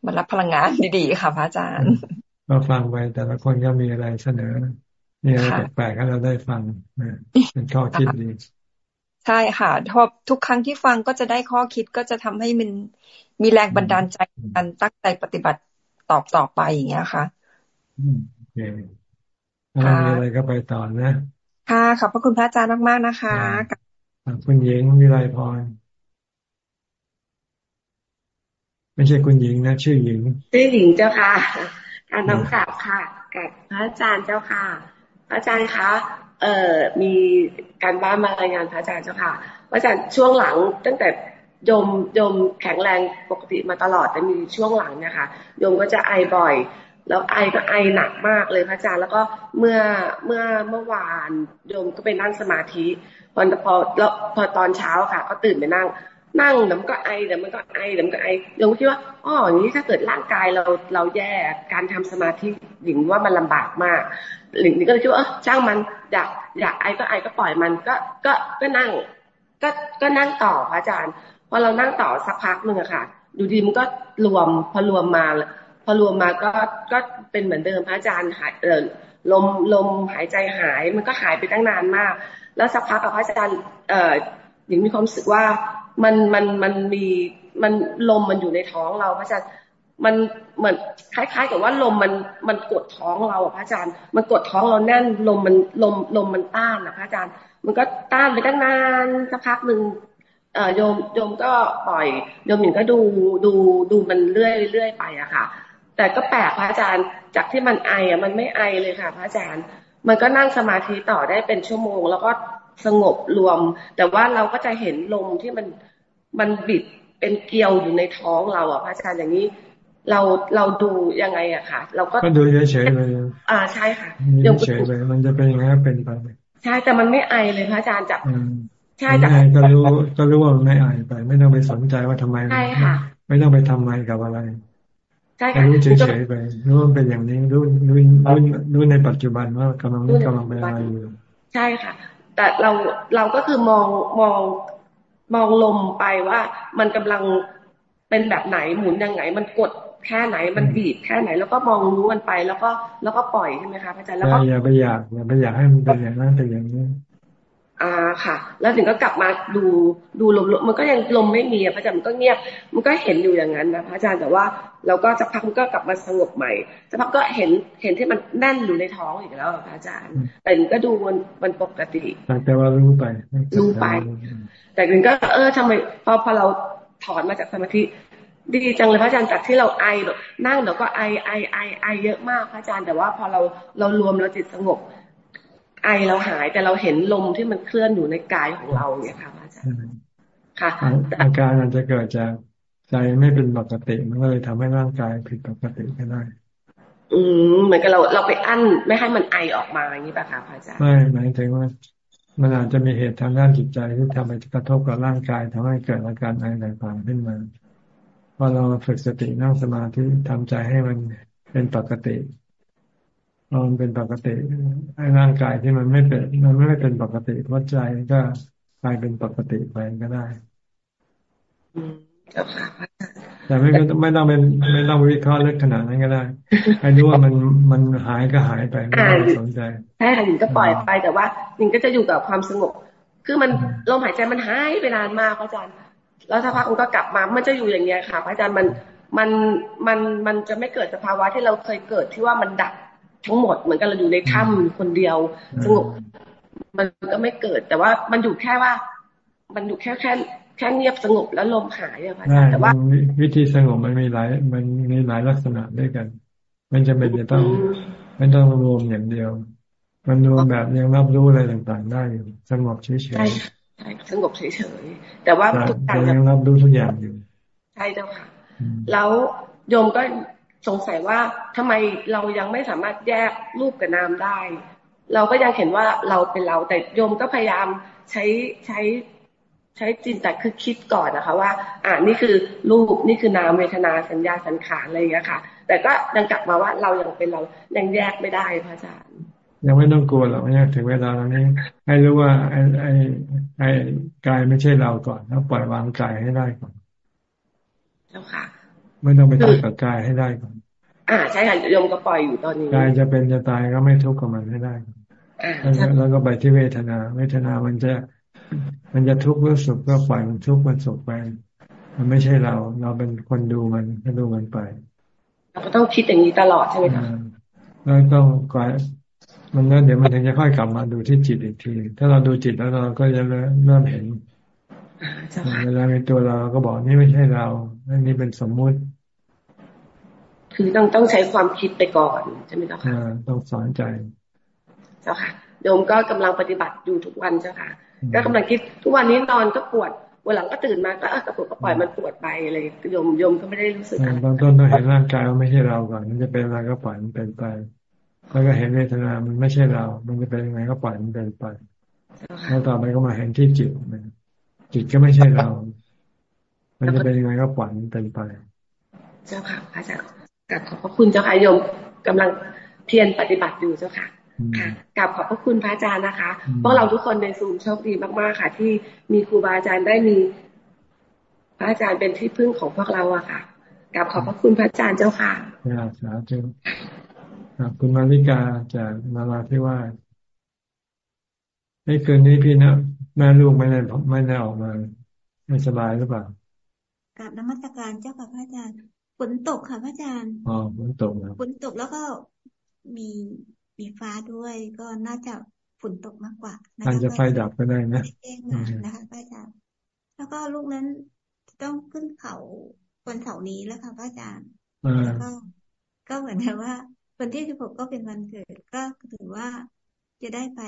มารับพลังงานดีๆค่ะพระอาจารย์ก็ฟังไปแต่ละคนก็มีอะไรเสนอมีอะไรแปลกๆให้เราได้ฟังเป็นข้อคิดดีใช่ค่ะพอทุกครั้งที่ฟังก็จะได้ข้อคิดก็จะทำให้มันมีแรงบันดาลใจการตั้งใจปฏิบัติตอบต่อไปอย่างเงี้ยค่ะโอเคถ้ามีอะไรก็ไปต่อนะ ค่ะขอบพระคุณพระอาจารย์มากๆนะคะคุณหญิงวิไลพร ไม่ใช่คุณหญิงนะ ชื่อหญิงชื่อหญิงเจ้าค่ะการน้ำกราบค่ะกับพระอาจารย์เจ้าค่ะ พระอาจารย์คะเอ่อมีการบ้านมารายงานพระอาจารย์เจ้าค่ะพระอาจารย์ช่วงหลังตั้งแต่โยมโยมแข็งแรงปกติมาตลอดแต่มีช่วงหลังเนี่ยค่ะโยมก็จะไอบ่อย แล้วไอก็ไอหนักมากเลยพระอาจารย์แล้วก็เมื่อเมื่อเมื่อวานโยมก็ไปนั่งสมาธิพอพอแล้วพอตอนเช้าค่ะ ก็ตื่นไปนั่ง นั่งเดี๋ยวมันก็ไอเดี๋ยวมันก็ไอเดี๋ยวมันก็ไอโยมคิดว่าอ๋ออย่างนี้ถ้าเกิดร่างกายเราเราแย่การทำสมาธิหญิงว่ามันลำบากมากหญิงก็เลยคิดว่าเออช่างมันอยากอยากไอก็ไอก็ปล่อยมันก็ก็ก็นั่ง ก็ก็นั่งต่อพระอาจารย์พอเรานั่งต่อสักพักหนึ่งอะค่ะดูดีมันก็รวมพอรวมมา พอรวมมาก็ก็เป็นเหมือนเดิมพระอาจารย์หายเออลมลมหายใจหายมันก็หายไปตั้งนานมาก แล้วสักพักกับพระอาจารย์เออหญิงมีความรู้สึกว่า มันมันมันมีมันลมมันอยู่ในท้องเราพระอาจารย์มันเหมือนคล้าย ๆ กับว่าลมมันมันกดท้องเราอะพระอาจารย์ มันกดท้องเราแน่นลมมันลมลมมันต้านนะพระอาจารย์ มันก็ต้านไปตั้งนานสักพักหนึ่งเอ่อโยมโยมก็ปล่อยโยมหนึ่งก็ดูดูดูมันเรื่อยเรื่อยไปอะค่ะ แต่ก็แปลกพระอาจารย์ จากที่มันไออะมันไม่ไอเลยค่ะ พระอาจารย์ มันก็นั่งสมาธิต่อได้เป็นชั่วโมง แล้วก็ สงบรวม แต่ว่าเราก็จะเห็นลมที่มันมันบิดเป็นเกลียวอยู่ในท้องเราอะพระอาจารย์อย่างนี้ เราเราดูยังไงอะค่ะ เราก็ก็ดูเฉยๆเลยอ่าใช่ค่ะเฉยๆเลยมันจะเป็นยังไงเป็นไปใช่แต่มันไม่ไอเลยพระอาจารย์จับใช่แต่ก็รู้ก็รู้ว่าไม่ไอไป ไม่ต้องไปสนใจว่าทำไมใช่ค่ะ ไม่ต้องไปทำไมกับอะไรใช่ค่ะรู้เฉยๆไปรู้ว่าเป็นอย่างนี้รู้รู้รู้รู้ในปัจจุบันว่ากำลังกำลังเป็นอะไรอยู่ใช่ค่ะ แต่เราเราก็คือมองมองมองลมไปว่ามันกำลังเป็นแบบไหนหมุนยังไง มันกดแค่ไหนมันบีบแค่ไหน แล้วก็มองรู้มันไปแล้วก็แล้วก็ปล่อยใช่ไหมคะพระอาจารย์แล้วก็อย่าไปอยากอย่าไปอยากให้มันเป็นอย่างนั้นเป็นอย่างนี้ อ่าค่ะ แล้วถึงก็กลับมาดูดูลมมันก็ยังลมไม่มีพระอาจารย์มันก็เงียบ มันก็เห็นอยู่อย่างนั้นนะพระอาจารย์แต่ว่าเราก็จะพักมันก็กลับมาสงบใหม่จะพักก็เห็นเห็นที่มันแน่นอยู่ในท้องอีกแล้วพระอาจารย์ แต่ก็ดูมันมันปกติแต่ว่ารู้ไปรู้ไป แต่ถึงก็เออทำไมพอพอเราถอนมาจากสมาธิดีจังเลยพระอาจารย์จากที่เราไอแบบนั่งเดี๋ยวก็ไอไอไอไอเยอะมากพระอาจารย์แต่ว่าพอเราเรารวมเราจิตสงบ ไอเราหายแต่เราเห็นลมที่มันเคลื่อนอยู่ในกายของเราเนี่ยค่ะอาจารย์ค่ะอาการอาจจะเกิดจากใจไม่เป็นปกติมันก็เลยทำให้ร่างกายผิดปกติก็ได้ อืมเหมือนกับเราเราไปอั้นไม่ให้มันไอออกมาอย่างนี้ป่ะคะอาจารย์ไม่หมายถึงว่ามันอาจจะมีเหตุทางด้านจิตใจที่ทำให้กระทบกับร่างกายทำให้เกิดอาการไอต่างๆขึ้นมาพอเราฝึกสตินั่งสมาธิทำใจให้มันเป็นปกติ มันเป็นปกติไอ้ร่างกายที่มันไม่เป็น มันไม่เป็นปกติเพราะใจก็กลายเป็นปกติไปก็ได้แต่ไม่ไม่ต้องเป็นไม่ต้องวิเคราะห์ลึกขนาดนั้นก็ได้ให้รู้ว่ามันมันหายก็หายไปไม่ต้องสนใจใช่ค่ะหญิงก็ปล่อยไปแต่ว่าหญิงก็จะอยู่กับความสงบ คือมันลมหายใจมันหายไปนานมากพระอาจารย์ แล้วสักพักมันก็กลับมามันจะอยู่อย่างเงี้ยค่ะพระอาจารย์มันมันมันมันจะไม่เกิดสภาวะที่เราเคยเกิดที่ว่ามันดับ ทั้งหมดเหมือนกันเราอยู่ในถ้ำคนเดียวสงบมันก็ไม่เกิด แต่ว่ามันอยู่แค่ว่า มันอยู่แค่แค่แค่เงียบสงบแล้วลมหายอะค่ะแต่ว่า วิธีสงบมันมีหลาย มันมีหลายลักษณะด้วยกัน มันจะเป็นจะต้องไม่ต้องรวมอย่างเดียว มันรวมแบบยังรับรู้อะไรต่างๆ ได้อยู่สงบเฉยๆใช่สงบเฉยๆแต่ว่าทุกอย่างยังรับรู้ทุกอย่างอยู่ใช่เจ้าค่ะ แล้วโยมก็ สงสัยว่าทำไมเรายังไม่สามารถแยกรูปกับนามได้ เราก็ยังเห็นว่าเราเป็นเราแต่โยมก็พยายามใช้ใช้ใช้จินตคือคิดก่อนนะคะ ว่า อ่านี่คือรูปนี่คือนามเวทนาสัญญาสังขารอะไรอย่างเงี้ยค่ะ แต่ก็ยังกลับมาว่าเรายังเป็นเรายังแยกไม่ได้พระอาจารย์ ยังไม่ต้องกลัวหรอกเนี่ยถึงเวลาแล้วนี้ให้รู้ว่าไอ้ไอ้ไอ้กายไม่ใช่เราก่อนแล้วปล่อยวางกายให้ได้ก่อน เจ้าค่ะ ไม่ต้องไปทุกข์กับกายให้ได้ก่อนอ่าใช่ค่ะโยมก็ปล่อยอยู่ตอนนี้กายจะเป็นจะตายก็ไม่ทุกข์กับมันให้ได้แล้วก็ไปที่เวทนา เวทนามันจะ มันจะทุกข์หรือสุขก็ปล่อยมันทุกข์มันสุขไป มันไม่ใช่เรา เราเป็นคนดูมันก็ดูมันไปเราก็ต้องคิดอย่างนี้ตลอดใช่ไหมคะแล้วต้องก่อนมันนั้นเดี๋ยวมันถึงจะค่อยกลับมาดูที่จิตอีกที ถ้าเราดูจิตแล้วเราก็จะเริ่มเห็นเวลาในตัวเราก็บอกนี่ไม่ใช่เราอันนี้เป็นสมมุติ คือต้องต้องใช้ความคิดไปก่อนใช่ไหมเจ้าค่ะต้องสอนใจ เจ้าค่ะโยมก็กำลังปฏิบัติอยู่ทุกวันเจ้าค่ะ ก็กำลังคิดทุกวันนี้นอนก็ปวดวันหลังก็ตื่นมาก็กระปวดก็ปล่อยมันปวดไปอะไรโยมโยมก็ไม่ได้รู้สึกตอนต้นต้องเห็นร่างกายว่าไม่ใช่เราก่อนมันจะเป็นอะไรก็ปล่อยมันเป็นไปแล้วก็เห็นเวทนามันไม่ใช่เรา มันจะเป็นยังไงก็ปล่อยมันเป็นไปแล้วต่อไปก็มาเห็นที่จิตจิตก็ไม่ใช่เรา มันจะเป็นยังไงก็ปล่อยมันเป็นไป เจ้าค่ะอาจารย์ กับขอบพระคุณเจ้าค่ะโยมกำลังเพียรปฏิบัติอยู่เจ้าค่ะค่ะกับขอบพระคุณพระอาจารย์นะคะพวกเราทุกคนในซูมโชคดีมากๆค่ะ ที่มีครูบาอาจารย์ได้มี พระอาจารย์เป็นที่พึ่งของพวกเราอะค่ะกับขอบพระคุณพระอาจารย์เจ้าค่ะสาธุคุณมาริกาจากนาราธิวาสในคืนนี้พี่นะแม่ลูกไม่ได้ไม่ได้ออกมา ไม่สบายหรือเปล่ากับนมัสการเจ้าค่ะพระอาจารย์ ฝนตกค่ะพระอาจารย์อ๋อฝนตกนะฝนตกแล้วก็มีมีฟ้าด้วย ก็น่าจะฝนตกมากกว่าอาจจะไฟดับก็ได้นะเองนะคะพระอาจารย์แล้วก็ลูกนั้นต้องขึ้นเขาวันเสาร์นี้แล้วค่ะพระอาจารย์แล้วก็ก็เหมือนกับว่าวันที่สิบหกก็เป็นวันเกิด ก็ถือว่าจะได้ไป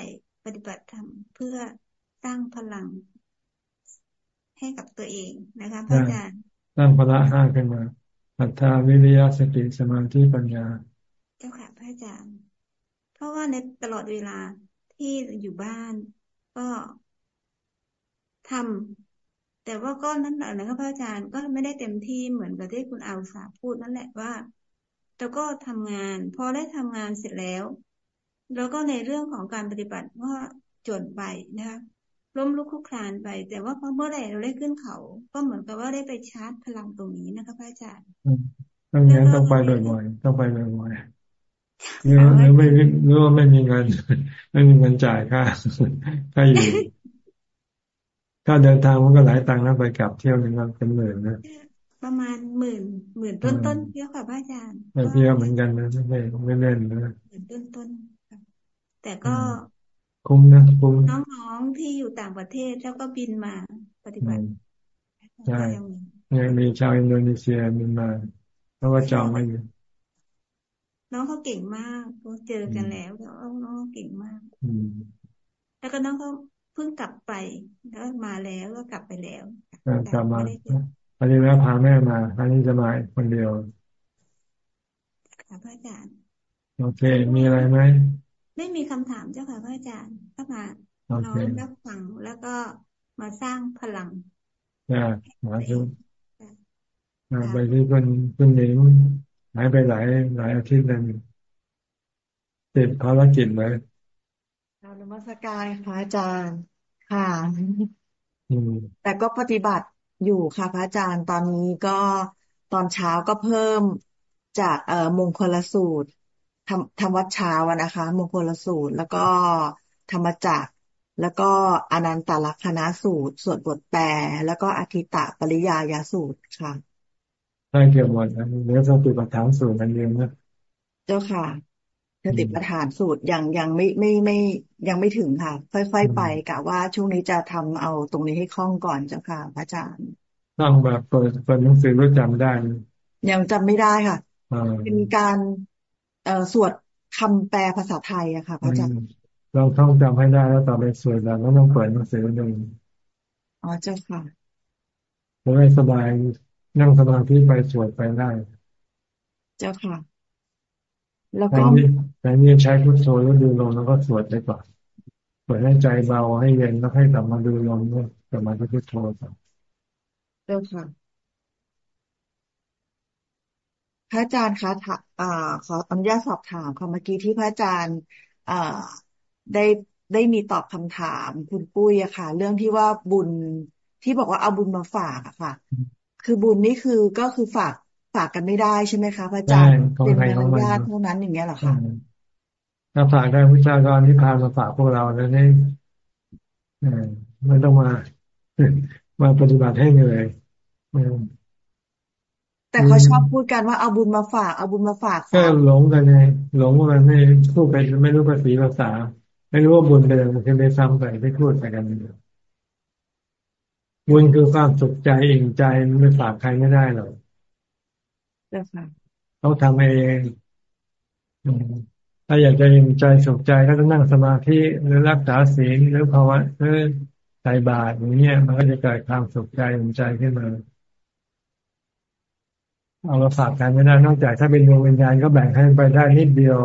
ปฏิบัติธรรมเพื่อสร้างพลัง ให้กับตัวเองนะคะพระอาจารย์สร้างพละห้าขึ้นมา ศรัทธาวิริยะสติสมาธิปัญญา เจ้าค่ะพระอาจารย์ เพราะว่าในตลอดเวลาที่อยู่บ้าน ก็ทำแต่ว่าก็นั่นแหละนะคะพระอาจารย์ก็ไม่ได้เต็มที่เหมือนกับที่คุณอาสาพูดนั่นแหละว่าแล้วก็ทำงาน พอได้ทำงานเสร็จแล้ว แล้วก็ในเรื่องของการปฏิบัติว่าจนไปนะคะ ล้มลุกคุกคลานไป แต่ว่าพอเมื่อไหร่เราได้ขึ้นเขา ก็เหมือนกับว่าได้ไปชาร์จพลังตรงนี้นะคะพระอาจารย์ต้องงั้นต้องไปบ่อยๆต้องไปบ่อยๆเรือไม่เรือไม่มีเงินไม่มีเงินจ่ายค่าค่าอยู่ค่าเดินทางมันก็หลายตังค์แล้วไปกลับเที่ยวหนึ่งก็เป็นหมื่นนะประมาณหมื่นหมื่นต้นต้นเที่ยวค่ะพระอาจารย์เที่ยวเหมือนกันนะไม่ไม่เล่นนะหมื่นต้นต้นแต่ก็ คุ้มนะคุ้มน้องๆที่อยู่ต่างประเทศแล้วก็บินมาปฏิบัติใช่ยังมีชาวอินโดนีเซียบินมาเพราะว่าจองมาอยู่น้องเขาเก่งมากเขาเจอกันแล้วแล้วน้องเก่งมากแล้วก็น้องเขาเพิ่งกลับไปแล้วมาแล้วก็กลับไปแล้วกลับมาอันนี้แล้วพาแม่มาอันนี้จะมาคนเดียวค่ะพระอาจารย์โอเค มีอะไรไหม ไม่มีคำถามเจ้าค่ะพระอาจารย์ก็มาน้อมรับฟังแล้วก็มาสร้างพลังอ่าหมาชุไปที่คนคนหญิงหายไปหลายหลายอาทิตย์แล้วติดภารกิจไหมเรานมัสการพระอาจารย์ค่ะแต่ก็ปฏิบัติอยู่ค่ะพระอาจารย์ตอนนี้ก็ตอนเช้าก็เพิ่มจากเอ่อมงคลสูตร ทำทำวัดเช้านะคะมงคลสูตร แล้วก็ธรรมจักรแล้วก็อนันตลักษณสูตรสวดบทแปลแล้วก็อธิตะปริยายาสูตรค่ะใช่เกี่ยวหมดนะเนื้อสติปัฏฐานสูตรนั่นเองนะเจ้าค่ะสติปัฏฐานสูตรยังยังไม่ไม่ไม่ยังไม่ถึงค่ะ ค่อย ๆ ไปกะว่าช่วงนี้จะทำเอาตรงนี้ให้คล่องก่อนเจ้าค่ะพระอาจารย์ต้องแบบเปิดเปิดหนังสือรู้จำได้ ยังจำไม่ได้ค่ะ เป็นการเอ่อ สวดคำแปลภาษาไทยอะค่ะพระอาจารย์เราท่องจำให้ได้แล้วต่อไปสวดแล้วต้องเปิดหนังสือหนึ่งอ๋อเจ้าค่ะจะได้สบายนั่งสมาธิไปสวดไปได้ เจ้าค่ะ แล้วก็แต่นี่ใช้พุทโธแล้วดูลมแล้วก็สวดไปก่อนสวดให้ใจเบาให้เย็นแล้วให้กลับมาดูลมแล้วกลับมาที่พุทโธต่อเจ้าค่ะ พระอาจารย์คะอ่าขออนุญาตสอบถามค่ะเมื่อกี้ที่พระอาจารย์อ่าได้ได้มีตอบคำถามคุณปุ้ยอะค่ะ เรื่องที่ว่าบุญที่บอกว่าเอาบุญมาฝากอะค่ะ คือบุญนี่คือก็คือฝากฝากกันไม่ได้ใช่ไหมคะพระอาจารย์เป็นมารยาทเท่านั้นอย่างเงี้ยหรอคะถ้าฝากได้พระเจ้าก็นิพพานมาฝากพวกเราแล้วนี่ไม่ต้องมามาปฏิบัติให้เหนื่อย แต่เขาชอบพูดกันว่าเอาบุญมาฝากเอาบุญมาฝากก็หลงกันไงหลงว่ามันไม่พูดไปไม่รู้ภาษีภาษา ไม่รู้ว่าบุญเป็นอะไรมันจะไม่ซ้ำไปไม่พูดไปกันบุญคือความสุขใจอิ่มใจมันไม่ฝากใครไม่ได้หรอกเขาทำเองถ้าอยากจะอิ่มใจสุขใจก็ต้องนั่งสมาธิหรือรักษาศีลหรือภาวะหรือใส่บาตรอย่างเงี้ยมันก็จะเกิดความสุขใจอิ่มใจขึ้นมา เอามาฝากกันไม่ได้นอกจากถ้าเป็นดวงวิญญาณก็แบ่งให้ไปได้นิดเดียว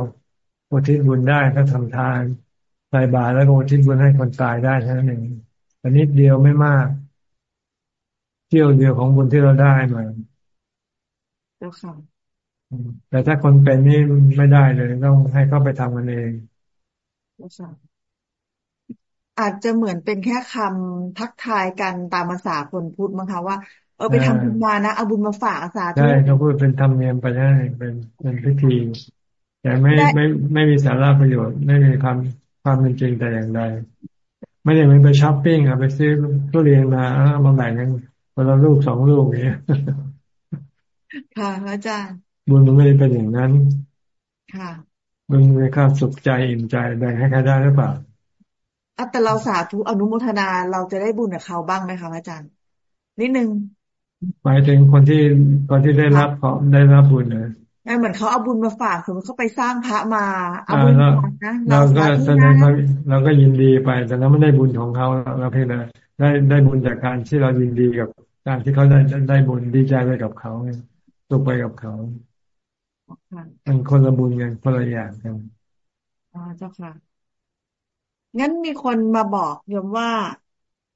อุทิศบุญได้ก็ทำทานใส่บาตรแล้วก็อุทิศบุญให้คนตายได้เท่านั้นเองแต่นิดเดียวไม่มากเที่ยวเดียวของบุญที่เราได้มาเจ้าค่ะแต่ถ้าคนเป็นนี่ไม่ได้เลยต้องให้เขาไปทำกันเองเจ้าค่ะอาจจะเหมือนเป็นแค่คำทักทายกันตามภาษาคนพูดมั้งคะว่า เออไปทำบุญมานะเอาบุญมาฝากสาธุใช่เขาพูดเป็นธรรมเนียมไปได้เป็นเป็นพิธีแต่ไม่ไม่ไม่มีสาระประโยชน์ ไม่มีความความเป็นจริงแต่อย่างใดไม่ได้เหมือนไปช้อปปิ้งอะไปซื้อทุเรียนมาเอามาแบ่งกันคนละลูกสองลูกอย่างเงี้ยค่ะอาจารย์บุญมันไม่ได้เป็นอย่างนั้น ค่ะมันมีความสุขใจอิ่มใจแบ่งให้ใครได้หรือเปล่าแต่เราสาธุอนุโมทนาเราจะได้บุญกับเขาบ้างไหมคะอาจารย์นิดนึง หมายถึงคนที่คนที่ได้รับเขาได้รับบุญเนะเหมือนเขาเอาบุญมาฝากคือเขาไปสร้างพระมาเอาบุญมานะเราก็แสดงเราก็ยินดีไป แต่เราไม่ได้บุญของเขาเราเพียงแต่ได้ได้บุญจากการที่เรายินดีกับการที่เขาได้ได้บุญดีใจไปกับเขาสุขไปกับเขามันคนละบุญกันคนละอย่างกันอ๋อเจ้าค่ะงั้นมีคนมาบอกโยมว่า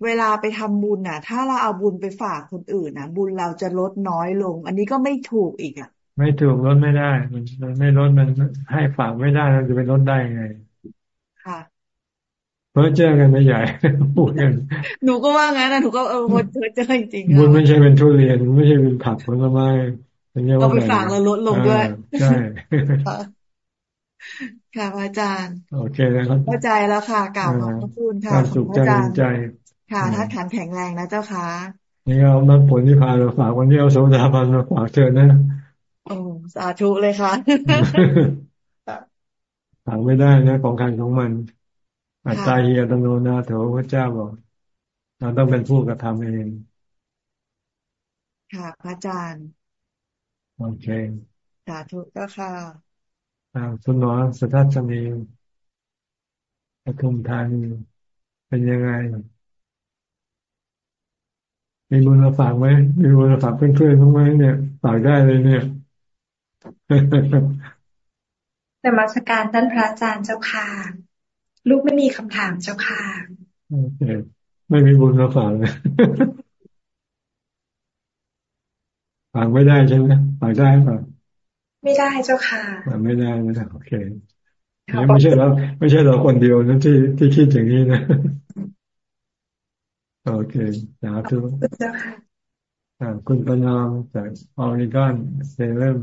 เวลาไปทำบุญน่ะ ถ้าเราเอาบุญไปฝากคนอื่นน่ะ บุญเราจะลดน้อยลง อันนี้ก็ไม่ถูกอีกอะ ไม่ถูกลดไม่ได้ มันไม่ลดมันให้ฝากไม่ได้เราจะไปลดได้ไง ค่ะเพราะเจอกันไม่ใหญ่พูดกันหนูก็ว่างั้นนะหนูก็เออพอเจอเจอจริงบุญไม่ใช่เป็นทุเรียนไม่ใช่เป็นผักผลไม้เราไปฝากเราลดลงด้วยใช่ค่ะอาจารย์ โอเคนะครับเข้าใจแล้วค่ะกล่าวขอบพระคุณค่ะสุขใจใจ ค่ะถ้าขันแข็งแรงนะเจ้าค่ะนี่เอามรรคผลที่พาเราฝากวันนี้เอาโสดาบันมาฝากเธอนะโอ้สาธุเลยค่ะฝากไม่ได้นะของการของมัน อัตตาเฮียตโนนาเถวพระเจ้าบอกเราต้องเป็นผู้กระทำเอง ค่ะ พระอาจารย์ โอเค สาธุก็ค่ะคุณหมอสุทัศนีปทุมธานีเป็นยังไง มีบุญมาฝากไหมมีบุญมาฝากเพื่อนๆบ้างไหมเนี่ยฝากได้เลยเนี่ยแต่มาสการท่านพระอาจารย์เจ้าค่ะ ลูกไม่มีคำถามเจ้าค่ะโอเคไม่มีบุญมาฝากเลยฝากไม่ได้ใช่ไหมฝากได้ป่ะไม่ได้เจ้าค่ะฝากไม่ได้นะโอเคไม่ใช่เราไม่ใช่เราคนเดียวนะที่ที่คิดอย่างนี้นะ โอเคสาธุคุณประนอมจากออริกอนเซเลม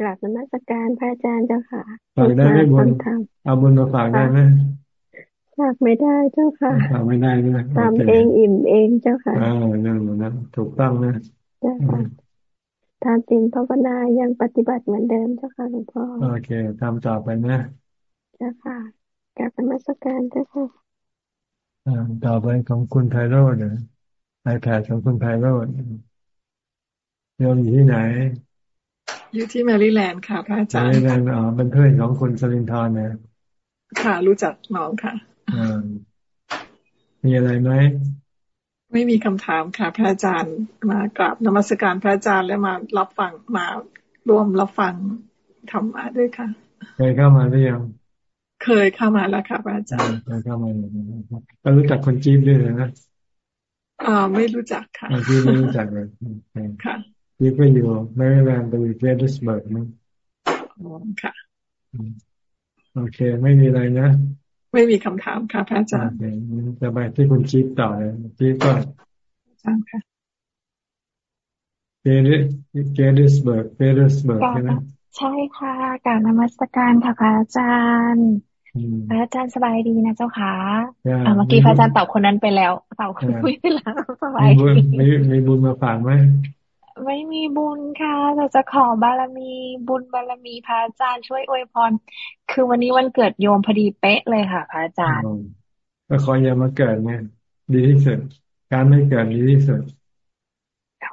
กลับนมัสการพระอาจารย์เจ้าค่ะฝากได้ไหมบุญเอาบุญมาฝากได้ไหมฝากไม่ได้เจ้าค่ะฝากไม่ได้นะทำเองอิ่มเองเจ้าค่ะอ่านั่นนะถูกต้องนะเจ้าค่ะทำจริงภาวนายังปฏิบัติเหมือนเดิมเจ้าค่ะหลวงพ่อโอเคทำต่อไปนะเจ้าค่ะกลับนมัสการเจ้าค่ะ ต่อไปของคุณไพโรดนะไอแพดของคุณไพโรดโยมอยู่ที่ไหน อยู่ที่แมริแลนด์ค่ะพระอาจารย์แมริแลนด์อ๋อเป็นเพื่อนของคุณสลินทร์นะค่ะ รู้จักน้องค่ะมีอะไรไหมไม่มีคำถามค่ะ พระอาจารย์มากราบนมัสการพระอาจารย์และมารับฟังมาร่วมรับฟังธรรมะด้วยค่ะเคยเข้ามาหรือยัง เคยเข้ามาแล้วค่ะอาจารย์เคยเข้ามาก็รู้จักคนจีบด้วยนะอ่าไม่รู้จักค่ะจีบไม่รู้จักเลยค่ะจีบก็อยู่แมริแลนด์ไปอยู่เฟสเบิร์กมั้งค่ะโอเค ไม่มีอะไรนะ ไม่มีคำถามค่ะพระอาจารย์จะไปที่คุณจีบต่อเลยจีบก็อาจารย์ค่ะเกดิ Gaithersburg Gaithersburg ใช่ไหมใช่ค่ะ การนมัสการค่ะพระอาจารย์ พระอาจารย์สบายดีนะเจ้าค่ะเมื่อกี้พระอาจารย์ตอบคนนั้นไปแล้วตอบคนคุยไปแล้วสบายดีมีมีบุญมาฝากไหมไม่มีบุญค่ะเราจะขอบารมีบุญบารมีพระอาจารย์ช่วยอวยพร คือวันนี้วันเกิดโยมพอดีเป๊ะเลยค่ะพระอาจารย์ก็ขออย่ามาเกิดไงดีที่สุด การไม่เกิดดีที่สุด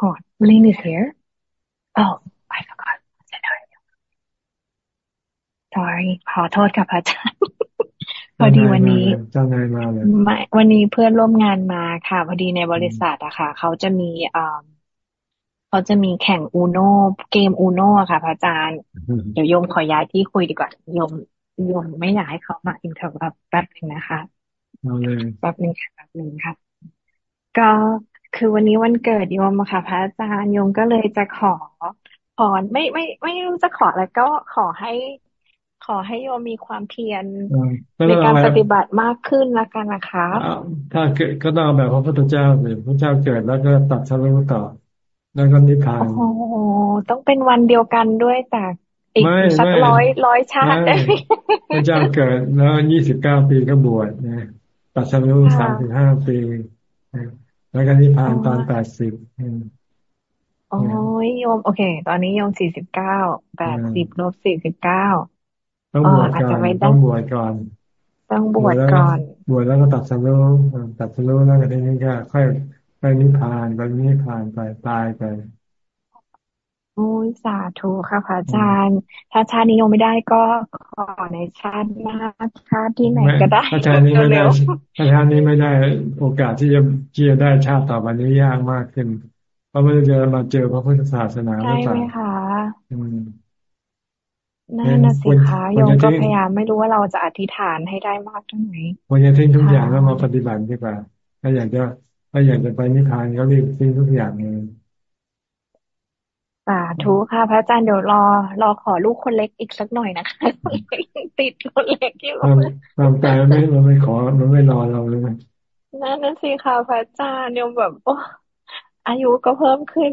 Oh, Lynn is here. Oh, I forgot. sorry ขอโทษค่ะพระอาจารย์ พอดีวันนี้เจ้านายมาเลยไม่วันนี้เพื่อนร่วมงานมาค่ะ พอดีในบริษัทอะค่ะ เขาจะมีอ่าเขาจะมีแข่ง Uno เกม Uno ค่ะพระอาจารย์ เดี๋ยวโยมขอย้ายที่คุยดีกว่าโยมโยมไม่อยากให้เขามา interrupt แป๊บนึงนะคะแป๊บนึงค่ะแป๊บนึงค่ะ ก็คือวันนี้วันเกิดโยมอะค่ะ พระอาจารย์โยมก็เลยจะขอพรไม่ไม่ไม่รู้จะขอแล้วก็ขอให้ข อให้โยมมีความเพียรในการปฏิบัติมากขึ้นละกันนะคะถ้าเกิดก็ต้องแบบพระพุทธเจ้าเลยพระเจ้าเกิดแล้วก็ตัดสรุปต่อ แล้วก็นิพพานโอ้ต้องเป็นวันเดียวกันด้วยแต่อีกสักร้อยร้อยชาติได้พระเจ้าเกิดแล้วยี่สิบเก้าปีก็บวชนะตัดสรุปสามสิบห้าปีแล้วก็นิพพานตอนแปดสิบโอ้ยโยม โอเค ตอนนี้โยมสี่สิบเก้าแปดสิบลบสี่สิบเก้า ต้องบวชก่อนต้องบวชก่อน ต้องบวชก่อน บวชแล้วก็ตัดสรุปตัดสรุปแล้วก็ได้นี่ก็ค่อยไปนิพพานไปนิพพานไปตายไปโอ้ยสาธุค่ะพระอาจารย์ ถ้าชาตินี้ยังไม่ได้ก็ขอในชาติหน้าชาติที่ไหนก็ได้ถ้าชาตินี้ไม่ได้ถ้าชาตินี้ไม่ได้โอกาสที่จะที่จะได้ชาติต่อไปนี้ยากมากขึ้น เพราะมันจะมาเจอพระพุทธศาสนาใช่ไหมคะ นั่นนะสิคะโยมก็พยายามไม่รู้ว่าเราจะอธิษฐานให้ได้มากเท่าไหร่ควรจะทิ้งทุกอย่างแล้วมาปฏิบัติดีกว่า ถ้าอยากจะถ้าอยากจะไปนิพพานก็รีบทิ้งทุกอย่างเลยสาธุค่ะ พระอาจารย์เดี๋ยวรอ รอขอลูกคนเล็กอีกสักหน่อยนะคะ ติดคนเล็กที่เราตามใจไม่เราไม่ขอมันไม่รอเราเลยนั่นนั่นสิค่ะพระอาจารย์เดี๋ยวแบบโอ้อายุก็เพิ่มขึ้น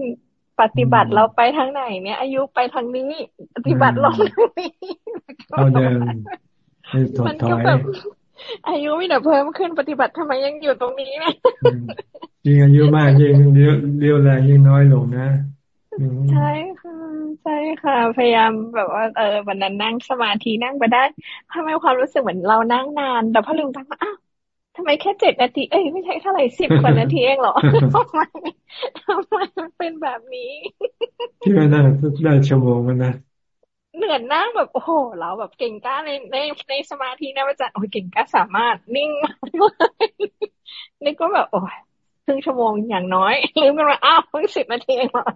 ปฏิบัติเราไปทางไหน เนี่ย อายุไปทางนี้ ปฏิบัติลงทางนี้เอาเดินมันก็แบบอายุไม่ได้เพิ่มขึ้นปฏิบัติทำไมยังอยู่ตรงนี้เนี่ยยิ่งอายุมากยิ่งเรียวแรงยิ่งน้อยลงนะใช่ค่ะใช่ค่ะ พยายามแบบว่าเออวันนั้นนั่งสมาธินั่งไปได้ทำไมความรู้สึกเหมือนเรานั่งนาน แต่พอลืมตาอ้าว ทำไมแค่เจ็ดนาที เอ้ยไม่ใช่เท่าไหร่สิบกว่านาทีเองเหรอทำไมทำไมมันเป็นแบบนี้ที่ว่านั่งได้ชั่วโมงมันนะเหนื่อยนั่งแบบโอ้โหเราแบบเก่งกล้าในในในสมาธินะว่าจะโอ้ยเก่งกล้าสามารถนิ่งมากเลยนี่ก็แบบโอ้ยครึ่งชั่วโมงอย่างน้อยลืมกันว่าอ้าวเพิ่งสิบนาทีเองเหรอ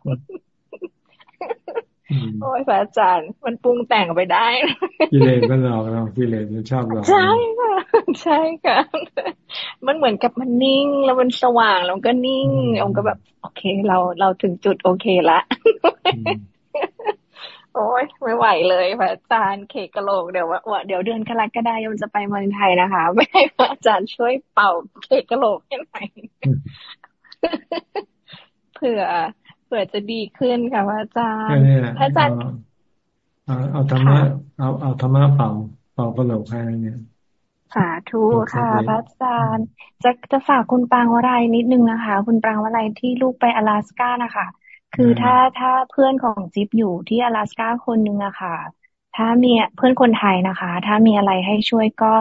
โอ้ยพระอาจารย์ มันปรุงแต่งไปได้กิเลสมันหลอกเรากิเลสมันชอบหลอกใช่ค่ะใช่ค่ะมันเหมือนกับมันนิ่ง แล้วมันสว่างแล้วก็นิ่งองค์ก็แบบ โอเค เราเราถึงจุดโอเคละโอ้ยไม่ไหวเลยพระอาจารย์เคกะโลกเดี๋ยวว่าเดี๋ยวเดือนกรกฎายนจะไปเมืองไทยนะคะ ไม่ให้พระอาจารย์ช่วยเป่าเคกะโลกให้หน่อยเผื่อ เผื่อจะดีขึ้นค่ะพระอาจารย์พระอาจารย์เอาเอาธรรมะเอาเอาธรรมะเป่าเป่ากระโหลกให้เนี่ยสาธุค่ะพระอาจารย์จะจะฝากคุณปางวรายนิดนึงนะคะ คุณปางวรายที่ลูกไปอลาสก้านะคะคือถ้าถ้าเพื่อนของจิ๊บอยู่ที่อลาสก้าคนนึงอะค่ะ ถ้ามีเพื่อนคนไทยนะคะ ถ้ามีอะไรให้ช่วยก็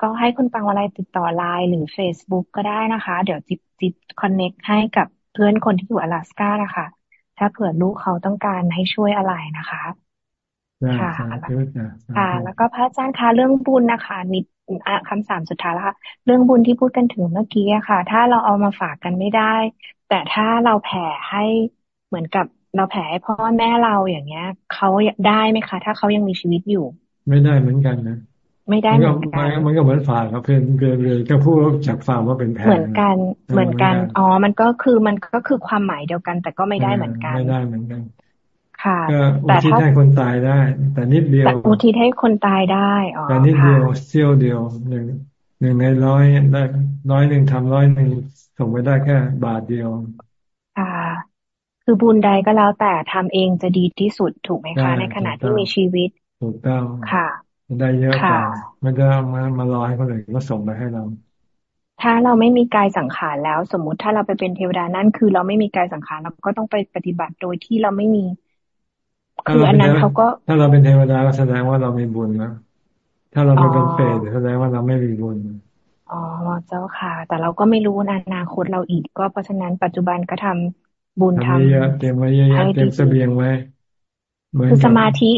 ก็ให้คุณปังวลัยติดต่อไลน์หรือ Facebook ก็ได้นะคะ เดี๋ยวจิ๊บจิ๊บคอนเน็กให้กับ เพื่อนคนที่อยู่อลาสก้านะคะถ้าเผื่อลูกเขาต้องการให้ช่วยอะไรนะคะค่ะค่ะ แล้วก็พระอาจารย์คะเรื่องบุญนะคะนิดคำสามสุดท้ายแล้วค่ะ เรื่องบุญที่พูดกันถึงเมื่อกี้อะค่ะ ถ้าเราเอามาฝากกันไม่ได้ แต่ถ้าเราแผ่ให้เหมือนกับเราแผ่ให้พ่อแม่เราอย่างเงี้ยเขาได้ไหมคะ ถ้าเขายังมีชีวิตอยู่ ไม่ได้เหมือนกันนะ ไม่ได้เหมือนกันมันก็เหมือนฝาครับเพื่อนเกินเลยก็พูดจากฝาว่าเป็นแผ่เหมือนกันเหมือนกันอ๋อมันก็คือมันก็คือความหมายเดียวกัน แต่ก็ไม่ได้เหมือนกันไม่ได้เหมือนกัน ค่ะแต่ถ้าให้คนตายได้ แต่นิดเดียวอุทิศให้คนตายได้อ๋อแต่นิดเดียวเสี้ยวเดียวหนึ่งหนึ่งในร้อยได้ร้อยหนึ่งทำร้อยหนึ่งส่งไปได้แค่บาทเดียวค่ะคือบุญใดก็แล้วแต่ทำเองจะดีที่สุดถูกไหมคะ ในขณะที่มีชีวิตถูกต้องค่ะ ได้เยอะกว่าไม่ได้มามารอให้คนอื่นก็ส่งไปให้เรา ถ้าเราไม่มีกายสังขารแล้ว สมมุติถ้าเราไปเป็นเทวดานั่นคือเราไม่มีกายสังขารเราก็ต้องไปปฏิบัติโดยที่เราไม่มีคืออันนั้นเขาก็ ถ้าเราเป็นเทวดาก็แสดงว่าเรามีบุญนะถ้าเราไปเป็นเปรตแสดงว่าเราไม่มีบุญอ๋อเจ้าค่ะ แต่เราก็ไม่รู้อนาคตเราอีกก็เพราะฉะนั้นปัจจุบันก็ทำบุญทำเยอะเตรียมไว้เยอะเตรียมเสบียงไว้คือสมาธิ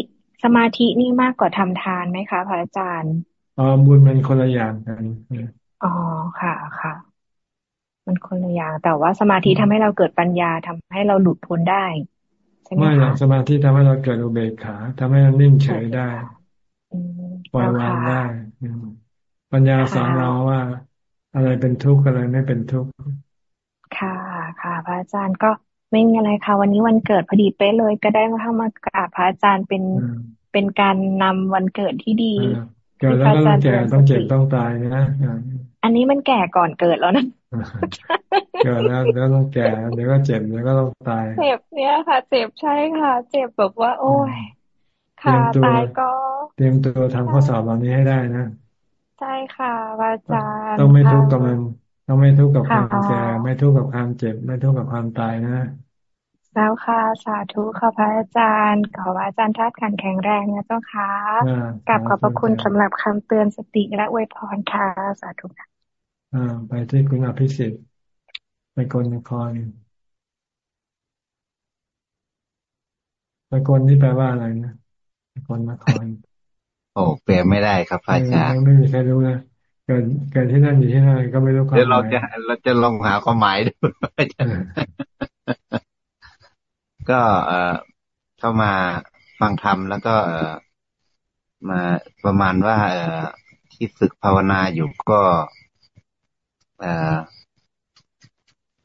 สมาธินี่มากกว่าทำทานไหมคะพระอาจารย์อ๋อบุญมันคนละอย่างกันอ๋อค่ะค่ะ มันคนละอย่างแต่ว่าสมาธิทำให้เราเกิดปัญญาทำให้เราหลุดพ้นได้ใช่ไหมคะไม่หรอกสมาธิทำให้เราเกิดอุเบกขาทำให้เรานิ่งเฉยได้ปล่อยวางได้ปัญญาสอนเราว่า อะไรเป็นทุกข์อะไรไม่เป็นทุกข์ค่ะค่ะ พระอาจารย์ก็ ไม่มีอะไรค่ะ วันนี้วันเกิดพอดีเป๊ะเลย ก็ได้มาเข้ามากราบพระอาจารย์เป็นเป็นการนำวันเกิดที่ดีเกิดแล้วก็ต้องแก่ต้องเจ็บต้องตายนะอันนี้มันแก่ก่อนเกิดแล้วนะเกิดแล้วแล้วต้องแก่เดี๋ยวก็เจ็บเดี๋ยวก็ต้องตายเจ็บเนี่ยค่ะ เจ็บใช่ค่ะ เจ็บแบบว่า โอ้ยค่ะตายก็ เตรียมตัวทำข้อสอบเหล่านี้ให้ได้นะใช่ค่ะอาจารย์ต้องไม่ทุกข์กับมัน ต้องไม่ทุกข์กับความแก่ไม่ทุกข์กับความเจ็บ ไม่ทุกข์กับความตายนะแล้วค่ะ สาธุค่ะพระอาจารย์ ขออาจารย์ทัดขันแข็งแรงนะเจ้าค่ะกับขอบพระคุณสำหรับคำเตือนสติและอวยพรค่ะสาธุค่ะอ่าไปที่คุณอภิสิทธิ์ไปกลนครไปกลนี่แปลว่าอะไรนะไปกลนครโอ้แปลไม่ได้ครับอาจารย์ไม่มีใครรู้นะ เกิดเกิดที่นั่นอยู่ที่นั่นก็ไม่รู้ความหมายเดี๋ยวเราจะเราจะลองหาความหมายดูก็เอ่อเข้ามาฟังธรรมแล้วก็เอ่อมาประมาณว่า เอ่อที่ฝึกภาวนาอยู่ก็เอ่อ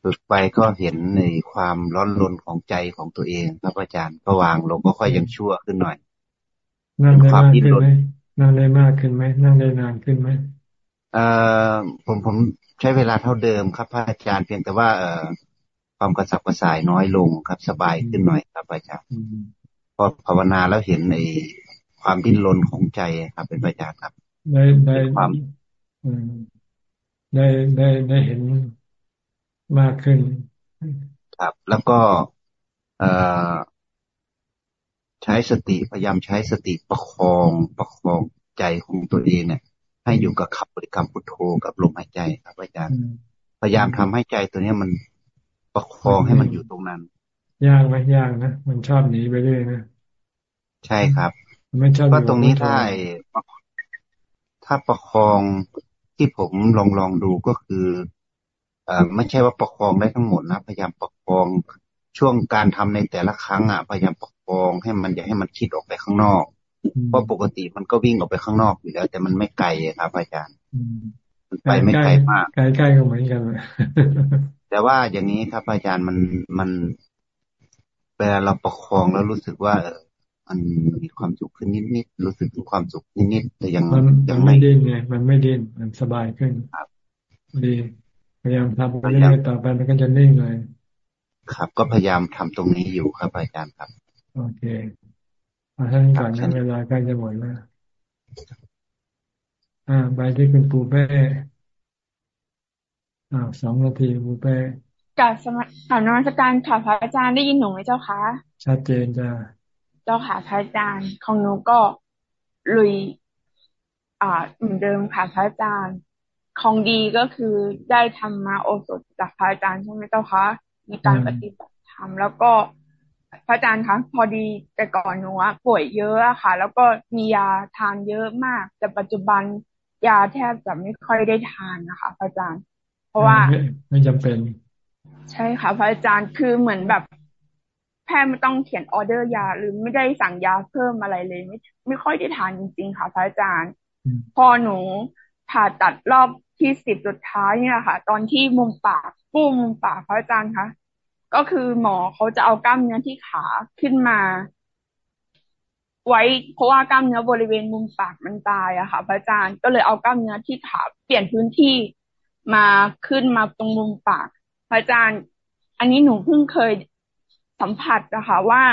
ฝึกไปก็เห็นในความร้อนรนของใจของตัวเอง ครับอาจารย์ก็วางลงก็ค่อยยังชั่วขึ้นหน่อยนั่งได้มากขึ้นไหมนั่งได้มากขึ้นไหมนั่งได้นานขึ้นไหม เอ่อผมผมใช้เวลาเท่าเดิมครับพระอาจารย์เพียงแต่ว่าเอ่อความกระสับกระส่ายน้อยลงครับ สบายขึ้นหน่อยครับอาจารย์พอภาวนาแล้วเห็นในความดิ้นรนของใจครับ เป็นอาจารย์ครับได้ได้ความได้ได้ได้เห็นมากขึ้น ครับ แล้วก็เอ่อใช้สติพยายามใช้สติประคองประคองใจของตัวเองเนี่ย ให้อยู่กับขับบริกรรมพุทโธกับลมหายใจครับอาจารย์ พยายามทำให้ใจตัวนี้มันประคองให้มันอยู่ตรงนั้น ยากไหมยากนะมันชอบหนีไปเรื่อยนะใช่ครับไม่ชอบก็ตรงนี้ถ้าถ้าประคองที่ผมลองลองดูก็คือเอ่อไม่ใช่ว่าประคองได้ทั้งหมดนะพยายามประคองช่วงการทำในแต่ละครั้งอะพยายามประคองให้มันอย่าให้มันคิดออกไปข้างนอก เพราะปกติมันก็วิ่งออกไปข้างนอกอยู่แล้ว แต่มันไม่ไกลครับ อาจารย์มันไปไม่ไกลมากไกลๆก็เหมือนกันแต่ว่าอย่างนี้ครับอาจารย์มันมันเวลาเราประคองแล้วรู้สึกว่าเออมันมีความสุขขึ้นนิดๆรู้สึกถึงความสุขนิดๆแต่ยังยังไม่ดิ้นไงมันไม่ดิ้นมันสบายขึ้นครับดีพยายามทำไปเรื่อยๆต่อไปมันก็จะนิ่งเลย ครับ ก็พยายามทำตรงนี้อยู่ครับอาจารย์ครับ โอเค มาท่านก่อนนะเวลาใกล้จะหมดแล้วอ่าไปที่คุณปูเป้อ่าสองนาทีปูเป้กับสมัครนมัสการค่ะพระอาจารย์ได้ยินหนูไหมเจ้าคะชัดเจนจ้าเจ้าค่ะพระอาจารย์ของหนูก็ลุย อ่าเหมือนเดิมค่ะพระอาจารย์ของดีก็คือได้ทำมาโอสถจากพระอาจารย์ใช่ไหมเจ้าคะมีการปฏิบัติธรรมแล้วก็ พระอาจารย์คะพอดีแต่ก่อนหนูป่วยเยอะอะค่ะ แล้วก็มียาทานเยอะมาก แต่ปัจจุบันยาแทบจะไม่ค่อยได้ทานนะคะพระอาจารย์ เพราะว่าไม่จำเป็น ใช่ค่ะ พระอาจารย์คือเหมือนแบบพทย์ไม่ต้องเขียนออเดอร์ยา หรือไม่ได้สั่งยาเพิ่มอะไรเลย ไม่ไม่ค่อยได้ทานจริง ๆ ค่ะ พระอาจารย์ พอหนูผ่าตัดรอบที่สิบสุดท้ายเนี่ยค่ะ ตอนที่มุมปากกู้มุมปากพระอาจารย์คะ ก็คือหมอเขาจะเอากล้ามเนื้อที่ขาขึ้นมา ไว้เพราะว่ากล้ามเนื้อบริเวณมุมปากมันตายอะค่ะพระอาจารย์ก็เลยเอากล้ามเนื้อที่ขาเปลี่ยนพื้นที่มาขึ้นมาตรงมุมปากพระอาจารย์ อันนี้หนูเพิ่งเคยสัมผัสนะคะว่า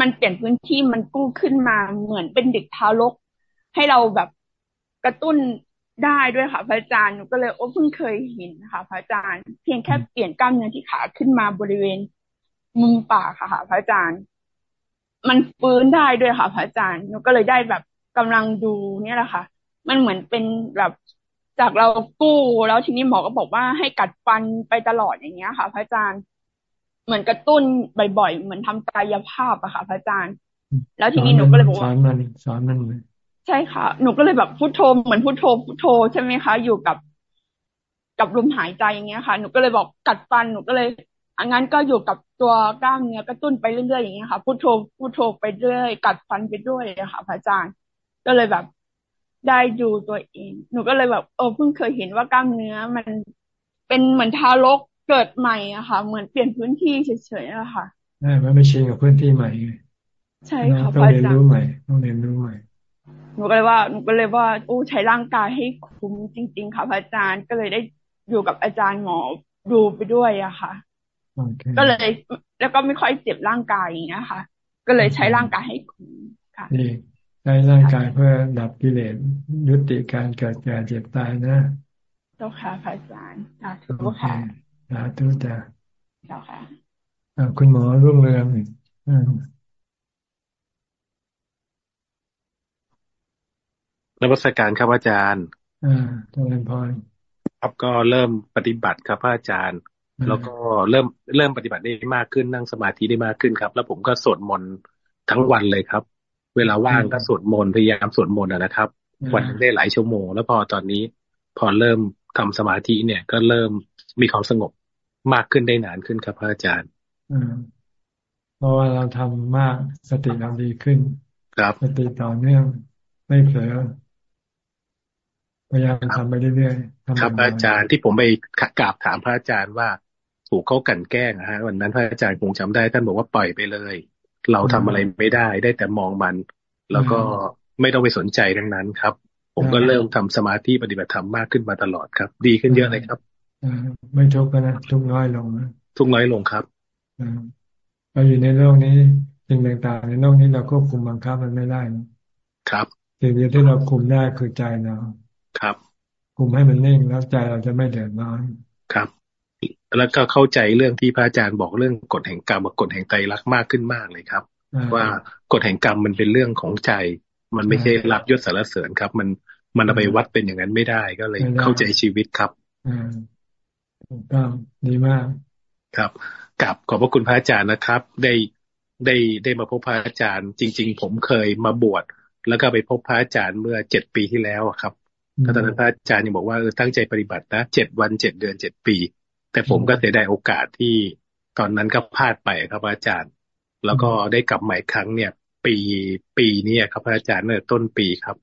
มันเปลี่ยนพื้นที่มันกู้ขึ้นมาเหมือนเป็นเด็กทารก ให้เราแบบกระตุ้น ได้ด้วยค่ะพระอาจารย์หนูก็เลยโอ้เพิ่งเคยเห็นค่ะพระอาจารย์ เพียงแค่เปลี่ยนกล้ามเนื้อที่ขาขึ้นมาบริเวณมุมปากค่ะพระอาจารย์ มันฟื้นได้ด้วยค่ะพระอาจารย์หนูก็เลยได้แบบกำลังดูเนี่ยแหละค่ะ มันเหมือนเป็นแบบจากเรากู้แล้วทีนี้หมอก็บอกว่าให้กัดฟันไปตลอดอย่างเงี้ยค่ะ พระอาจารย์ เหมือนกระตุ้นบ่อยๆเหมือนทำกายภาพอะค่ะ พระอาจารย์ แล้วทีนี้หนูก็เลยบอกว่าสอนมันสอนมันเลย ใช่ค่ะ หนูก็เลยแบบพุโทโธเหมือนพุโทโธพุโทโธใช่ไหมคะ อยู่กับกับลมหายใจอย่างเงี้ยค่ะ หนูก็เลยบอกกัดฟันหนูก็เลยอังั้นก็อยู่กับตัวกล้ามเนื้อกระตุ้นไปเรื่อยๆอย่างเงี้ยค่ะพุโทโธพุโทโธไปเรื่อยกัดฟันไปด้วยอะค่ะพระอาจารย์ ก็เลยแบบได้ดูตัวเอง หนูก็เลยแบบเออเพิ่งเคยเห็นว่ากล้ามเนื้อมันเป็นเหมือนทารกเกิดใหม่อะค่ะ เหมือนเปลี่ยนพื้นที่เฉยๆอะค่ะใช่มันไม่ชินกับพื้นที่ใหม่ใช่ค่ะต้องเรียนรู้ใหม่ต้องเรียนรู้ใหม่ หนูก็เลยว่าหนูก็เลยว่าอู้ใช้ร่างกายให้คุ้มจริง ๆ ค่ะพระอาจารย์ก็เลยได้อยู่กับอาจารย์หมอดูไปด้วยอะค่ะก็เลยแล้วก็ไม่ค่อยเจ็บร่างกายอย่างเงี้ยค่ะ ก็เลยใช้ร่างกายให้คุ้มค่ะนี่ใช้ร่างกายเพื่อดับกิเลสยุติการเกิดแก่เจ็บตายนะเจ้าค่ะพระอาจารย์สาธุค่ะสาธุจ้ะเจ้าค่ะคุณหมอรุ่งเรือง นวัตการครับอาจารย์อ่าตรงพรครับก็เริ่มปฏิบัติครับพระอาจารย์ แล้วก็เริ่มเริ่มปฏิบัติได้มากขึ้นนั่งสมาธิได้มากขึ้นครับ แล้วผมก็สวดมนต์ทั้งวันเลยครับ เวลาว่างก็สวดมนต์พยายามสวดมนต์นะครับ วันได้หลายชั่วโมง แล้วพอตอนนี้พอเริ่มทำสมาธิเนี่ย ก็เริ่มมีความสงบมากขึ้นได้นานขึ้นครับพระอาจารย์เพราะว่าเราทำมากสติเราดีขึ้น ครับสติต่อเนื่องไม่เผลอ พยายามทำไปเรื่อยๆครับอาจารย์ที่ผมไปกราบถามพระอาจารย์ว่าถูกเขากันแกล้งนะฮะวันนั้นพระอาจารย์คงจำได้ ท่านบอกว่าปล่อยไปเลย เราทำอะไรไม่ได้ได้แต่มองมัน แล้วก็ไม่ต้องไปสนใจดังนั้นครับ ผมก็เริ่มทำสมาธิปฏิบัติธรรมมากขึ้นมาตลอดครับ ดีขึ้นเยอะเลยครับอไม่ทุกข์นะทุกน้อยลงนะทุกน้อยลงครับเราอยู่ในโลกนี้สิ่งต่างๆ ในโลกนี้เราควบคุมบังคับมันไม่ได้ครับสิ่งเดียวที่เราคุมได้คือใจเรา ครับคุมให้มันนิ่งแล้วใจเราจะไม่เดือดร้อนครับ แล้วก็เข้าใจเรื่องที่พระอาจารย์บอกเรื่องกฎแห่งกรรมกับกฎแห่งใจรักมากขึ้นมากเลยครับ ว่ากฎแห่งกรรมมันเป็นเรื่องของใจ มันไม่ใช่รับยศสารเสริญครับ มันมันเอาไปวัดเป็นอย่างนั้นไม่ได้ก็เลยเข้าใจชีวิตครับอ่าถูกต้องดีมากครับกับขอบพระคุณพระอาจารย์นะครับ ได้ได้ได้มาพบพระอาจารย์ จริง ๆ ผมเคยมาบวชแล้วก็ไปพบพระอาจารย์เมื่อเจ็ดปีที่แล้วครับ ตอนนั้นพระอาจารย์ยังบอกว่าเออตั้งใจปฏิบัตินะเจ็ดวันเจ็ดเดือนเจ็ดปี แต่ผมก็เสียดายโอกาสที่ตอนนั้นก็พลาดไปครับอาจารย์ แล้วก็ได้กลับใหม่ครั้งเนี่ย ปีปีนี้ครับอาจารย์เมื่อต้นปีครับ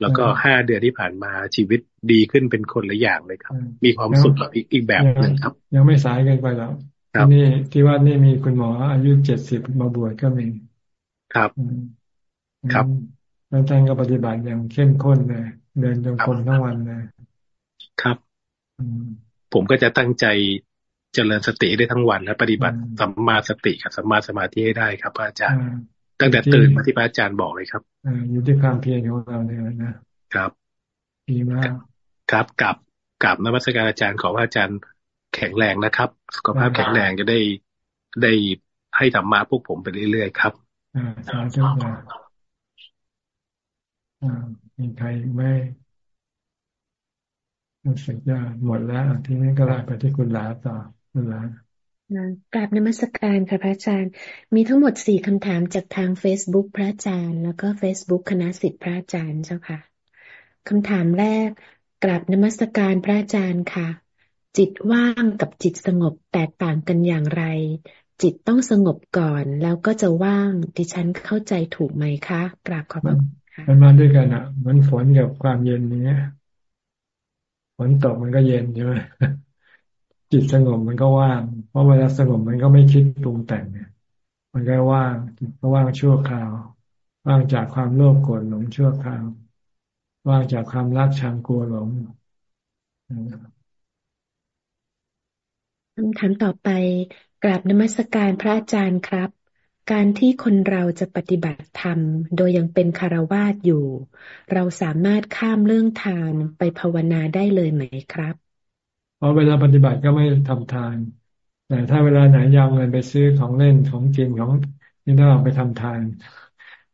แล้วก็ห้าเดือนที่ผ่านมาชีวิตดีขึ้นเป็นคนละอย่างเลยครับ มีความสุขแบบอีกแบบหนึ่งครับ ยังไม่สายเกินไปแล้วที่นี่ที่ว่านี่มีคุณหมออายุเจ็ดสิบมาบวชก็มีครับ ครับแล้วท่านก็ปฏิบัติอย่างเข้มข้นเลย เดินจงกรมทั้งวันเลยครับ ผมก็จะตั้งใจเจริญสติได้ทั้งวันและปฏิบัติสัมมาสติกับสัมมาสมาธิให้ได้ครับอาจารย์ ตั้งแต่ตื่นมาที่พระอาจารย์บอกเลยครับอยู่ที่ความเพียรของเราเนี่ยนะครับดีมากครับกับกับนวัตการอาจารย์ขอว่าอาจารย์แข็งแรงนะครับสุขภาพแข็งแรงจะได้ได้ให้ธรรมะพวกผมไปเรื่อยๆครับอ่าสาธุ มีใครไม่รู้สึกจะหมดแล้ว ทีนี้ก็ไล่ไปที่คุณลาต่อคุณลากราบนมัสการค่ะพระอาจารย์ มีทั้งหมดสี่คำถามจากทาง Facebook พระอาจารย์ แล้วก็ Facebook คณะสิทธิพระอาจารย์เจ้าค่ะคำถามแรกกราบนมัสการพระอาจารย์ค่ะ จิตว่างกับจิตสงบแตกต่างกันอย่างไร จิตต้องสงบก่อนแล้วก็จะว่างดิฉันเข้าใจถูกไหมคะ กราบขอบคุณค่ะ มันมาด้วยกันอะเหมือนฝนกับความเย็นนี้ฝนตกมันก็เย็นใช่ไหมจิตสงบมันก็ว่าง เพราะเวลาสงบมันก็ไม่คิดปรุงแต่งเนี่ย มันก็ว่างก็ว่างชั่วคราว ว่างจากความโลภโกรธหลงชั่วคราว ว่างจากความรักชังกลัวหลงคำถามต่อไปกราบนมัสการพระอาจารย์ครับ การที่คนเราจะปฏิบัติธรรม โดยยังเป็นคารวาสอยู่ เราสามารถข้ามเรื่องทานไปภาวนาได้เลยไหมครับเพราะเวลาปฏิบัติก็ไม่ทำทาน แต่ถ้าเวลาไหนยาวเงินไปซื้อของเล่นของกินของนี่ต้องเอาไปทำทาน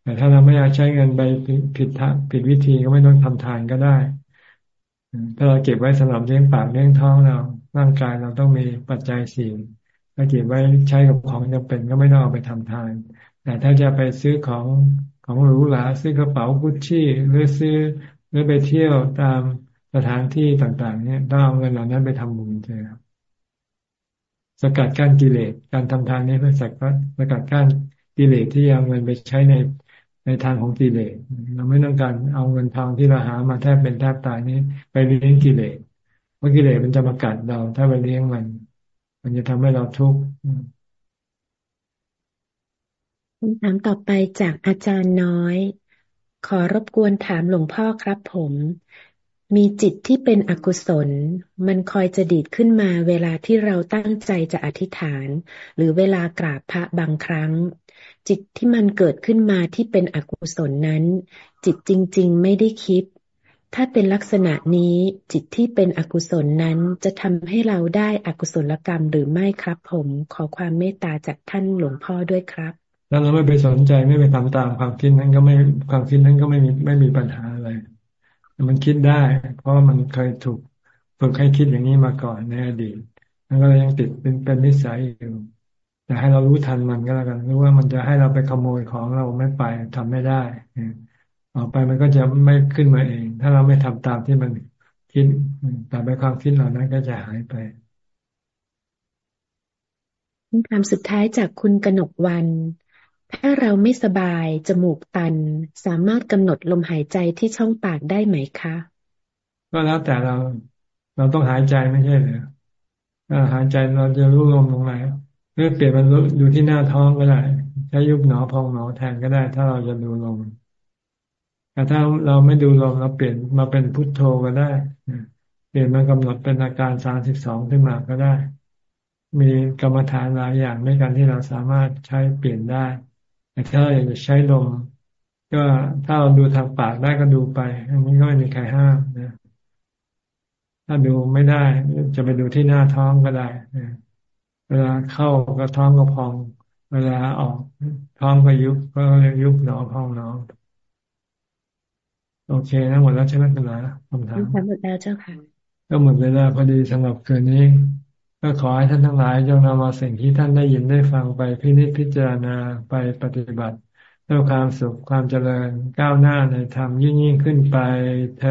แต่ถ้าเราไม่อยากใช้เงินไปผิดผิดวิธีก็ไม่ต้องทำทานก็ได้ ถ้าเราเก็บไว้สำหรับเลี้ยงปากเลี้ยงท้องเราร่างกายเราต้องมีปัจจัยสี่ ถ้าเก็บไว้ใช้กับของจำเป็นก็ไม่ต้องเอาไปทำทาน แต่ถ้าจะไปซื้อของของหรูหราซื้อกระเป๋ากุชชี่หรือซื้อหรือไปเที่ยวตามสถานที่ต่าง ๆ เนี่ยต้องเอาเงินเหล่านั้นไปทำบุญใช่ครับสกัดกั้นกิเลสการทำทานนี้เพื่อสกัดสกัดกั้นกิเลสที่เอาเงินไปใช้ในในทางของกิเลสเราไม่ต้องการเอาเงินทองที่เราหามาแทบเป็นแทบตายนี้ ไปเลี้ยงกิเลสเพราะกิเลสมันจะมากัดเรา ถ้าไปเลี้ยงมัน มันจะทำให้เราทุกข์คำถามต่อไปจากอาจารย์น้อย ขอรบกวนถามหลวงพ่อครับผม มีจิตที่เป็นอกุศล มันคอยจะดีดขึ้นมาเวลาที่เราตั้งใจจะอธิษฐาน หรือเวลากราบพระบางครั้ง จิตที่มันเกิดขึ้นมาที่เป็นอกุศลนั้น จิตจริง ๆ ไม่ได้คิด ถ้าเป็นลักษณะนี้จิตที่เป็นอกุศลนั้นจะทำให้เราได้อกุศลกรรมหรือไม่ครับ ผมขอความเมตตาจากท่านหลวงพ่อด้วยครับถ้าเราไม่ไปสนใจไม่ไปทำตามความคิดนั้นก็ไม่ความคิดนั้นก็ไม่มีไม่มีปัญหาอะไร มันคิดได้ เพราะมันเคยถูกฝึกให้คิดอย่างนี้มาก่อนในอดีตแล้วก็ยังติดเป็นเป็นนิสัยอยู่แต่ให้เรารู้ทันมันก็แล้วกันรู้ว่ามันจะให้เราไปขโมยของเราไม่ไปทำไม่ได้ ต่อไปมันก็จะไม่ขึ้นมาเอง ถ้าเราไม่ทำตามที่มันคิดแต่ไปความคิดเหล่านั้นก็จะหายไปคำถามสุดท้ายจากคุณกนกวัน ถ้าเราไม่สบาย จมูกตัน สามารถกำหนดลมหายใจที่ช่องปากได้ไหมคะ ก็แล้วแต่เราเราต้องหายใจไม่ใช่เหรอถ้าหายใจเราจะรู้ลมตรงไหนหรือเปลี่ยนมันดูที่หน้าท้องก็ได้ใช้ยุบหนอพองหนอแทนก็ได้ ถ้าเราจะดูลม แต่ถ้าเราไม่ดูลมเราเปลี่ยนมาเป็นพุทโธก็ได้เปลี่ยนมากำหนดเป็นอาการสามสิบสองขึ้นมาก็ได้ มีกรรมฐานหลายอย่างด้วยกันที่เราสามารถใช้เปลี่ยนได้ แต่ถ้าเราอยากจะใช้ลมก็ถ้าเราดูทางปากได้ก็ดูไปอันนี้ก็ไม่มีใครห้ามนะถ้าดูไม่ได้ จะไปดูที่หน้าท้องก็ได้เวลาเข้าก็ท้องก็พอง เวลาออกท้องก็ยุบก็ยุบหนอพองหนอ โอเคนะหมดแล้วใช่ไหมคุณหลาคำถามหมดแล้วเจ้าค่ะก็หมดเวลาพอดีสำหรับคืนนี้ ก็ขอให้ท่านทั้งหลายจงนำเอาสิ่งที่ท่านได้ยินได้ฟังไปพินิจพิจารณาไปปฏิบัติด้วยความสุขความเจริญก้าวหน้าในธรรมยิ่งยิ่งขึ้นไปเธอ